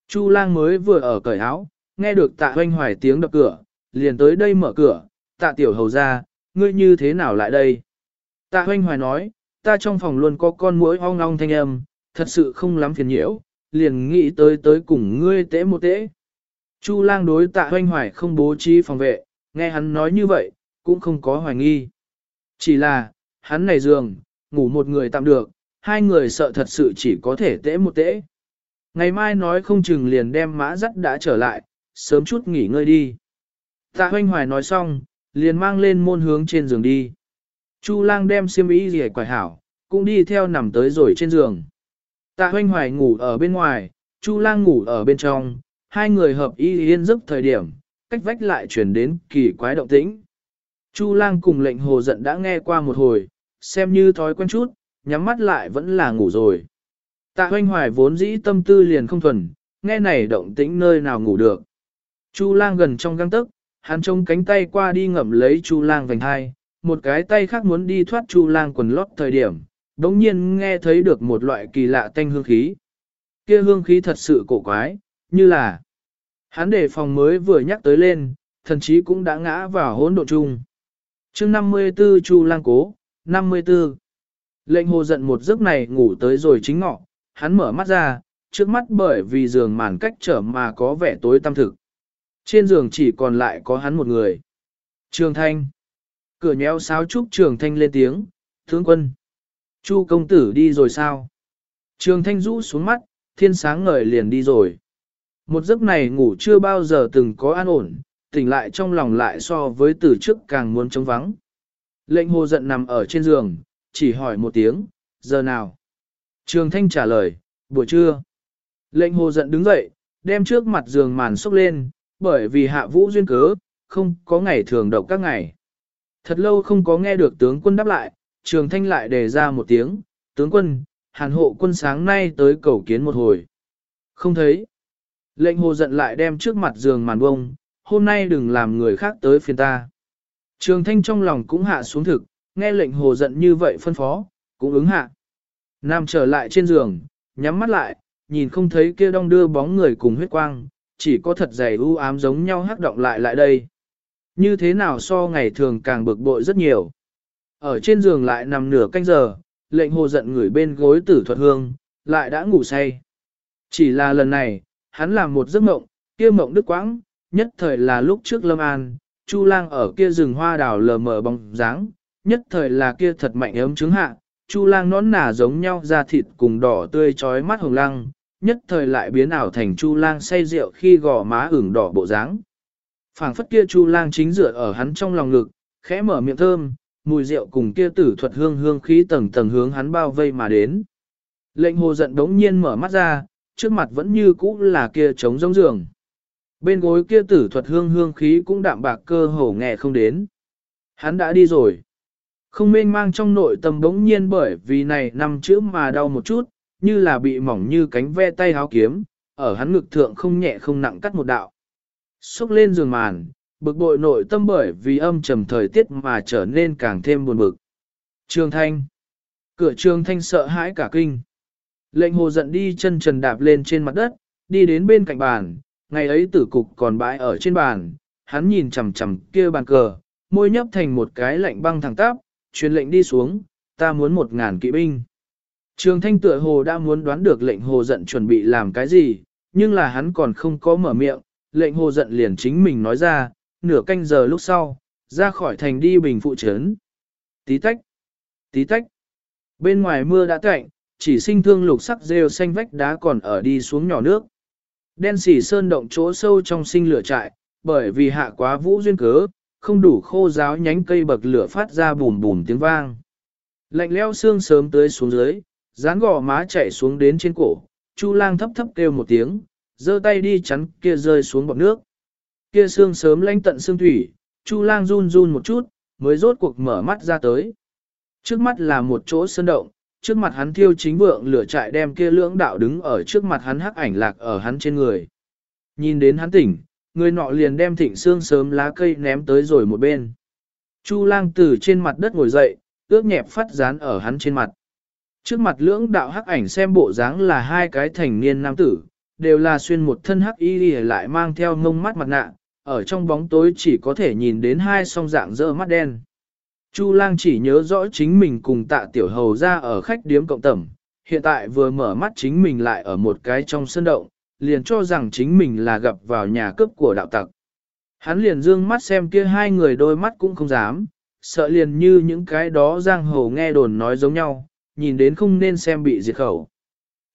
Chu lang mới vừa ở cởi áo, nghe được tạ hoanh hoài tiếng đập cửa, liền tới đây mở cửa, tạ tiểu hầu ra, ngươi như thế nào lại đây? Tạ hoanh hoài nói, ta trong phòng luôn có con muỗi ong ong thanh âm, thật sự không lắm phiền nhiễu, liền nghĩ tới tới cùng ngươi tễ một tễ. Chu lang đối tạ hoanh hoài không bố trí phòng vệ, nghe hắn nói như vậy, cũng không có hoài nghi. Chỉ là, hắn này giường, ngủ một người tạm được, hai người sợ thật sự chỉ có thể tễ một tễ. Ngày mai nói không chừng liền đem mã dắt đã trở lại, sớm chút nghỉ ngơi đi. Tạ hoanh hoài nói xong, liền mang lên môn hướng trên giường đi. Chu lang đem xiêm y gì quải hảo, cũng đi theo nằm tới rồi trên giường. Tạ hoanh hoài ngủ ở bên ngoài, Chu lang ngủ ở bên trong, hai người hợp y yên giấc thời điểm, cách vách lại chuyển đến kỳ quái động tĩnh. Chu lang cùng lệnh hồ giận đã nghe qua một hồi, xem như thói quen chút, nhắm mắt lại vẫn là ngủ rồi. Tạ hoanh hoài vốn dĩ tâm tư liền không thuần, nghe này động tĩnh nơi nào ngủ được. Chu lang gần trong găng tức, hắn trông cánh tay qua đi ngậm lấy chu lang vành hai, một cái tay khác muốn đi thoát chu lang quần lót thời điểm, bỗng nhiên nghe thấy được một loại kỳ lạ tanh hương khí. Kia hương khí thật sự cổ quái, như là hắn để phòng mới vừa nhắc tới lên, thần chí cũng đã ngã vào hỗn độn chung. chương 54 Chu lang cố, 54. Lệnh hồ giận một giấc này ngủ tới rồi chính ngọ, hắn mở mắt ra, trước mắt bởi vì giường màn cách trở mà có vẻ tối tăm thực. Trên giường chỉ còn lại có hắn một người. Trường Thanh. Cửa nhéo sáo trúc Trường Thanh lên tiếng, tướng quân. Chu công tử đi rồi sao? Trường Thanh rũ xuống mắt, thiên sáng ngời liền đi rồi. Một giấc này ngủ chưa bao giờ từng có an ổn, tỉnh lại trong lòng lại so với từ trước càng muốn trống vắng. Lệnh hồ giận nằm ở trên giường, chỉ hỏi một tiếng, giờ nào? Trường Thanh trả lời, buổi trưa. Lệnh hồ giận đứng dậy, đem trước mặt giường màn xốc lên, bởi vì hạ vũ duyên cớ, không có ngày thường độc các ngày. Thật lâu không có nghe được tướng quân đáp lại, trường thanh lại đề ra một tiếng, tướng quân, hàn hộ quân sáng nay tới cầu kiến một hồi. Không thấy. Lệnh hồ giận lại đem trước mặt giường màn bông, hôm nay đừng làm người khác tới phiền ta. Trường thanh trong lòng cũng hạ xuống thực, nghe lệnh hồ giận như vậy phân phó, cũng ứng hạ. Nam trở lại trên giường, nhắm mắt lại, nhìn không thấy kia đong đưa bóng người cùng huyết quang, chỉ có thật dày u ám giống nhau hắc động lại lại đây. Như thế nào so ngày thường càng bực bội rất nhiều. Ở trên giường lại nằm nửa canh giờ, lệnh hồ giận người bên gối tử thuật hương, lại đã ngủ say. Chỉ là lần này, hắn làm một giấc mộng, kia mộng đức quãng, nhất thời là lúc trước lâm an, chu lang ở kia rừng hoa đào lờ mờ bóng dáng, nhất thời là kia thật mạnh ấm trứng hạ, chu lang nón nả giống nhau da thịt cùng đỏ tươi trói mắt hồng lăng, nhất thời lại biến ảo thành chu lang say rượu khi gò má ửng đỏ bộ dáng. phảng phất kia chu lang chính dựa ở hắn trong lòng ngực, khẽ mở miệng thơm, mùi rượu cùng kia tử thuật hương hương khí tầng tầng hướng hắn bao vây mà đến. Lệnh hồ giận đống nhiên mở mắt ra, trước mặt vẫn như cũ là kia trống rỗng giường. Bên gối kia tử thuật hương hương khí cũng đạm bạc cơ hồ nghe không đến. Hắn đã đi rồi. Không mênh mang trong nội tâm bỗng nhiên bởi vì này nằm chữ mà đau một chút, như là bị mỏng như cánh ve tay háo kiếm, ở hắn ngực thượng không nhẹ không nặng cắt một đạo. Xúc lên giường màn, bực bội nội tâm bởi vì âm trầm thời tiết mà trở nên càng thêm buồn bực. Trường Thanh Cửa Trường Thanh sợ hãi cả kinh. Lệnh hồ giận đi chân trần đạp lên trên mặt đất, đi đến bên cạnh bàn, ngày ấy tử cục còn bãi ở trên bàn, hắn nhìn chằm chằm kia bàn cờ, môi nhấp thành một cái lạnh băng thẳng tắp, truyền lệnh đi xuống, ta muốn một ngàn kỵ binh. Trường thanh tựa hồ đã muốn đoán được lệnh hồ giận chuẩn bị làm cái gì, nhưng là hắn còn không có mở miệng, lệnh hồ giận liền chính mình nói ra, nửa canh giờ lúc sau, ra khỏi thành đi bình phụ trấn. Tí tách, tí tách. Bên ngoài mưa đã tạnh, chỉ sinh thương lục sắc rêu xanh vách đá còn ở đi xuống nhỏ nước. Đen xỉ sơn động chỗ sâu trong sinh lửa trại, bởi vì hạ quá vũ duyên cớ, không đủ khô giáo nhánh cây bậc lửa phát ra bùm bùm tiếng vang. Lạnh leo xương sớm tới xuống dưới, dán gò má chạy xuống đến trên cổ, Chu lang thấp thấp kêu một tiếng, giơ tay đi chắn kia rơi xuống bọt nước. Kia xương sớm lanh tận xương thủy, Chu lang run run một chút, mới rốt cuộc mở mắt ra tới. Trước mắt là một chỗ sơn động, trước mặt hắn thiêu chính vượng lửa trại đem kia lưỡng đạo đứng ở trước mặt hắn hắc ảnh lạc ở hắn trên người. Nhìn đến hắn tỉnh, người nọ liền đem thịnh xương sớm lá cây ném tới rồi một bên. Chu lang từ trên mặt đất ngồi dậy, ước nhẹp phát dán ở hắn trên mặt. Trước mặt lưỡng đạo hắc ảnh xem bộ dáng là hai cái thành niên nam tử, đều là xuyên một thân hắc y lại mang theo ngông mắt mặt nạ, ở trong bóng tối chỉ có thể nhìn đến hai song dạng dơ mắt đen. Chu lang chỉ nhớ rõ chính mình cùng tạ tiểu hầu ra ở khách điếm cộng tẩm, hiện tại vừa mở mắt chính mình lại ở một cái trong sân động, liền cho rằng chính mình là gặp vào nhà cướp của đạo tặc. Hắn liền dương mắt xem kia hai người đôi mắt cũng không dám, sợ liền như những cái đó giang hồ nghe đồn nói giống nhau, nhìn đến không nên xem bị diệt khẩu.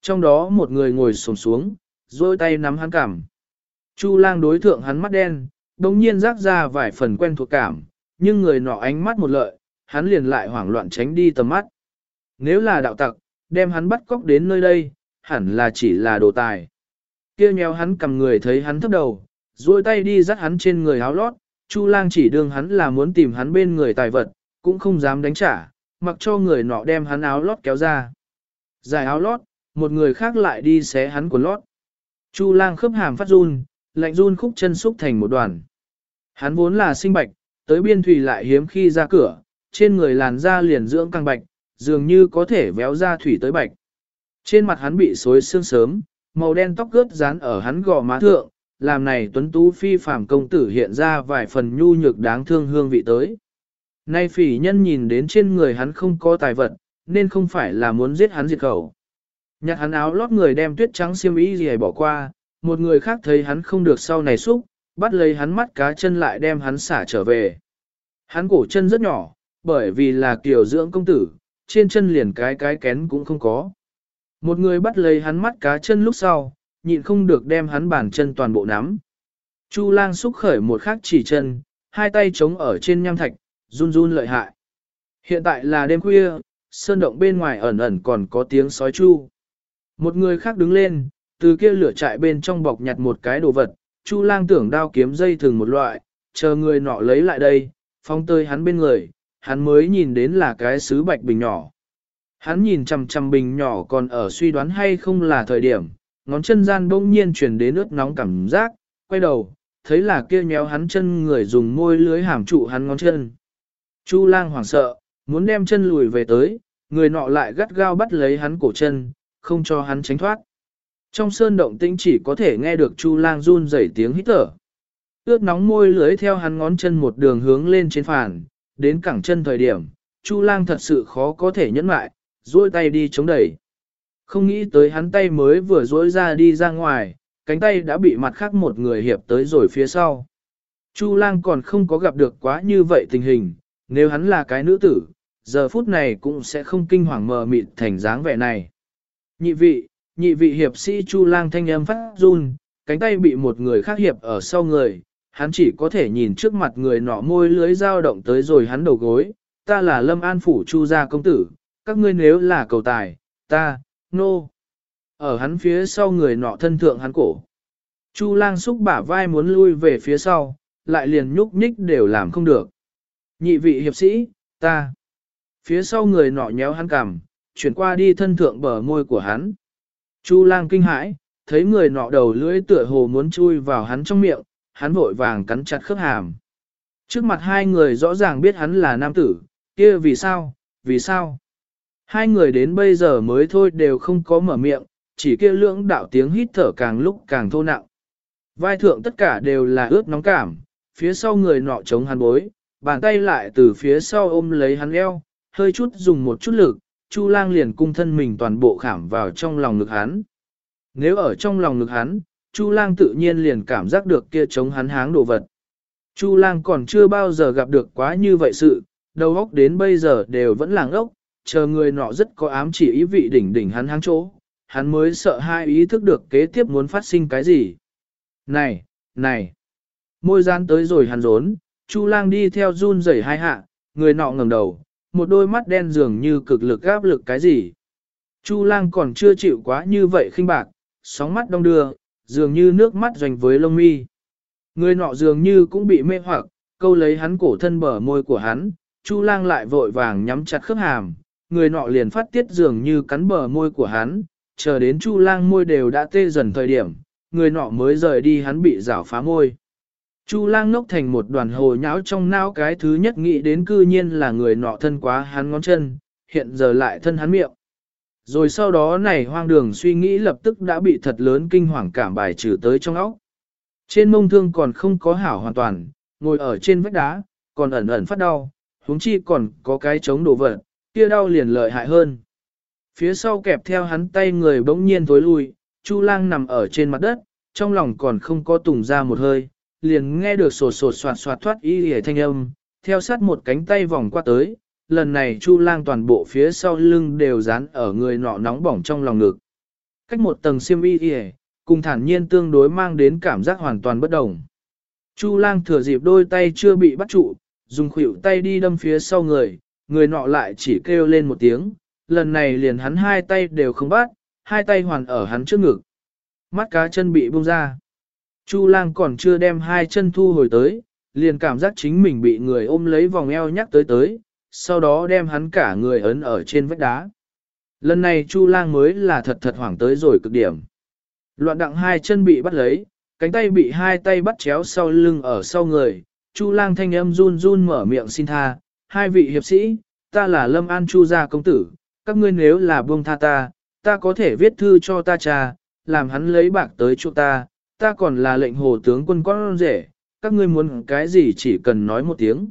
Trong đó một người ngồi sồn xuống, dôi tay nắm hắn cảm. Chu lang đối thượng hắn mắt đen, đồng nhiên rác ra vài phần quen thuộc cảm, nhưng người nọ ánh mắt một lợi, hắn liền lại hoảng loạn tránh đi tầm mắt. Nếu là đạo tặc, đem hắn bắt cóc đến nơi đây, hẳn là chỉ là đồ tài. Kia nhéo hắn cầm người thấy hắn thấp đầu, duỗi tay đi dắt hắn trên người áo lót, Chu lang chỉ đương hắn là muốn tìm hắn bên người tài vật, cũng không dám đánh trả, mặc cho người nọ đem hắn áo lót kéo ra. Giải áo lót, một người khác lại đi xé hắn quần lót. Chu lang khớp hàm phát run, lạnh run khúc chân xúc thành một đoàn. Hắn vốn là sinh bạch, tới biên thủy lại hiếm khi ra cửa, trên người làn da liền dưỡng căng bạch, dường như có thể véo ra thủy tới bạch. Trên mặt hắn bị xối xương sớm, màu đen tóc gớt dán ở hắn gò má thượng, làm này tuấn tú phi phàm công tử hiện ra vài phần nhu nhược đáng thương hương vị tới. Nay phỉ nhân nhìn đến trên người hắn không có tài vật, nên không phải là muốn giết hắn diệt khẩu. Nhặt hắn áo lót người đem tuyết trắng xiêm y gì bỏ qua, một người khác thấy hắn không được sau này xúc, bắt lấy hắn mắt cá chân lại đem hắn xả trở về. Hắn cổ chân rất nhỏ, bởi vì là kiểu dưỡng công tử, trên chân liền cái cái kén cũng không có. Một người bắt lấy hắn mắt cá chân lúc sau, nhịn không được đem hắn bàn chân toàn bộ nắm. Chu lang xúc khởi một khắc chỉ chân, hai tay chống ở trên nham thạch, run run lợi hại. Hiện tại là đêm khuya, sơn động bên ngoài ẩn ẩn còn có tiếng sói chu. Một người khác đứng lên, từ kia lửa trại bên trong bọc nhặt một cái đồ vật, Chu lang tưởng đao kiếm dây thường một loại, chờ người nọ lấy lại đây, phong tơi hắn bên người, hắn mới nhìn đến là cái sứ bạch bình nhỏ. Hắn nhìn chằm chằm bình nhỏ còn ở suy đoán hay không là thời điểm, ngón chân gian bỗng nhiên chuyển đến ướt nóng cảm giác, quay đầu, thấy là kia nhéo hắn chân người dùng môi lưới hàm trụ hắn ngón chân. Chu lang hoảng sợ, muốn đem chân lùi về tới, người nọ lại gắt gao bắt lấy hắn cổ chân, không cho hắn tránh thoát. Trong sơn động tĩnh chỉ có thể nghe được Chu lang run rẩy tiếng hít thở. Ướt nóng môi lưới theo hắn ngón chân một đường hướng lên trên phản, đến cẳng chân thời điểm, Chu lang thật sự khó có thể nhẫn lại, duỗi tay đi chống đẩy. Không nghĩ tới hắn tay mới vừa duỗi ra đi ra ngoài, cánh tay đã bị mặt khác một người hiệp tới rồi phía sau. Chu lang còn không có gặp được quá như vậy tình hình, nếu hắn là cái nữ tử, giờ phút này cũng sẽ không kinh hoàng mờ mịt thành dáng vẻ này. Nhị vị, nhị vị hiệp sĩ Chu lang thanh âm phát run, cánh tay bị một người khác hiệp ở sau người, hắn chỉ có thể nhìn trước mặt người nọ môi lưới dao động tới rồi hắn đầu gối, ta là lâm an phủ Chu gia công tử, các ngươi nếu là cầu tài, ta, nô. No. Ở hắn phía sau người nọ thân thượng hắn cổ. Chu lang xúc bả vai muốn lui về phía sau, lại liền nhúc nhích đều làm không được. Nhị vị hiệp sĩ, ta. Phía sau người nọ nhéo hắn cằm, chuyển qua đi thân thượng bờ môi của hắn. Chu lang kinh hãi, thấy người nọ đầu lưỡi tựa hồ muốn chui vào hắn trong miệng, hắn vội vàng cắn chặt khớp hàm. Trước mặt hai người rõ ràng biết hắn là nam tử, kia vì sao, vì sao? Hai người đến bây giờ mới thôi đều không có mở miệng, chỉ kia lưỡng đạo tiếng hít thở càng lúc càng thô nặng. Vai thượng tất cả đều là ướt nóng cảm, phía sau người nọ chống hắn bối, bàn tay lại từ phía sau ôm lấy hắn eo, hơi chút dùng một chút lực, Chu lang liền cung thân mình toàn bộ khảm vào trong lòng ngực hắn. Nếu ở trong lòng ngực hắn, Chu lang tự nhiên liền cảm giác được kia chống hắn háng đồ vật. Chu lang còn chưa bao giờ gặp được quá như vậy sự, đầu óc đến bây giờ đều vẫn làng ốc, chờ người nọ rất có ám chỉ ý vị đỉnh đỉnh hắn háng chỗ, hắn mới sợ hai ý thức được kế tiếp muốn phát sinh cái gì. Này, này, môi gian tới rồi hắn rốn, Chu lang đi theo run rẩy hai hạ, người nọ ngẩng đầu, một đôi mắt đen dường như cực lực áp lực cái gì. Chu lang còn chưa chịu quá như vậy khinh bạc, sóng mắt đông đưa, dường như nước mắt doanh với lông mi. Người nọ dường như cũng bị mê hoặc, câu lấy hắn cổ thân bờ môi của hắn, Chu lang lại vội vàng nhắm chặt khớp hàm, người nọ liền phát tiết dường như cắn bờ môi của hắn, chờ đến Chu lang môi đều đã tê dần thời điểm, người nọ mới rời đi hắn bị rảo phá môi. Chu lang ngốc thành một đoàn hồ nháo trong não cái thứ nhất nghĩ đến cư nhiên là người nọ thân quá hắn ngón chân, hiện giờ lại thân hắn miệng. Rồi sau đó này hoang đường suy nghĩ lập tức đã bị thật lớn kinh hoàng cảm bài trừ tới trong óc. Trên mông thương còn không có hảo hoàn toàn, ngồi ở trên vách đá, còn ẩn ẩn phát đau, huống chi còn có cái chống đổ vật, kia đau liền lợi hại hơn. Phía sau kẹp theo hắn tay người bỗng nhiên tối lui, Chu lang nằm ở trên mặt đất, trong lòng còn không có tùng ra một hơi, liền nghe được sột sột soạt soạt thoát y hề thanh âm, theo sát một cánh tay vòng qua tới, lần này Chu lang toàn bộ phía sau lưng đều dán ở người nọ nóng bỏng trong lòng ngực. Cách một tầng xiêm y hề, cùng thản nhiên tương đối mang đến cảm giác hoàn toàn bất đồng. Chu lang thừa dịp đôi tay chưa bị bắt trụ, dùng khuỷu tay đi đâm phía sau người, người nọ lại chỉ kêu lên một tiếng, lần này liền hắn hai tay đều không bắt, hai tay hoàn ở hắn trước ngực. Mắt cá chân bị bung ra. Chu lang còn chưa đem hai chân thu hồi tới, liền cảm giác chính mình bị người ôm lấy vòng eo nhắc tới tới, sau đó đem hắn cả người ấn ở trên vách đá. Lần này Chu lang mới là thật thật hoảng tới rồi cực điểm. Loạn đặng hai chân bị bắt lấy, cánh tay bị hai tay bắt chéo sau lưng ở sau người, Chu lang thanh âm run run mở miệng xin tha, hai vị hiệp sĩ, ta là Lâm An Chu gia công tử, các ngươi nếu là buông tha ta, ta có thể viết thư cho ta cha, làm hắn lấy bạc tới chỗ ta, ta còn là lệnh hồ tướng quân con rể, các ngươi muốn cái gì chỉ cần nói một tiếng.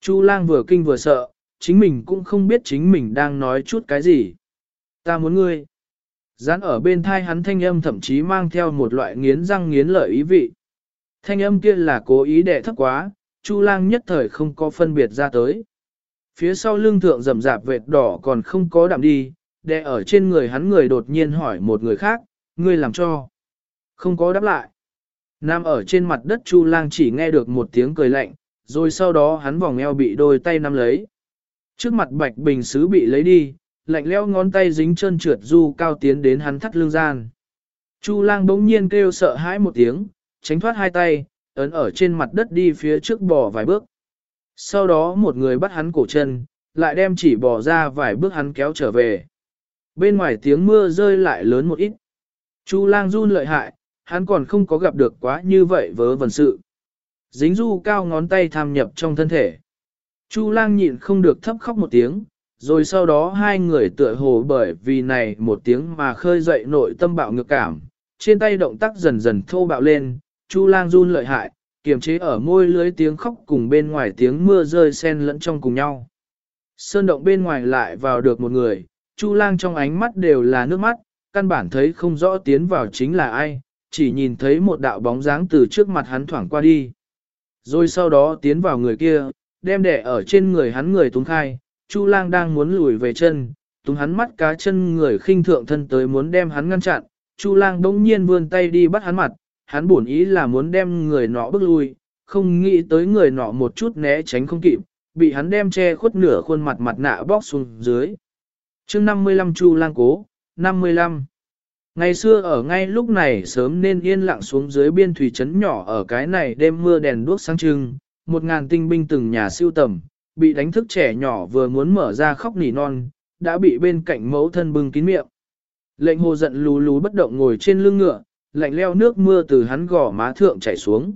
Chu lang vừa kinh vừa sợ, chính mình cũng không biết chính mình đang nói chút cái gì. Ta muốn ngươi. Dán ở bên thai hắn thanh âm thậm chí mang theo một loại nghiến răng nghiến lợi ý vị. Thanh âm kia là cố ý đẻ thấp quá, Chu lang nhất thời không có phân biệt ra tới. Phía sau lưng thượng rầm rạp vệt đỏ còn không có đạm đi, đè ở trên người hắn người đột nhiên hỏi một người khác, ngươi làm cho. Không có đáp lại. Nam ở trên mặt đất Chu lang chỉ nghe được một tiếng cười lạnh, rồi sau đó hắn vòng eo bị đôi tay nắm lấy. Trước mặt bạch bình xứ bị lấy đi, lạnh leo ngón tay dính chân trượt du cao tiến đến hắn thắt lưng gian. Chu lang bỗng nhiên kêu sợ hãi một tiếng, tránh thoát hai tay, ấn ở trên mặt đất đi phía trước bò vài bước. Sau đó một người bắt hắn cổ chân, lại đem chỉ bò ra vài bước hắn kéo trở về. Bên ngoài tiếng mưa rơi lại lớn một ít. Chu lang run lợi hại, hắn còn không có gặp được quá như vậy vớ vẩn sự. Dính du cao ngón tay tham nhập trong thân thể. Chu lang nhịn không được thấp khóc một tiếng, rồi sau đó hai người tựa hồ bởi vì này một tiếng mà khơi dậy nội tâm bạo ngược cảm, trên tay động tác dần dần thô bạo lên, Chu lang run lợi hại, kiềm chế ở môi lưới tiếng khóc cùng bên ngoài tiếng mưa rơi xen lẫn trong cùng nhau. Sơn động bên ngoài lại vào được một người, Chu lang trong ánh mắt đều là nước mắt, căn bản thấy không rõ tiến vào chính là ai, chỉ nhìn thấy một đạo bóng dáng từ trước mặt hắn thoảng qua đi. Rồi sau đó tiến vào người kia, đem đẻ ở trên người hắn người túng khai, Chu lang đang muốn lùi về chân, túng hắn mắt cá chân người khinh thượng thân tới muốn đem hắn ngăn chặn, Chu lang đông nhiên vươn tay đi bắt hắn mặt, hắn bổn ý là muốn đem người nọ bước lui, không nghĩ tới người nọ một chút né tránh không kịp, bị hắn đem che khuất nửa khuôn mặt mặt nạ bóc xuống dưới. chương 55 Chu lang cố, 55 Ngày xưa ở ngay lúc này sớm nên yên lặng xuống dưới biên thủy trấn nhỏ ở cái này đêm mưa đèn đuốc sáng trưng, một ngàn tinh binh từng nhà siêu tầm, bị đánh thức trẻ nhỏ vừa muốn mở ra khóc nỉ non, đã bị bên cạnh mẫu thân bưng kín miệng. Lệnh hồ giận lú lú bất động ngồi trên lưng ngựa, lạnh leo nước mưa từ hắn gò má thượng chảy xuống.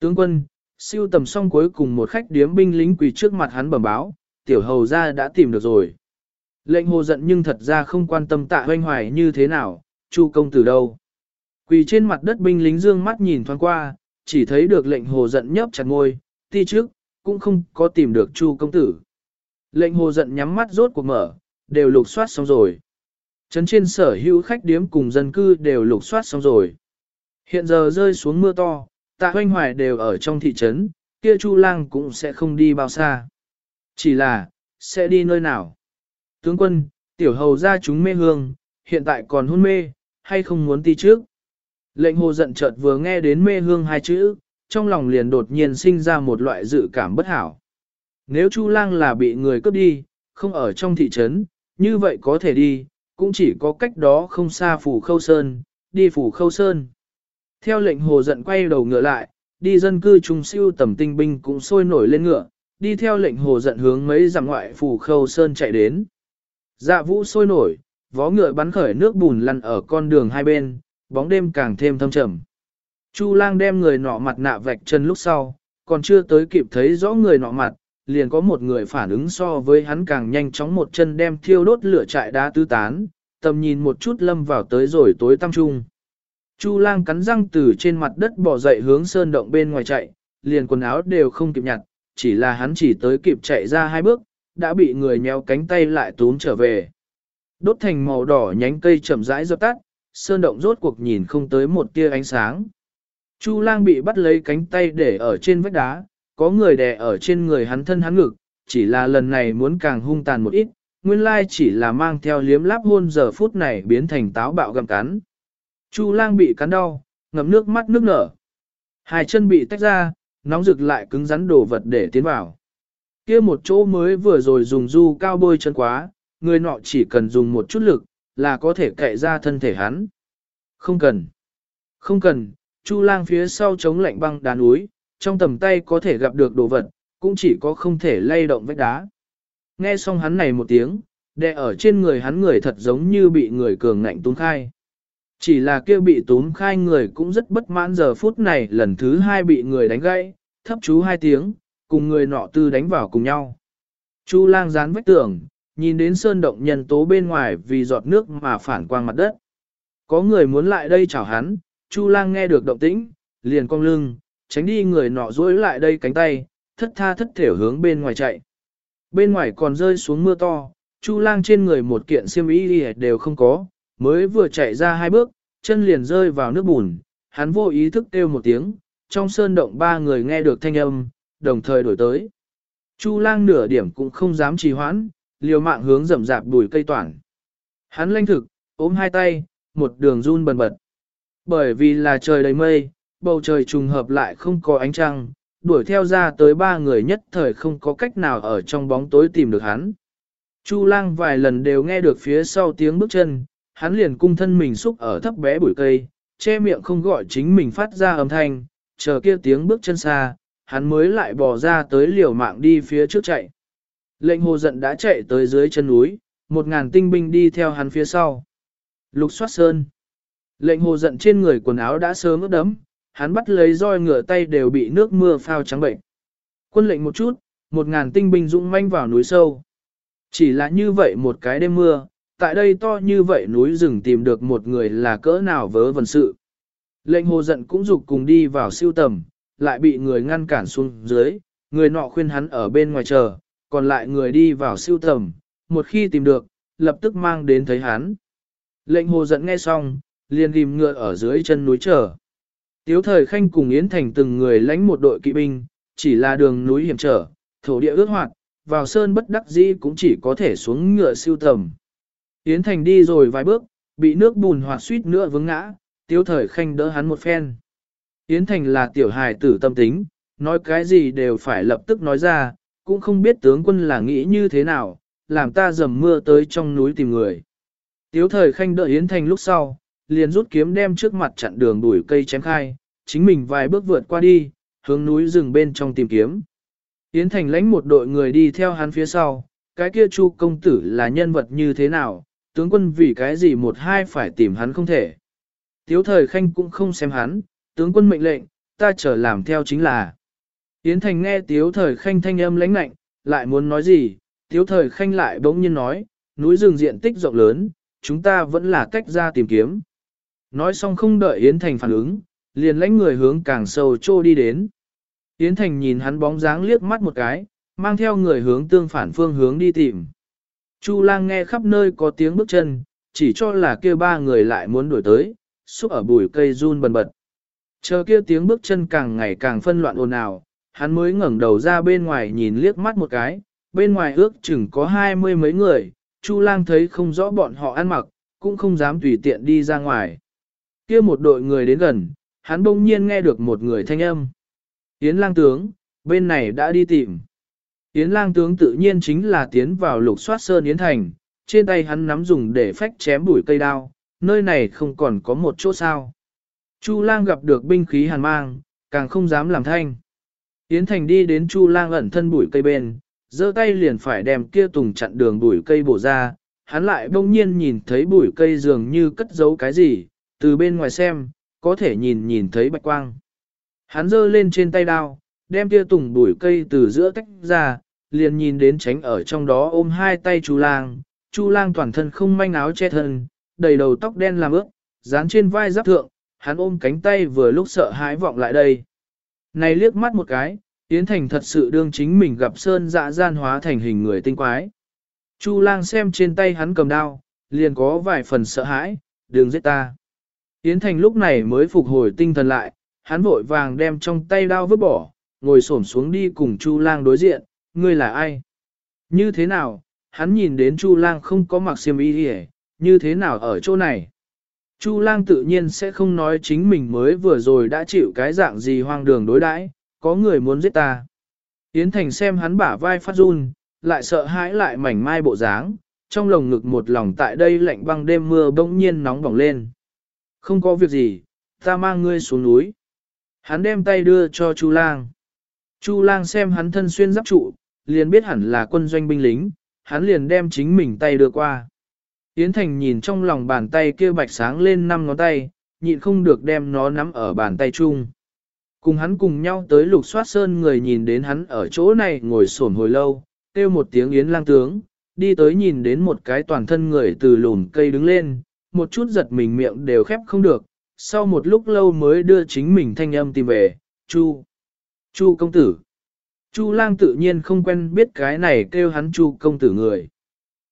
Tướng quân, siêu tầm xong cuối cùng một khách điếm binh lính quỳ trước mặt hắn bẩm báo, tiểu hầu ra đã tìm được rồi. Lệnh hồ giận nhưng thật ra không quan tâm tạ hoanh hoài như thế nào, chu công tử đâu. Quỳ trên mặt đất binh lính dương mắt nhìn thoáng qua, chỉ thấy được lệnh hồ giận nhấp chặt ngôi, ti trước, cũng không có tìm được chu công tử. Lệnh hồ giận nhắm mắt rốt cuộc mở, đều lục soát xong rồi. Trấn trên sở hữu khách điếm cùng dân cư đều lục soát xong rồi. Hiện giờ rơi xuống mưa to, tạ hoanh hoài đều ở trong thị trấn, kia chu lang cũng sẽ không đi bao xa. Chỉ là, sẽ đi nơi nào? Tướng quân, tiểu hầu ra chúng mê hương, hiện tại còn hôn mê, hay không muốn ti trước? Lệnh hồ giận chợt vừa nghe đến mê hương hai chữ, trong lòng liền đột nhiên sinh ra một loại dự cảm bất hảo. Nếu Chu Lang là bị người cướp đi, không ở trong thị trấn, như vậy có thể đi, cũng chỉ có cách đó không xa phủ khâu sơn, đi phủ khâu sơn. Theo lệnh hồ giận quay đầu ngựa lại, đi dân cư trung siêu tầm tinh binh cũng sôi nổi lên ngựa, đi theo lệnh hồ giận hướng mấy dặm ngoại phủ khâu sơn chạy đến. Dạ vũ sôi nổi, vó ngựa bắn khởi nước bùn lăn ở con đường hai bên, bóng đêm càng thêm thâm trầm. Chu lang đem người nọ mặt nạ vạch chân lúc sau, còn chưa tới kịp thấy rõ người nọ mặt, liền có một người phản ứng so với hắn càng nhanh chóng một chân đem thiêu đốt lửa trại đá tứ tán, tầm nhìn một chút lâm vào tới rồi tối tăm trung. Chu lang cắn răng từ trên mặt đất bỏ dậy hướng sơn động bên ngoài chạy, liền quần áo đều không kịp nhặt, chỉ là hắn chỉ tới kịp chạy ra hai bước, đã bị người nhéo cánh tay lại túm trở về. Đốt thành màu đỏ nhánh cây chậm rãi dập tắt, sơn động rốt cuộc nhìn không tới một tia ánh sáng. Chu lang bị bắt lấy cánh tay để ở trên vách đá, có người đè ở trên người hắn thân hắn ngực, chỉ là lần này muốn càng hung tàn một ít, nguyên lai chỉ là mang theo liếm láp hôn giờ phút này biến thành táo bạo gặm cắn. Chu lang bị cắn đau, ngậm nước mắt nước nở. Hai chân bị tách ra, nóng rực lại cứng rắn đồ vật để tiến vào. Kia một chỗ mới vừa rồi dùng du cao bôi chân quá, người nọ chỉ cần dùng một chút lực, là có thể cậy ra thân thể hắn. Không cần. Không cần, Chu lang phía sau chống lạnh băng đá núi, trong tầm tay có thể gặp được đồ vật, cũng chỉ có không thể lay động vách đá. Nghe xong hắn này một tiếng, đè ở trên người hắn người thật giống như bị người cường ngạnh túm khai. Chỉ là kia bị túm khai người cũng rất bất mãn giờ phút này lần thứ hai bị người đánh gãy, thấp chú hai tiếng, cùng người nọ tư đánh vào cùng nhau. Chu lang dán vách tường, nhìn đến sơn động nhân tố bên ngoài vì giọt nước mà phản quang mặt đất. Có người muốn lại đây chào hắn, Chu lang nghe được động tĩnh, liền cong lưng, tránh đi người nọ duỗi lại đây cánh tay, thất tha thất thểu hướng bên ngoài chạy. Bên ngoài còn rơi xuống mưa to, Chu lang trên người một kiện xiêm y đều không có, mới vừa chạy ra hai bước, chân liền rơi vào nước bùn, hắn vô ý thức kêu một tiếng, trong sơn động ba người nghe được thanh âm, đồng thời đổi tới. Chu lang nửa điểm cũng không dám trì hoãn, liều mạng hướng rậm rạp đùi cây toản. Hắn lanh thực, ôm hai tay, một đường run bần bật. Bởi vì là trời đầy mây, bầu trời trùng hợp lại không có ánh trăng, đuổi theo ra tới ba người nhất thời không có cách nào ở trong bóng tối tìm được hắn. Chu lang vài lần đều nghe được phía sau tiếng bước chân, hắn liền cung thân mình xúc ở thấp bé bụi cây, che miệng không gọi chính mình phát ra âm thanh, chờ kia tiếng bước chân xa, hắn mới lại bò ra tới liều mạng đi phía trước chạy. Lệnh hồ giận đã chạy tới dưới chân núi, một ngàn tinh binh đi theo hắn phía sau. Lục soát sơn. Lệnh hồ giận trên người quần áo đã sớm ướt đấm, hắn bắt lấy roi ngựa tay đều bị nước mưa phao trắng bệnh. Quân lệnh một chút, một ngàn tinh binh dũng manh vào núi sâu. Chỉ là như vậy một cái đêm mưa, tại đây to như vậy núi rừng tìm được một người là cỡ nào vớ vẩn sự. Lệnh hồ giận cũng dục cùng đi vào siêu tầm, lại bị người ngăn cản xuống dưới, người nọ khuyên hắn ở bên ngoài chờ, còn lại người đi vào siêu tầm, một khi tìm được, lập tức mang đến thấy hắn. Lệnh hồ giận nghe xong, liền ghim ngựa ở dưới chân núi chờ. Tiếu thời khanh cùng Yến Thành từng người lãnh một đội kỵ binh, chỉ là đường núi hiểm trở, thổ địa ướt hoạt, vào sơn bất đắc dĩ cũng chỉ có thể xuống ngựa siêu tầm. Yến Thành đi rồi vài bước, bị nước bùn hoạt suýt nữa vướng ngã, tiếu thời khanh đỡ hắn một phen. Yến Thành là tiểu hài tử tâm tính, nói cái gì đều phải lập tức nói ra, cũng không biết tướng quân là nghĩ như thế nào, làm ta dầm mưa tới trong núi tìm người. Tiếu thời khanh đợi Yến Thành lúc sau, liền rút kiếm đem trước mặt chặn đường đuổi cây chém khai, chính mình vài bước vượt qua đi, hướng núi rừng bên trong tìm kiếm. Yến Thành lãnh một đội người đi theo hắn phía sau, cái kia chu công tử là nhân vật như thế nào, tướng quân vì cái gì một hai phải tìm hắn không thể. Tiếu thời khanh cũng không xem hắn, tướng quân mệnh lệnh, ta chờ làm theo chính là. Yến Thành nghe tiếu thời khanh thanh âm lãnh lạnh, lại muốn nói gì, tiếu thời khanh lại bỗng nhiên nói, núi rừng diện tích rộng lớn, chúng ta vẫn là cách ra tìm kiếm. Nói xong không đợi Yến Thành phản ứng, liền lãnh người hướng càng sâu trô đi đến. Yến Thành nhìn hắn bóng dáng liếc mắt một cái, mang theo người hướng tương phản phương hướng đi tìm. Chu lang nghe khắp nơi có tiếng bước chân, chỉ cho là kia ba người lại muốn đuổi tới, xúc ở bụi cây run bần bật. Chờ kia tiếng bước chân càng ngày càng phân loạn ồn ào, hắn mới ngẩng đầu ra bên ngoài nhìn liếc mắt một cái, bên ngoài ước chừng có hai mươi mấy người, Chu lang thấy không rõ bọn họ ăn mặc, cũng không dám tùy tiện đi ra ngoài. Kia một đội người đến gần, hắn bỗng nhiên nghe được một người thanh âm. Yến lang tướng, bên này đã đi tìm. Yến lang tướng tự nhiên chính là tiến vào lục soát sơn Yến thành, trên tay hắn nắm dùng để phách chém bụi cây đao, nơi này không còn có một chỗ sao. Chu lang gặp được binh khí hàn mang, càng không dám làm thanh. Yến thành đi đến chu lang ẩn thân bụi cây bên, giơ tay liền phải đem kia tùng chặn đường bụi cây bổ ra, hắn lại bỗng nhiên nhìn thấy bụi cây dường như cất giấu cái gì, từ bên ngoài xem, có thể nhìn nhìn thấy bạch quang. Hắn giơ lên trên tay đao, đem kia tùng bụi cây từ giữa tách ra, liền nhìn đến tránh ở trong đó ôm hai tay Chu lang, Chu lang toàn thân không manh áo che thân, đầy đầu tóc đen làm ướt, dán trên vai giáp thượng, hắn ôm cánh tay vừa lúc sợ hãi vọng lại đây. Này liếc mắt một cái, Yến Thành thật sự đương chính mình gặp sơn dạ gian hóa thành hình người tinh quái. Chu lang xem trên tay hắn cầm đao, liền có vài phần sợ hãi, đừng giết ta. Yến Thành lúc này mới phục hồi tinh thần lại, hắn vội vàng đem trong tay đao vứt bỏ, ngồi xổm xuống đi cùng Chu lang đối diện, ngươi là ai? Như thế nào, hắn nhìn đến Chu lang không có mặc xiêm y hề, như thế nào ở chỗ này? Chu lang tự nhiên sẽ không nói chính mình mới vừa rồi đã chịu cái dạng gì hoang đường đối đãi, có người muốn giết ta. Yến Thành xem hắn bả vai phát run, lại sợ hãi lại mảnh mai bộ dáng, Trong lồng ngực một lòng tại đây lạnh băng đêm mưa bỗng nhiên nóng bỏng lên. Không có việc gì, ta mang ngươi xuống núi. Hắn đem tay đưa cho Chu Lang. Chu Lang xem hắn thân xuyên giáp trụ, liền biết hẳn là quân doanh binh lính, hắn liền đem chính mình tay đưa qua. Yến Thành nhìn trong lòng bàn tay kia bạch sáng lên năm ngón tay, nhịn không được đem nó nắm ở bàn tay chung. Cùng hắn cùng nhau tới lục soát sơn người nhìn đến hắn ở chỗ này ngồi sổn hồi lâu, kêu một tiếng Yến lang tướng, đi tới nhìn đến một cái toàn thân người từ lùn cây đứng lên, một chút giật mình miệng đều khép không được, sau một lúc lâu mới đưa chính mình thanh âm tìm về, Chu, Chu công tử. Chu lang tự nhiên không quen biết cái này kêu hắn Chu công tử người.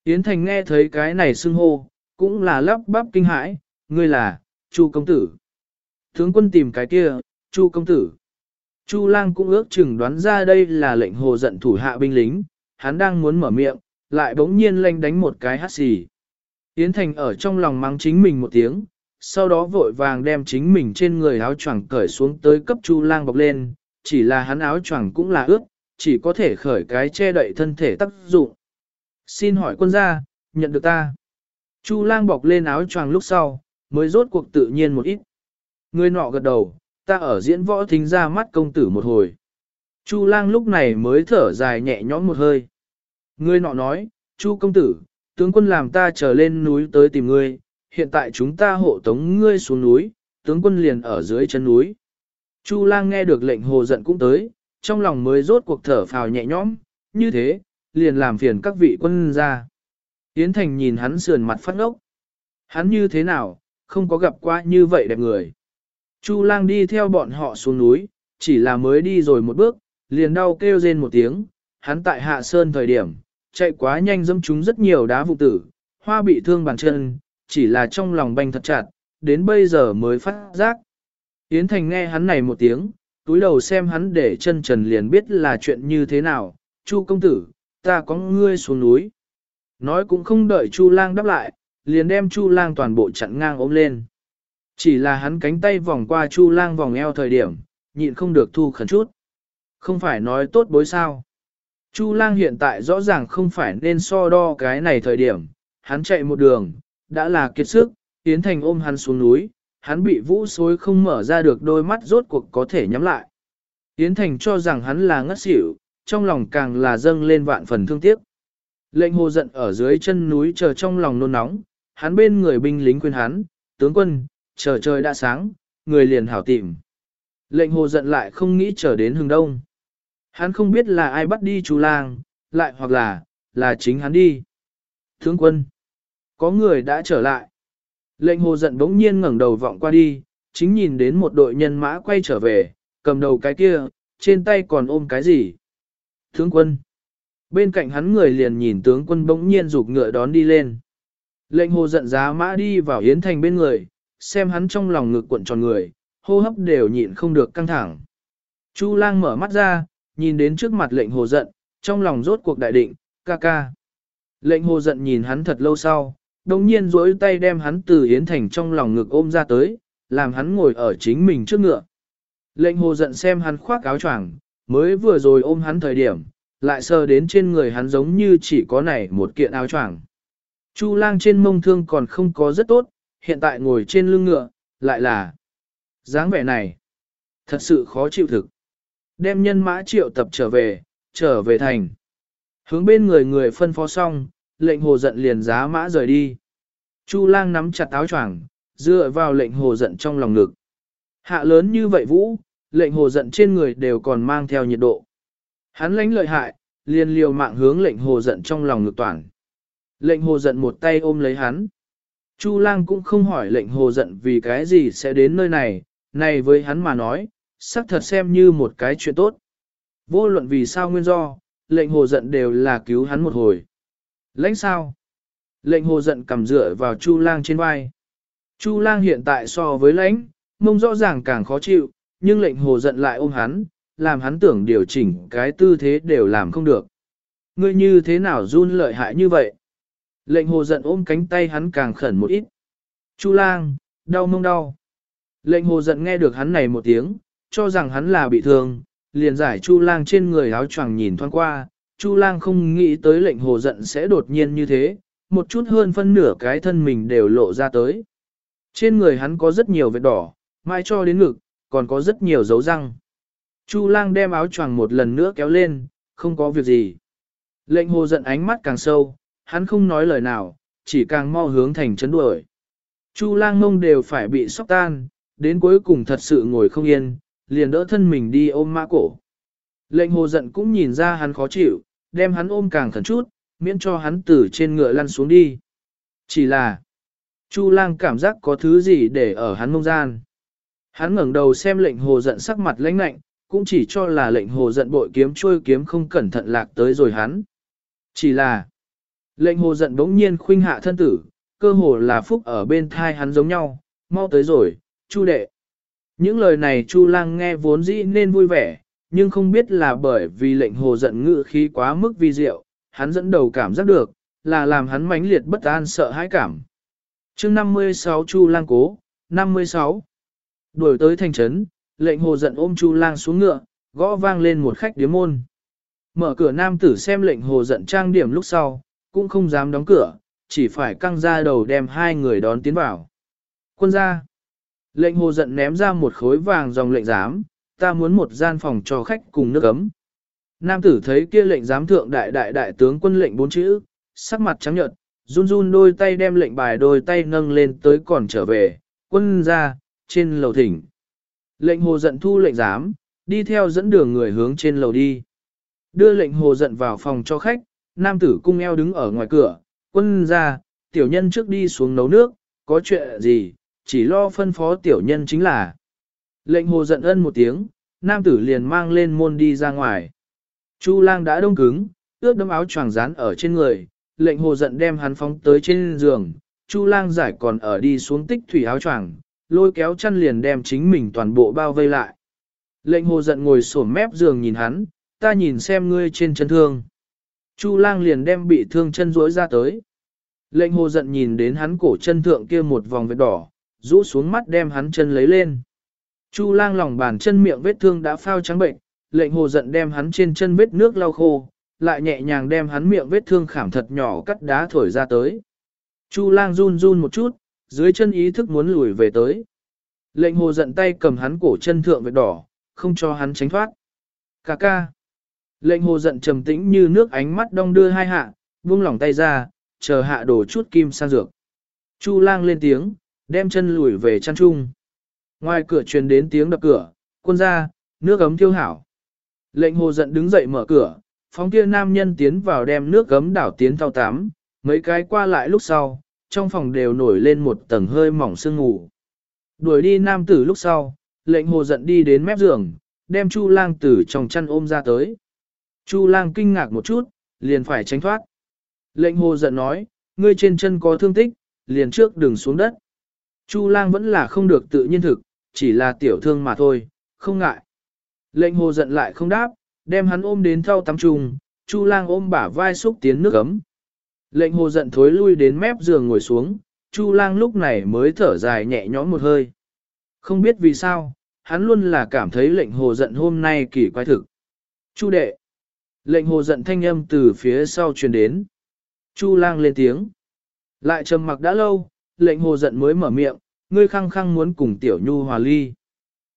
Yến Thành nghe thấy cái này xưng hô, cũng là lắp bắp kinh hãi, ngươi là, Chu công tử. Tướng quân tìm cái kia, Chu công tử. Chu lang cũng ước chừng đoán ra đây là lệnh hồ giận thủ hạ binh lính, hắn đang muốn mở miệng, lại bỗng nhiên lanh đánh một cái hát xì. Yến Thành ở trong lòng mắng chính mình một tiếng, sau đó vội vàng đem chính mình trên người áo choàng cởi xuống tới cấp Chu lang bọc lên, chỉ là hắn áo choàng cũng là ướt, chỉ có thể khởi cái che đậy thân thể tác dụng. Xin hỏi quân gia, nhận được ta. Chu lang bọc lên áo choàng lúc sau, mới rốt cuộc tự nhiên một ít. Người nọ gật đầu, ta ở diễn võ thính ra mắt công tử một hồi. Chu lang lúc này mới thở dài nhẹ nhõm một hơi. Người nọ nói, Chu công tử, tướng quân làm ta trở lên núi tới tìm ngươi, hiện tại chúng ta hộ tống ngươi xuống núi, tướng quân liền ở dưới chân núi. Chu lang nghe được lệnh hồ giận cũng tới, trong lòng mới rốt cuộc thở phào nhẹ nhõm, như thế, liền làm phiền các vị quân ra. Yến Thành nhìn hắn sườn mặt phát ngốc. Hắn như thế nào, không có gặp qua như vậy đẹp người. Chu lang đi theo bọn họ xuống núi, chỉ là mới đi rồi một bước, liền đau kêu rên một tiếng, hắn tại hạ sơn thời điểm, chạy quá nhanh dâm chúng rất nhiều đá vụ tử, hoa bị thương bàn chân, chỉ là trong lòng banh thật chặt, đến bây giờ mới phát giác. Yến Thành nghe hắn này một tiếng, túi đầu xem hắn để chân trần liền biết là chuyện như thế nào, Chu công tử, ta có ngươi xuống núi. Nói cũng không đợi Chu lang đáp lại, liền đem Chu lang toàn bộ chặn ngang ôm lên. Chỉ là hắn cánh tay vòng qua Chu lang vòng eo thời điểm, nhịn không được thu khẩn chút. Không phải nói tốt bối sao. Chu lang hiện tại rõ ràng không phải nên so đo cái này thời điểm, hắn chạy một đường, đã là kiệt sức, Yến Thành ôm hắn xuống núi, hắn bị vũ xối không mở ra được đôi mắt rốt cuộc có thể nhắm lại. Yến Thành cho rằng hắn là ngất xỉu, trong lòng càng là dâng lên vạn phần thương tiếc. Lệnh hồ giận ở dưới chân núi chờ trong lòng nôn nóng, hắn bên người binh lính khuyên hắn, tướng quân, chờ trời đã sáng, người liền hảo tìm. Lệnh hồ giận lại không nghĩ chờ đến hừng đông. Hắn không biết là ai bắt đi chú lang, lại hoặc là, là chính hắn đi. Tướng quân, có người đã trở lại. Lệnh hồ giận bỗng nhiên ngẩng đầu vọng qua đi, chính nhìn đến một đội nhân mã quay trở về, cầm đầu cái kia, trên tay còn ôm cái gì. Tướng quân. Bên cạnh hắn người liền nhìn tướng quân bỗng nhiên rụt ngựa đón đi lên. Lệnh hồ giận giá mã đi vào Yến Thành bên người, xem hắn trong lòng ngực cuộn tròn người, hô hấp đều nhịn không được căng thẳng. Chu lang mở mắt ra, nhìn đến trước mặt lệnh hồ giận, trong lòng rốt cuộc đại định, ca ca. Lệnh hồ giận nhìn hắn thật lâu sau, đồng nhiên duỗi tay đem hắn từ Yến Thành trong lòng ngực ôm ra tới, làm hắn ngồi ở chính mình trước ngựa. Lệnh hồ giận xem hắn khoác áo choàng, mới vừa rồi ôm hắn thời điểm, lại sờ đến trên người hắn giống như chỉ có này một kiện áo choàng. Chu lang trên mông thương còn không có rất tốt, hiện tại ngồi trên lưng ngựa, lại là dáng vẻ này. Thật sự khó chịu thực. Đem nhân mã triệu tập trở về, trở về thành. Hướng bên người người phân phó xong, lệnh hồ giận liền giá mã rời đi. Chu lang nắm chặt áo choàng, dựa vào lệnh hồ giận trong lòng ngực. Hạ lớn như vậy vũ, lệnh hồ giận trên người đều còn mang theo nhiệt độ. Hắn lãnh lợi hại, liền liều mạng hướng lệnh hồ giận trong lòng ngược toàn. Lệnh hồ giận một tay ôm lấy hắn. Chu lang cũng không hỏi lệnh hồ giận vì cái gì sẽ đến nơi này, này với hắn mà nói, xác thật xem như một cái chuyện tốt. Vô luận vì sao nguyên do, lệnh hồ giận đều là cứu hắn một hồi. Lãnh sao? Lệnh hồ giận cầm dựa vào Chu lang trên vai. Chu lang hiện tại so với lãnh, mông rõ ràng càng khó chịu, nhưng lệnh hồ giận lại ôm hắn, làm hắn tưởng điều chỉnh cái tư thế đều làm không được. Ngươi như thế nào run lợi hại như vậy? Lệnh hồ giận ôm cánh tay hắn càng khẩn một ít. Chu lang, đau mông đau. Lệnh hồ giận nghe được hắn này một tiếng, cho rằng hắn là bị thương, liền giải chu lang trên người áo choàng nhìn thoáng qua. Chu lang không nghĩ tới lệnh hồ giận sẽ đột nhiên như thế, một chút hơn phân nửa cái thân mình đều lộ ra tới. Trên người hắn có rất nhiều vết đỏ, mai cho đến ngực, còn có rất nhiều dấu răng. Chu lang đem áo choàng một lần nữa kéo lên, không có việc gì. Lệnh hồ giận ánh mắt càng sâu, hắn không nói lời nào, chỉ càng mau hướng thành chấn đuổi. Chu lang mông đều phải bị sóc tan, đến cuối cùng thật sự ngồi không yên, liền đỡ thân mình đi ôm mã cổ. Lệnh hồ giận cũng nhìn ra hắn khó chịu, đem hắn ôm càng khẩn chút, miễn cho hắn từ trên ngựa lăn xuống đi. Chỉ là, Chu lang cảm giác có thứ gì để ở hắn mông gian. Hắn ngẩng đầu xem lệnh hồ giận sắc mặt lãnh lạnh, cũng chỉ cho là lệnh hồ giận bội kiếm trôi kiếm không cẩn thận lạc tới rồi hắn. Chỉ là, lệnh hồ giận bỗng nhiên khuynh hạ thân tử, cơ hồ là phúc ở bên thai hắn giống nhau, mau tới rồi, chu đệ. Những lời này chu lang nghe vốn dĩ nên vui vẻ, nhưng không biết là bởi vì lệnh hồ giận ngự khí quá mức vi diệu, hắn dẫn đầu cảm giác được, là làm hắn mãnh liệt bất an sợ hãi cảm. chương 56 Chu Lang Cố, 56 Đuổi tới thành trấn, lệnh hồ giận ôm Chu Lang xuống ngựa, gõ vang lên một khách điếm môn. Mở cửa nam tử xem lệnh hồ giận trang điểm lúc sau, cũng không dám đóng cửa, chỉ phải căng ra đầu đem hai người đón tiến vào. Quân gia, Lệnh hồ giận ném ra một khối vàng dòng lệnh giám, ta muốn một gian phòng cho khách cùng nước ấm. Nam tử thấy kia lệnh giám thượng đại đại đại tướng quân lệnh bốn chữ, sắc mặt trắng nhợt, run run đôi tay đem lệnh bài đôi tay nâng lên tới còn trở về, quân ra, trên lầu thỉnh. Lệnh hồ giận thu lệnh giám, đi theo dẫn đường người hướng trên lầu đi. Đưa lệnh hồ giận vào phòng cho khách, nam tử cung eo đứng ở ngoài cửa, quân ra, tiểu nhân trước đi xuống nấu nước, có chuyện gì, chỉ lo phân phó tiểu nhân chính là. Lệnh hồ giận ân một tiếng, nam tử liền mang lên môn đi ra ngoài. Chu lang đã đông cứng, ướt đấm áo choàng rán ở trên người, lệnh hồ giận đem hắn phóng tới trên giường, Chu lang giải còn ở đi xuống tích thủy áo choàng, lôi kéo chăn liền đem chính mình toàn bộ bao vây lại. Lệnh hồ giận ngồi sổm mép giường nhìn hắn, ta nhìn xem ngươi trên chân thương. Chu lang liền đem bị thương chân rỗi ra tới. Lệnh hồ giận nhìn đến hắn cổ chân thượng kia một vòng vết đỏ, rũ xuống mắt đem hắn chân lấy lên. Chu lang lòng bàn chân miệng vết thương đã phao trắng bệnh, lệnh hồ giận đem hắn trên chân vết nước lau khô, lại nhẹ nhàng đem hắn miệng vết thương khảm thật nhỏ cắt đá thổi ra tới. Chu lang run run một chút, dưới chân ý thức muốn lùi về tới. Lệnh hồ giận tay cầm hắn cổ chân thượng vết đỏ, không cho hắn tránh thoát. Cà ca. Lệnh hồ giận trầm tĩnh như nước ánh mắt đong đưa hai hạ, buông lỏng tay ra, chờ hạ đổ chút kim sang dược. Chu lang lên tiếng, đem chân lùi về chăn trung. Ngoài cửa truyền đến tiếng đập cửa, quân ra, nước ấm thiêu hảo. Lệnh hồ giận đứng dậy mở cửa, phóng kia nam nhân tiến vào đem nước gấm đảo tiến thao tám mấy cái qua lại lúc sau, trong phòng đều nổi lên một tầng hơi mỏng sương ngủ. Đuổi đi nam tử lúc sau, lệnh hồ giận đi đến mép giường, đem Chu lang tử trong chăn ôm ra tới. Chu lang kinh ngạc một chút, liền phải tránh thoát. Lệnh hồ giận nói, ngươi trên chân có thương tích, liền trước đừng xuống đất. Chu lang vẫn là không được tự nhiên thực, chỉ là tiểu thương mà thôi, không ngại. Lệnh hồ giận lại không đáp, đem hắn ôm đến thau tắm trùng, Chu lang ôm bả vai xúc tiến nước ấm. Lệnh hồ giận thối lui đến mép giường ngồi xuống, Chu lang lúc này mới thở dài nhẹ nhõm một hơi. Không biết vì sao, hắn luôn là cảm thấy lệnh hồ giận hôm nay kỳ quái thực. Chu đệ. Lệnh hồ giận thanh âm từ phía sau truyền đến. Chu lang lên tiếng. Lại trầm mặc đã lâu, lệnh hồ giận mới mở miệng, ngươi khăng khăng muốn cùng tiểu nhu hòa ly.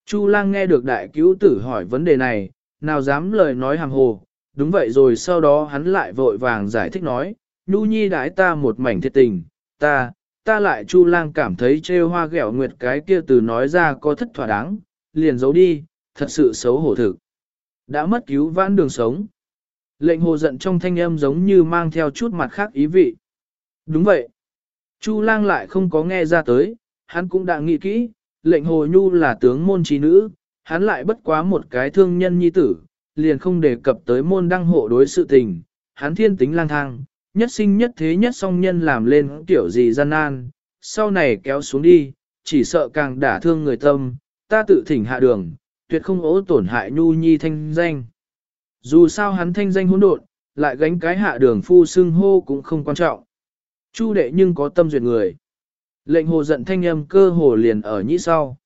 Chu lang nghe được đại cứu tử hỏi vấn đề này, nào dám lời nói hàng hồ, đúng vậy rồi sau đó hắn lại vội vàng giải thích nói, nhu nhi đãi ta một mảnh thiệt tình, ta, ta lại chu lang cảm thấy trêu hoa ghẹo nguyệt cái kia từ nói ra có thất thỏa đáng, liền giấu đi, thật sự xấu hổ thực. Đã mất cứu vãn đường sống. Lệnh hồ giận trong thanh âm giống như mang theo chút mặt khác ý vị. Đúng vậy. Chu lang lại không có nghe ra tới, hắn cũng đã nghĩ kỹ, lệnh hồ nhu là tướng môn trí nữ, hắn lại bất quá một cái thương nhân nhi tử, liền không đề cập tới môn đăng hộ đối sự tình, hắn thiên tính lang thang, nhất sinh nhất thế nhất song nhân làm lên tiểu gì gian nan, sau này kéo xuống đi, chỉ sợ càng đả thương người tâm, ta tự thỉnh hạ đường, tuyệt không ố tổn hại nhu nhi thanh danh. Dù sao hắn thanh danh hỗn độn, lại gánh cái hạ đường phu xưng hô cũng không quan trọng. Chu đệ nhưng có tâm duyệt người. Lệnh hồ giận thanh âm cơ hồ liền ở nhĩ sau.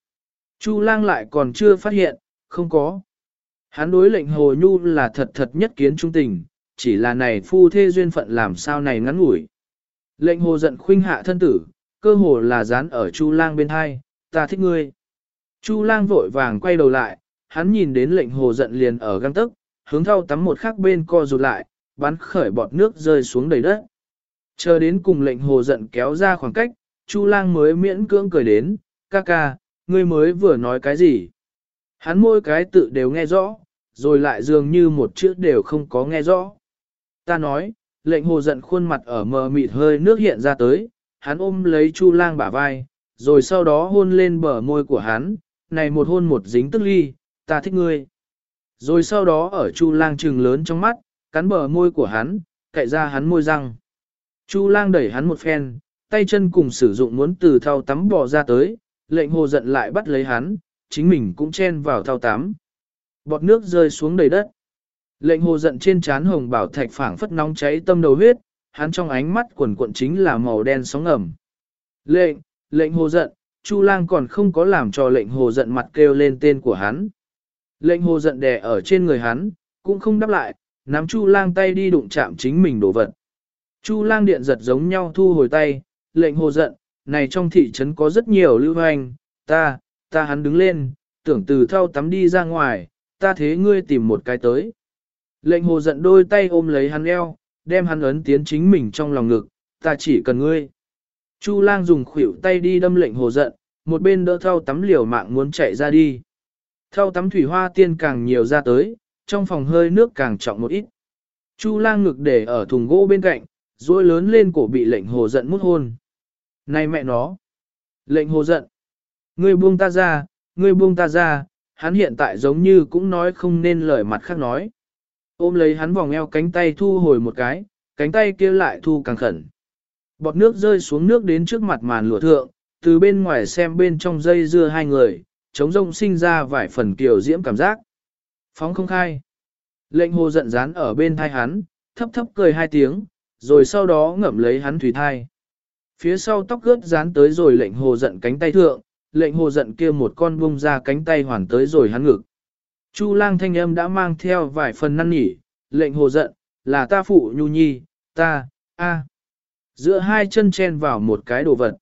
Chu lang lại còn chưa phát hiện, không có. Hắn đối lệnh hồ nhu là thật thật nhất kiến trung tình, chỉ là này phu thê duyên phận làm sao này ngắn ngủi. Lệnh hồ giận khuynh hạ thân tử, cơ hồ là dán ở Chu lang bên hai, ta thích ngươi. Chu lang vội vàng quay đầu lại, hắn nhìn đến lệnh hồ giận liền ở găng tức, hướng thau tắm một khắc bên co rụt lại, bắn khởi bọt nước rơi xuống đầy đất. Chờ đến cùng lệnh hồ giận kéo ra khoảng cách, Chu lang mới miễn cưỡng cười đến, ca ca, ngươi mới vừa nói cái gì? Hắn môi cái tự đều nghe rõ, rồi lại dường như một chữ đều không có nghe rõ. Ta nói, lệnh hồ giận khuôn mặt ở mờ mịt hơi nước hiện ra tới, hắn ôm lấy Chu lang bả vai, rồi sau đó hôn lên bờ môi của hắn, này một hôn một dính tức ly, ta thích ngươi. Rồi sau đó ở Chu lang trừng lớn trong mắt, cắn bờ môi của hắn, cậy ra hắn môi răng. Chu lang đẩy hắn một phen, tay chân cùng sử dụng muốn từ thao tắm bò ra tới, lệnh hồ giận lại bắt lấy hắn, chính mình cũng chen vào thao tắm. Bọt nước rơi xuống đầy đất. Lệnh hồ giận trên trán hồng bảo thạch phảng phất nóng cháy tâm đầu huyết, hắn trong ánh mắt quần cuộn chính là màu đen sóng ngầm. Lệnh, lệnh hồ giận, Chu lang còn không có làm cho lệnh hồ giận mặt kêu lên tên của hắn. Lệnh hồ giận đè ở trên người hắn, cũng không đáp lại, nắm Chu lang tay đi đụng chạm chính mình đổ vật. Chu lang điện giật giống nhau thu hồi tay, lệnh hồ giận, này trong thị trấn có rất nhiều lưu hành, ta, ta hắn đứng lên, tưởng từ thao tắm đi ra ngoài, ta thế ngươi tìm một cái tới. Lệnh hồ giận đôi tay ôm lấy hắn eo, đem hắn ấn tiến chính mình trong lòng ngực, ta chỉ cần ngươi. Chu lang dùng khuỷu tay đi đâm lệnh hồ giận, một bên đỡ thao tắm liều mạng muốn chạy ra đi. Thao tắm thủy hoa tiên càng nhiều ra tới, trong phòng hơi nước càng trọng một ít. Chu lang ngực để ở thùng gỗ bên cạnh, rồi lớn lên cổ bị lệnh hồ giận mút hôn. Này mẹ nó! Lệnh hồ giận! Ngươi buông ta ra, ngươi buông ta ra, hắn hiện tại giống như cũng nói không nên lời mặt khác nói. Ôm lấy hắn vòng eo cánh tay thu hồi một cái, cánh tay kia lại thu càng khẩn. Bọt nước rơi xuống nước đến trước mặt màn lụa thượng, từ bên ngoài xem bên trong dây dưa hai người, chống rông sinh ra vài phần kiều diễm cảm giác. Phóng không khai. Lệnh hồ giận dán ở bên thai hắn, thấp thấp cười hai tiếng, rồi sau đó ngậm lấy hắn thủy thai. Phía sau tóc gớt dán tới rồi lệnh hồ giận cánh tay thượng, lệnh hồ giận kia một con bung ra cánh tay hoàn tới rồi hắn ngực. Chu lang thanh âm đã mang theo vài phần năn nỉ, lệnh hồ giận, là ta phụ nhu nhi, ta, a. Giữa hai chân chen vào một cái đồ vật.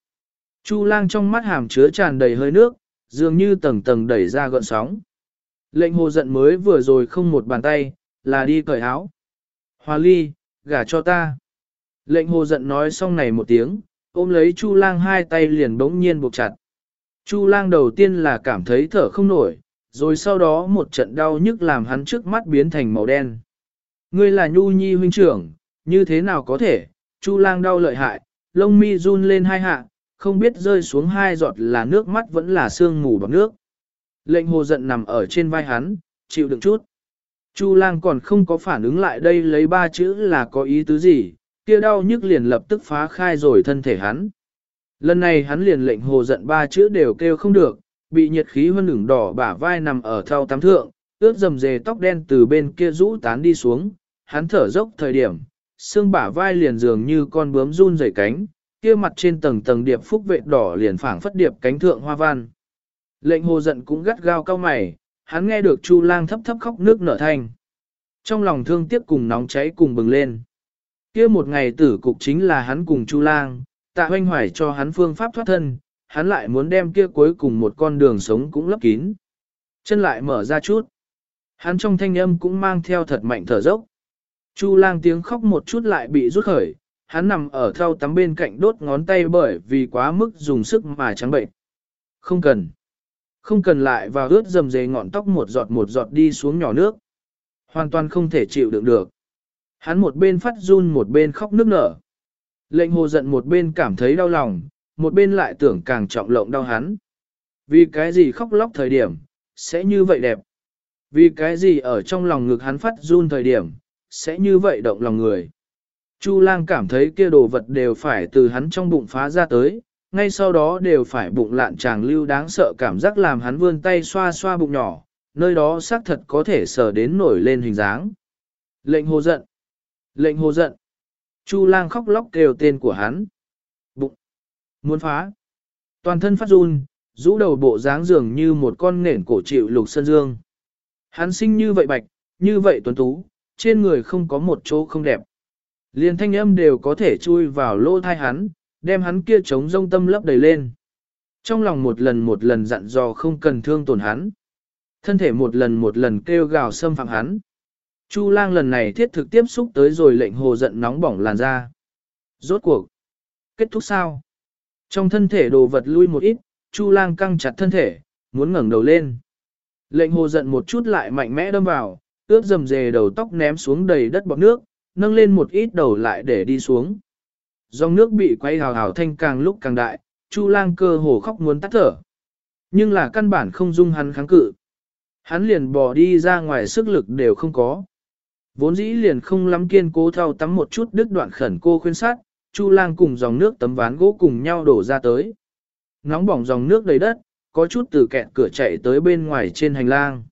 Chu lang trong mắt hàm chứa tràn đầy hơi nước, dường như tầng tầng đẩy ra gợn sóng. Lệnh hồ giận mới vừa rồi không một bàn tay, là đi cởi áo. Hòa ly, gả cho ta. Lệnh hồ giận nói xong này một tiếng, ôm lấy Chu lang hai tay liền bỗng nhiên buộc chặt. Chu lang đầu tiên là cảm thấy thở không nổi, rồi sau đó một trận đau nhức làm hắn trước mắt biến thành màu đen. Ngươi là nhu nhi huynh trưởng, như thế nào có thể, Chu lang đau lợi hại, lông mi run lên hai hạ, không biết rơi xuống hai giọt là nước mắt vẫn là sương mù bằng nước. Lệnh hồ giận nằm ở trên vai hắn, chịu đựng chút. Chu lang còn không có phản ứng lại đây lấy ba chữ là có ý tứ gì, kia đau nhức liền lập tức phá khai rồi thân thể hắn. Lần này hắn liền lệnh hồ giận ba chữ đều kêu không được, bị nhiệt khí hơn ửng đỏ bả vai nằm ở thao tắm thượng, ướt dầm dề tóc đen từ bên kia rũ tán đi xuống, hắn thở dốc thời điểm, xương bả vai liền dường như con bướm run rẩy cánh, kia mặt trên tầng tầng điệp phúc vệ đỏ liền phảng phất điệp cánh thượng hoa văn. Lệnh hồ giận cũng gắt gao cao mày, hắn nghe được Chu lang thấp thấp khóc nước nở thanh. Trong lòng thương tiếc cùng nóng cháy cùng bừng lên. Kia một ngày tử cục chính là hắn cùng Chu lang, tạ hoanh hoài cho hắn phương pháp thoát thân, hắn lại muốn đem kia cuối cùng một con đường sống cũng lấp kín. Chân lại mở ra chút. Hắn trong thanh âm cũng mang theo thật mạnh thở dốc. Chu lang tiếng khóc một chút lại bị rút khởi, hắn nằm ở thau tắm bên cạnh đốt ngón tay bởi vì quá mức dùng sức mà trắng bệnh. Không cần. Không cần lại vào ướt dầm dề ngọn tóc một giọt một giọt đi xuống nhỏ nước. Hoàn toàn không thể chịu đựng được. Hắn một bên phát run một bên khóc nước nở. Lệnh hồ giận một bên cảm thấy đau lòng, một bên lại tưởng càng trọng lộng đau hắn. Vì cái gì khóc lóc thời điểm, sẽ như vậy đẹp. Vì cái gì ở trong lòng ngực hắn phát run thời điểm, sẽ như vậy động lòng người. Chu lang cảm thấy kia đồ vật đều phải từ hắn trong bụng phá ra tới, ngay sau đó đều phải bụng lạn chàng lưu đáng sợ cảm giác làm hắn vươn tay xoa xoa bụng nhỏ, nơi đó xác thật có thể sờ đến nổi lên hình dáng. Lệnh hồ giận! Lệnh hồ giận! Chu lang khóc lóc kêu tên của hắn. Muốn phá! Toàn thân phát run, rũ đầu bộ dáng dường như một con nền cổ chịu lục sơn dương. Hắn sinh như vậy bạch, như vậy tuấn tú, trên người không có một chỗ không đẹp. Liền thanh âm đều có thể chui vào lỗ thai hắn, đem hắn kia trống rông tâm lấp đầy lên. Trong lòng một lần một lần dặn dò không cần thương tổn hắn. Thân thể một lần một lần kêu gào xâm phạm hắn. Chu lang lần này thiết thực tiếp xúc tới rồi lệnh hồ giận nóng bỏng làn da. Rốt cuộc. Kết thúc sao? Trong thân thể đồ vật lui một ít, Chu lang căng chặt thân thể, muốn ngẩng đầu lên. Lệnh hồ giận một chút lại mạnh mẽ đâm vào, ướt dầm dề đầu tóc ném xuống đầy đất bọt nước, nâng lên một ít đầu lại để đi xuống. Dòng nước bị quay hào hào thanh càng lúc càng đại, Chu lang cơ hồ khóc muốn tắt thở. Nhưng là căn bản không dung hắn kháng cự. Hắn liền bỏ đi ra ngoài sức lực đều không có. Vốn dĩ liền không lắm kiên cố thao tắm một chút đứt đoạn khẩn cô khuyên sát, Chu lang cùng dòng nước tấm ván gỗ cùng nhau đổ ra tới. Nóng bỏng dòng nước đầy đất, có chút từ kẹt cửa chạy tới bên ngoài trên hành lang.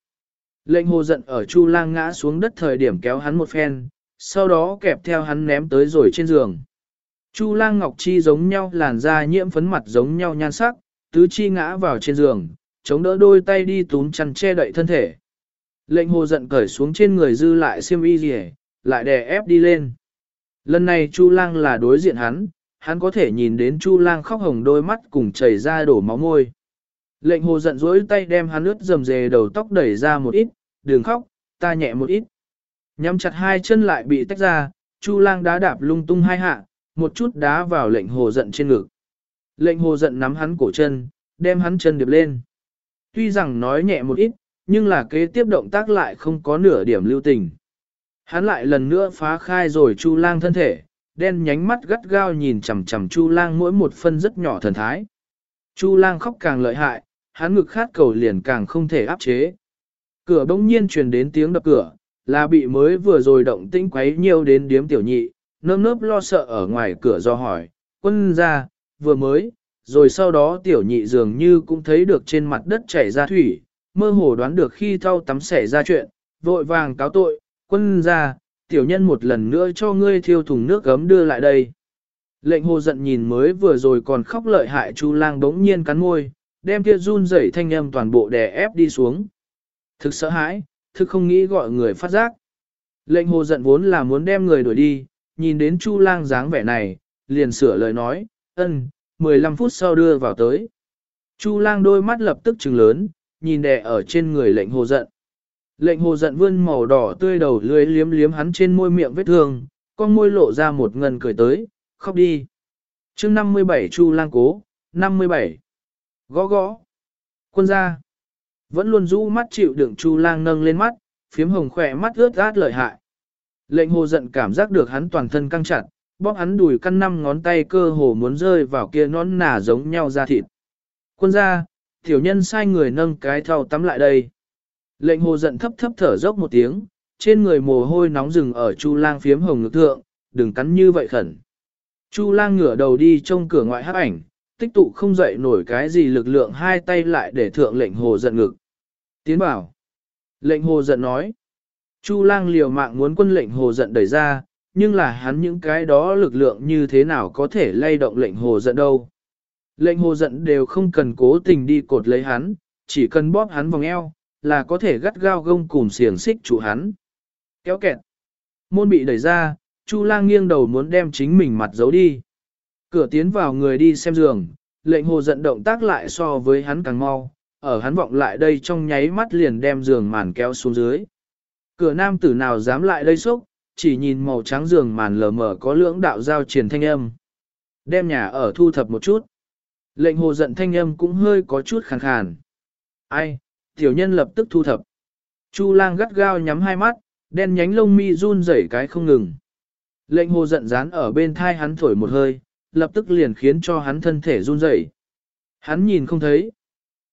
Lệnh hồ giận ở Chu lang ngã xuống đất thời điểm kéo hắn một phen, sau đó kẹp theo hắn ném tới rồi trên giường. Chu lang ngọc chi giống nhau làn da nhiễm phấn mặt giống nhau nhan sắc, tứ chi ngã vào trên giường, chống đỡ đôi tay đi túm chăn che đậy thân thể. Lệnh hồ giận cởi xuống trên người dư lại xiêm y gì lại đè ép đi lên. Lần này Chu lang là đối diện hắn, hắn có thể nhìn đến Chu lang khóc hồng đôi mắt cùng chảy ra đổ máu môi. Lệnh hồ giận dỗi tay đem hắn ướt dầm dề đầu tóc đẩy ra một ít, đừng khóc, ta nhẹ một ít. Nhắm chặt hai chân lại bị tách ra, Chu lang đá đạp lung tung hai hạ, một chút đá vào lệnh hồ giận trên ngực. Lệnh hồ giận nắm hắn cổ chân, đem hắn chân điệp lên. Tuy rằng nói nhẹ một ít, nhưng là kế tiếp động tác lại không có nửa điểm lưu tình. Hắn lại lần nữa phá khai rồi Chu lang thân thể, đen nhánh mắt gắt gao nhìn chằm chằm Chu lang mỗi một phân rất nhỏ thần thái. Chu lang khóc càng lợi hại, hắn ngực khát cầu liền càng không thể áp chế. Cửa bỗng nhiên truyền đến tiếng đập cửa, là bị mới vừa rồi động tĩnh quấy nhiều đến điếm tiểu nhị, nơm nớp lo sợ ở ngoài cửa do hỏi, quân ra, vừa mới, rồi sau đó tiểu nhị dường như cũng thấy được trên mặt đất chảy ra thủy, mơ hồ đoán được khi thau tắm xảy ra chuyện, vội vàng cáo tội, quân ra, tiểu nhân một lần nữa cho ngươi thiêu thùng nước gấm đưa lại đây. Lệnh hồ giận nhìn mới vừa rồi còn khóc lợi hại Chu lang đống nhiên cắn môi, đem kia run rẩy thanh âm toàn bộ đè ép đi xuống. Thực sợ hãi, thực không nghĩ gọi người phát giác. Lệnh hồ giận vốn là muốn đem người đuổi đi, nhìn đến Chu lang dáng vẻ này, liền sửa lời nói, ân, 15 phút sau đưa vào tới. Chu lang đôi mắt lập tức trừng lớn, nhìn đè ở trên người lệnh hồ giận. Lệnh hồ giận vươn màu đỏ tươi đầu lưỡi liếm liếm hắn trên môi miệng vết thương, con môi lộ ra một ngần cười tới, khóc đi. chương 57 Chu lang cố, 57. Gõ gõ. Quân gia, Vẫn luôn rũ mắt chịu đựng Chu lang nâng lên mắt, phiếm hồng khỏe mắt ướt át lợi hại. Lệnh hồ giận cảm giác được hắn toàn thân căng chặt, bóp hắn đùi căn năm ngón tay cơ hồ muốn rơi vào kia nón nà giống nhau ra thịt. Quân gia, tiểu nhân sai người nâng cái thau tắm lại đây. Lệnh hồ giận thấp thấp thở dốc một tiếng, trên người mồ hôi nóng rừng ở chu lang phiếm hồng ngực thượng, đừng cắn như vậy khẩn. Chu lang ngửa đầu đi trong cửa ngoại hắc ảnh, tích tụ không dậy nổi cái gì lực lượng hai tay lại để thượng lệnh hồ giận ngực. Tiến bảo. Lệnh hồ giận nói. Chu lang liều mạng muốn quân lệnh hồ giận đẩy ra, nhưng là hắn những cái đó lực lượng như thế nào có thể lay động lệnh hồ giận đâu. Lệnh hồ giận đều không cần cố tình đi cột lấy hắn, chỉ cần bóp hắn vòng eo, là có thể gắt gao gông cùng xiềng xích chủ hắn. Kéo kẹt. Môn bị đẩy ra, Chu lang nghiêng đầu muốn đem chính mình mặt giấu đi. Cửa tiến vào người đi xem giường, lệnh hồ giận động tác lại so với hắn càng mau, ở hắn vọng lại đây trong nháy mắt liền đem giường màn kéo xuống dưới. Cửa nam tử nào dám lại đây sốc, chỉ nhìn màu trắng giường màn lờ mờ có lưỡng đạo giao triển thanh âm. Đem nhà ở thu thập một chút. Lệnh hồ giận thanh âm cũng hơi có chút khàn khàn. Ai, tiểu nhân lập tức thu thập. Chu lang gắt gao nhắm hai mắt, đen nhánh lông mi run rẩy cái không ngừng. Lệnh hồ giận dán ở bên thai hắn thổi một hơi, lập tức liền khiến cho hắn thân thể run rẩy. Hắn nhìn không thấy.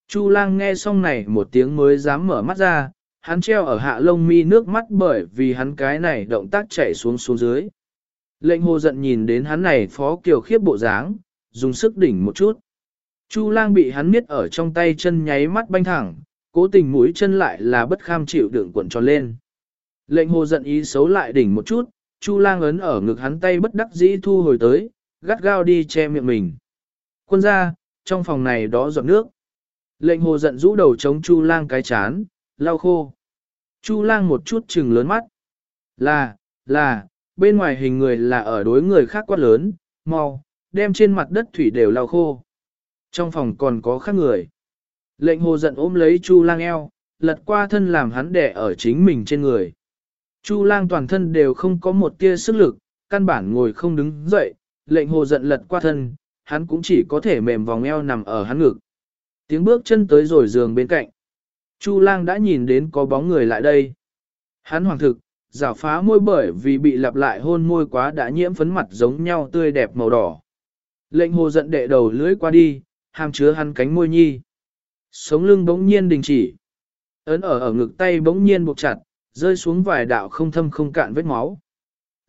Chu lang nghe xong này một tiếng mới dám mở mắt ra, hắn treo ở hạ lông mi nước mắt bởi vì hắn cái này động tác chảy xuống xuống dưới. Lệnh hồ giận nhìn đến hắn này phó kiều khiếp bộ dáng, dùng sức đỉnh một chút. Chu lang bị hắn miết ở trong tay chân nháy mắt banh thẳng, cố tình mũi chân lại là bất kham chịu đựng cuộn tròn lên. Lệnh hồ giận ý xấu lại đỉnh một chút, Chu lang ấn ở ngực hắn tay bất đắc dĩ thu hồi tới, gắt gao đi che miệng mình. Quân ra, trong phòng này đó giọt nước. Lệnh hồ giận rũ đầu chống Chu lang cái chán, lau khô. Chu lang một chút chừng lớn mắt. Là, là, bên ngoài hình người là ở đối người khác quát lớn, mau, đem trên mặt đất thủy đều lau khô. Trong phòng còn có khác người. Lệnh hồ giận ôm lấy Chu lang eo, lật qua thân làm hắn đẻ ở chính mình trên người. Chu lang toàn thân đều không có một tia sức lực, căn bản ngồi không đứng dậy, lệnh hồ giận lật qua thân, hắn cũng chỉ có thể mềm vòng eo nằm ở hắn ngực. Tiếng bước chân tới rồi giường bên cạnh. Chu lang đã nhìn đến có bóng người lại đây. Hắn hoàng thực, rào phá môi bởi vì bị lặp lại hôn môi quá đã nhiễm phấn mặt giống nhau tươi đẹp màu đỏ. Lệnh hồ giận đệ đầu lưỡi qua đi, hàm chứa hắn cánh môi nhi. Sống lưng bỗng nhiên đình chỉ. Ấn ở ở ngực tay bỗng nhiên buộc chặt, rơi xuống vài đạo không thâm không cạn vết máu.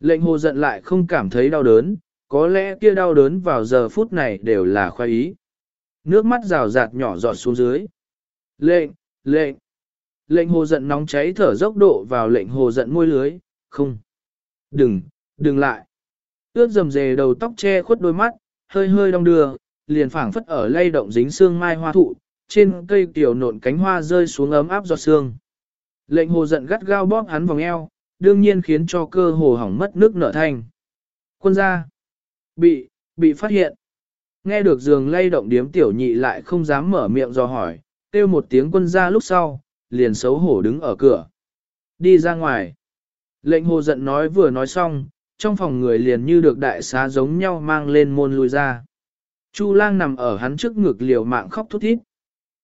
Lệnh hồ giận lại không cảm thấy đau đớn, có lẽ kia đau đớn vào giờ phút này đều là khoái ý. Nước mắt rào rạt nhỏ giọt xuống dưới. Lệnh, lệnh. Lệnh hồ giận nóng cháy thở dốc độ vào lệnh hồ giận môi lưới, không. Đừng, đừng lại. Ướt dầm dề đầu tóc che khuất đôi mắt, hơi hơi đong đưa, liền phảng phất ở lay động dính xương mai hoa thụ, trên cây tiểu nộn cánh hoa rơi xuống ấm áp giọt sương Lệnh hồ giận gắt gao bóp hắn vòng eo, đương nhiên khiến cho cơ hồ hỏng mất nước nở thanh. Quân gia, bị, bị phát hiện. Nghe được giường lay động điếm tiểu nhị lại không dám mở miệng do hỏi, kêu một tiếng quân gia lúc sau, liền xấu hổ đứng ở cửa. Đi ra ngoài. Lệnh hồ giận nói vừa nói xong, trong phòng người liền như được đại xá giống nhau mang lên môn lui ra. Chu lang nằm ở hắn trước ngực liều mạng khóc thút thít.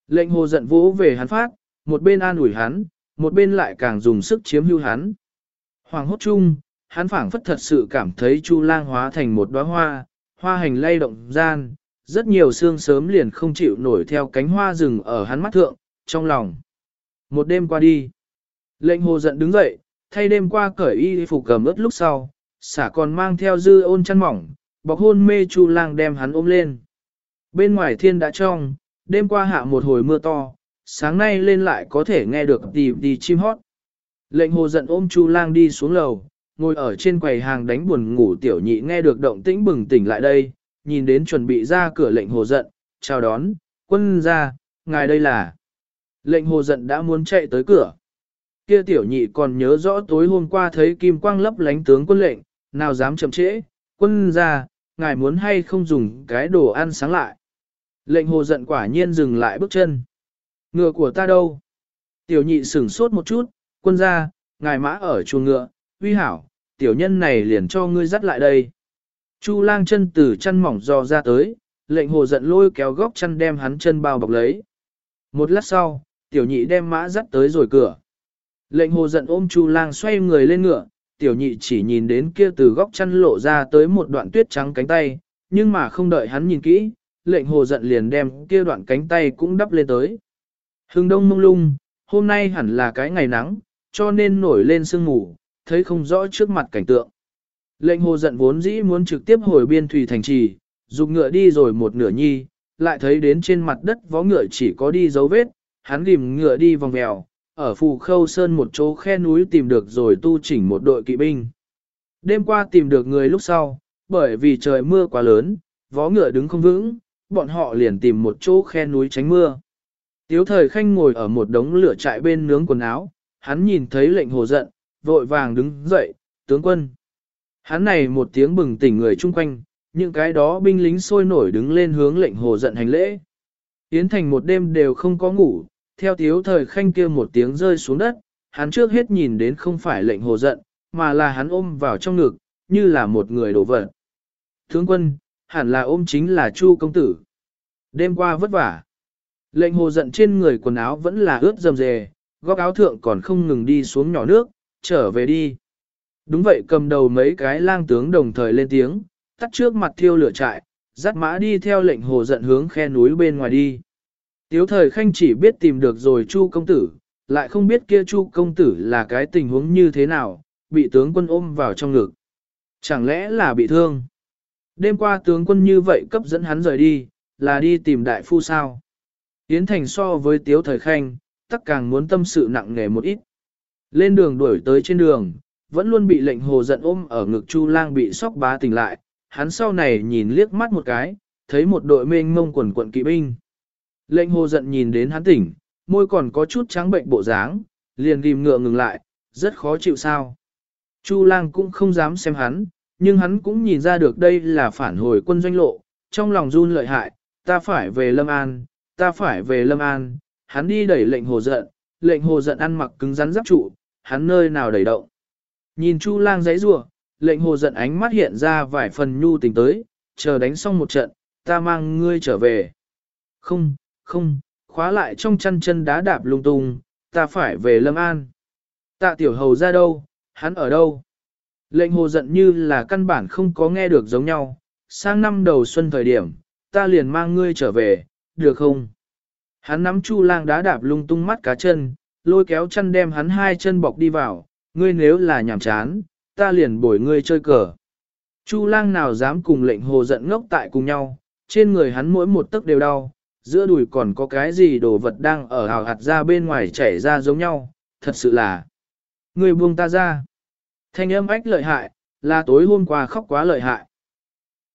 Lệnh hồ giận vỗ về hắn phát, một bên an ủi hắn, một bên lại càng dùng sức chiếm hưu hắn. Hoàng hốt chung, hắn phảng phất thật sự cảm thấy chu lang hóa thành một đóa hoa, hoa hành lay động gian, rất nhiều xương sớm liền không chịu nổi theo cánh hoa rừng ở hắn mắt thượng, trong lòng. Một đêm qua đi, lệnh hồ giận đứng dậy, thay đêm qua cởi y phục cầm ướt lúc sau, xả còn mang theo dư ôn chăn mỏng, bọc hôn mê chu lang đem hắn ôm lên. Bên ngoài thiên đã trong, đêm qua hạ một hồi mưa to, sáng nay lên lại có thể nghe được tì tì chim hót. Lệnh hồ giận ôm chu lang đi xuống lầu, ngồi ở trên quầy hàng đánh buồn ngủ tiểu nhị nghe được động tĩnh bừng tỉnh lại đây, nhìn đến chuẩn bị ra cửa lệnh hồ giận, chào đón, quân ra, ngài đây là. Lệnh hồ giận đã muốn chạy tới cửa. Kia tiểu nhị còn nhớ rõ tối hôm qua thấy kim quang lấp lánh tướng quân lệnh, nào dám chậm trễ, quân ra, ngài muốn hay không dùng cái đồ ăn sáng lại. Lệnh hồ giận quả nhiên dừng lại bước chân. Ngựa của ta đâu? Tiểu nhị sửng sốt một chút, quân ra, ngài mã ở chuồng ngựa, uy hảo, tiểu nhân này liền cho ngươi dắt lại đây. Chu lang chân từ chân mỏng dò ra tới, lệnh hồ giận lôi kéo góc chân đem hắn chân bao bọc lấy. Một lát sau, tiểu nhị đem mã dắt tới rồi cửa. Lệnh hồ giận ôm chu lang xoay người lên ngựa, tiểu nhị chỉ nhìn đến kia từ góc chân lộ ra tới một đoạn tuyết trắng cánh tay, nhưng mà không đợi hắn nhìn kỹ, lệnh hồ giận liền đem kia đoạn cánh tay cũng đắp lên tới. Hưng đông mông lung, hôm nay hẳn là cái ngày nắng, cho nên nổi lên sương mù, thấy không rõ trước mặt cảnh tượng. Lệnh hồ giận vốn dĩ muốn trực tiếp hồi biên thủy thành trì, dục ngựa đi rồi một nửa nhi, lại thấy đến trên mặt đất vó ngựa chỉ có đi dấu vết, hắn ghim ngựa đi vòng mèo, ở phù khâu sơn một chỗ khe núi tìm được rồi tu chỉnh một đội kỵ binh. Đêm qua tìm được người lúc sau, bởi vì trời mưa quá lớn, vó ngựa đứng không vững, bọn họ liền tìm một chỗ khe núi tránh mưa. Tiếu thời khanh ngồi ở một đống lửa trại bên nướng quần áo, hắn nhìn thấy lệnh hồ giận, vội vàng đứng dậy, tướng quân. Hắn này một tiếng bừng tỉnh người chung quanh, những cái đó binh lính sôi nổi đứng lên hướng lệnh hồ giận hành lễ. Yến thành một đêm đều không có ngủ, theo tiếu thời khanh kia một tiếng rơi xuống đất, hắn trước hết nhìn đến không phải lệnh hồ giận, mà là hắn ôm vào trong ngực, như là một người đổ vật. Tướng quân, hẳn là ôm chính là Chu công tử. Đêm qua vất vả. Lệnh hồ giận trên người quần áo vẫn là ướt dầm dề, góc áo thượng còn không ngừng đi xuống nhỏ nước, trở về đi. Đúng vậy cầm đầu mấy cái lang tướng đồng thời lên tiếng, tắt trước mặt thiêu lửa trại, dắt mã đi theo lệnh hồ giận hướng khe núi bên ngoài đi. Tiếu thời khanh chỉ biết tìm được rồi Chu công tử, lại không biết kia Chu công tử là cái tình huống như thế nào, bị tướng quân ôm vào trong ngực. Chẳng lẽ là bị thương? Đêm qua tướng quân như vậy cấp dẫn hắn rời đi, là đi tìm đại phu sao? Yến Thành so với Tiếu thời khanh, tắc càng muốn tâm sự nặng nề một ít. Lên đường đuổi tới trên đường, vẫn luôn bị lệnh hồ giận ôm ở ngực Chu lang bị sóc bá tỉnh lại, hắn sau này nhìn liếc mắt một cái, thấy một đội mênh mông quần quận kỵ binh. Lệnh hồ giận nhìn đến hắn tỉnh, môi còn có chút trắng bệnh bộ dáng, liền ghim ngựa ngừng lại, rất khó chịu sao. Chu lang cũng không dám xem hắn, nhưng hắn cũng nhìn ra được đây là phản hồi quân doanh lộ, trong lòng run lợi hại, ta phải về Lâm An, ta phải về Lâm An, hắn đi đẩy lệnh hồ giận, lệnh hồ giận ăn mặc cứng rắn giáp trụ, hắn nơi nào đẩy động. Nhìn Chu lang giấy rủa lệnh hồ giận ánh mắt hiện ra vài phần nhu tình tới, chờ đánh xong một trận, ta mang ngươi trở về. Không, không, khóa lại trong chân chân đá đạp lung tung, ta phải về Lâm An. Tạ tiểu hầu ra đâu, hắn ở đâu? Lệnh hồ giận như là căn bản không có nghe được giống nhau, sang năm đầu xuân thời điểm, ta liền mang ngươi trở về, được không? Hắn nắm chu lang đá đạp lung tung mắt cá chân, lôi kéo chân đem hắn hai chân bọc đi vào, ngươi nếu là nhảm chán, ta liền bồi ngươi chơi cờ. Chu lang nào dám cùng lệnh hồ giận ngốc tại cùng nhau, trên người hắn mỗi một tấc đều đau, giữa đùi còn có cái gì đồ vật đang ở hào hạt ra bên ngoài chảy ra giống nhau, thật sự là. Ngươi buông ta ra. Thanh âm ách lợi hại, là tối hôm qua khóc quá lợi hại.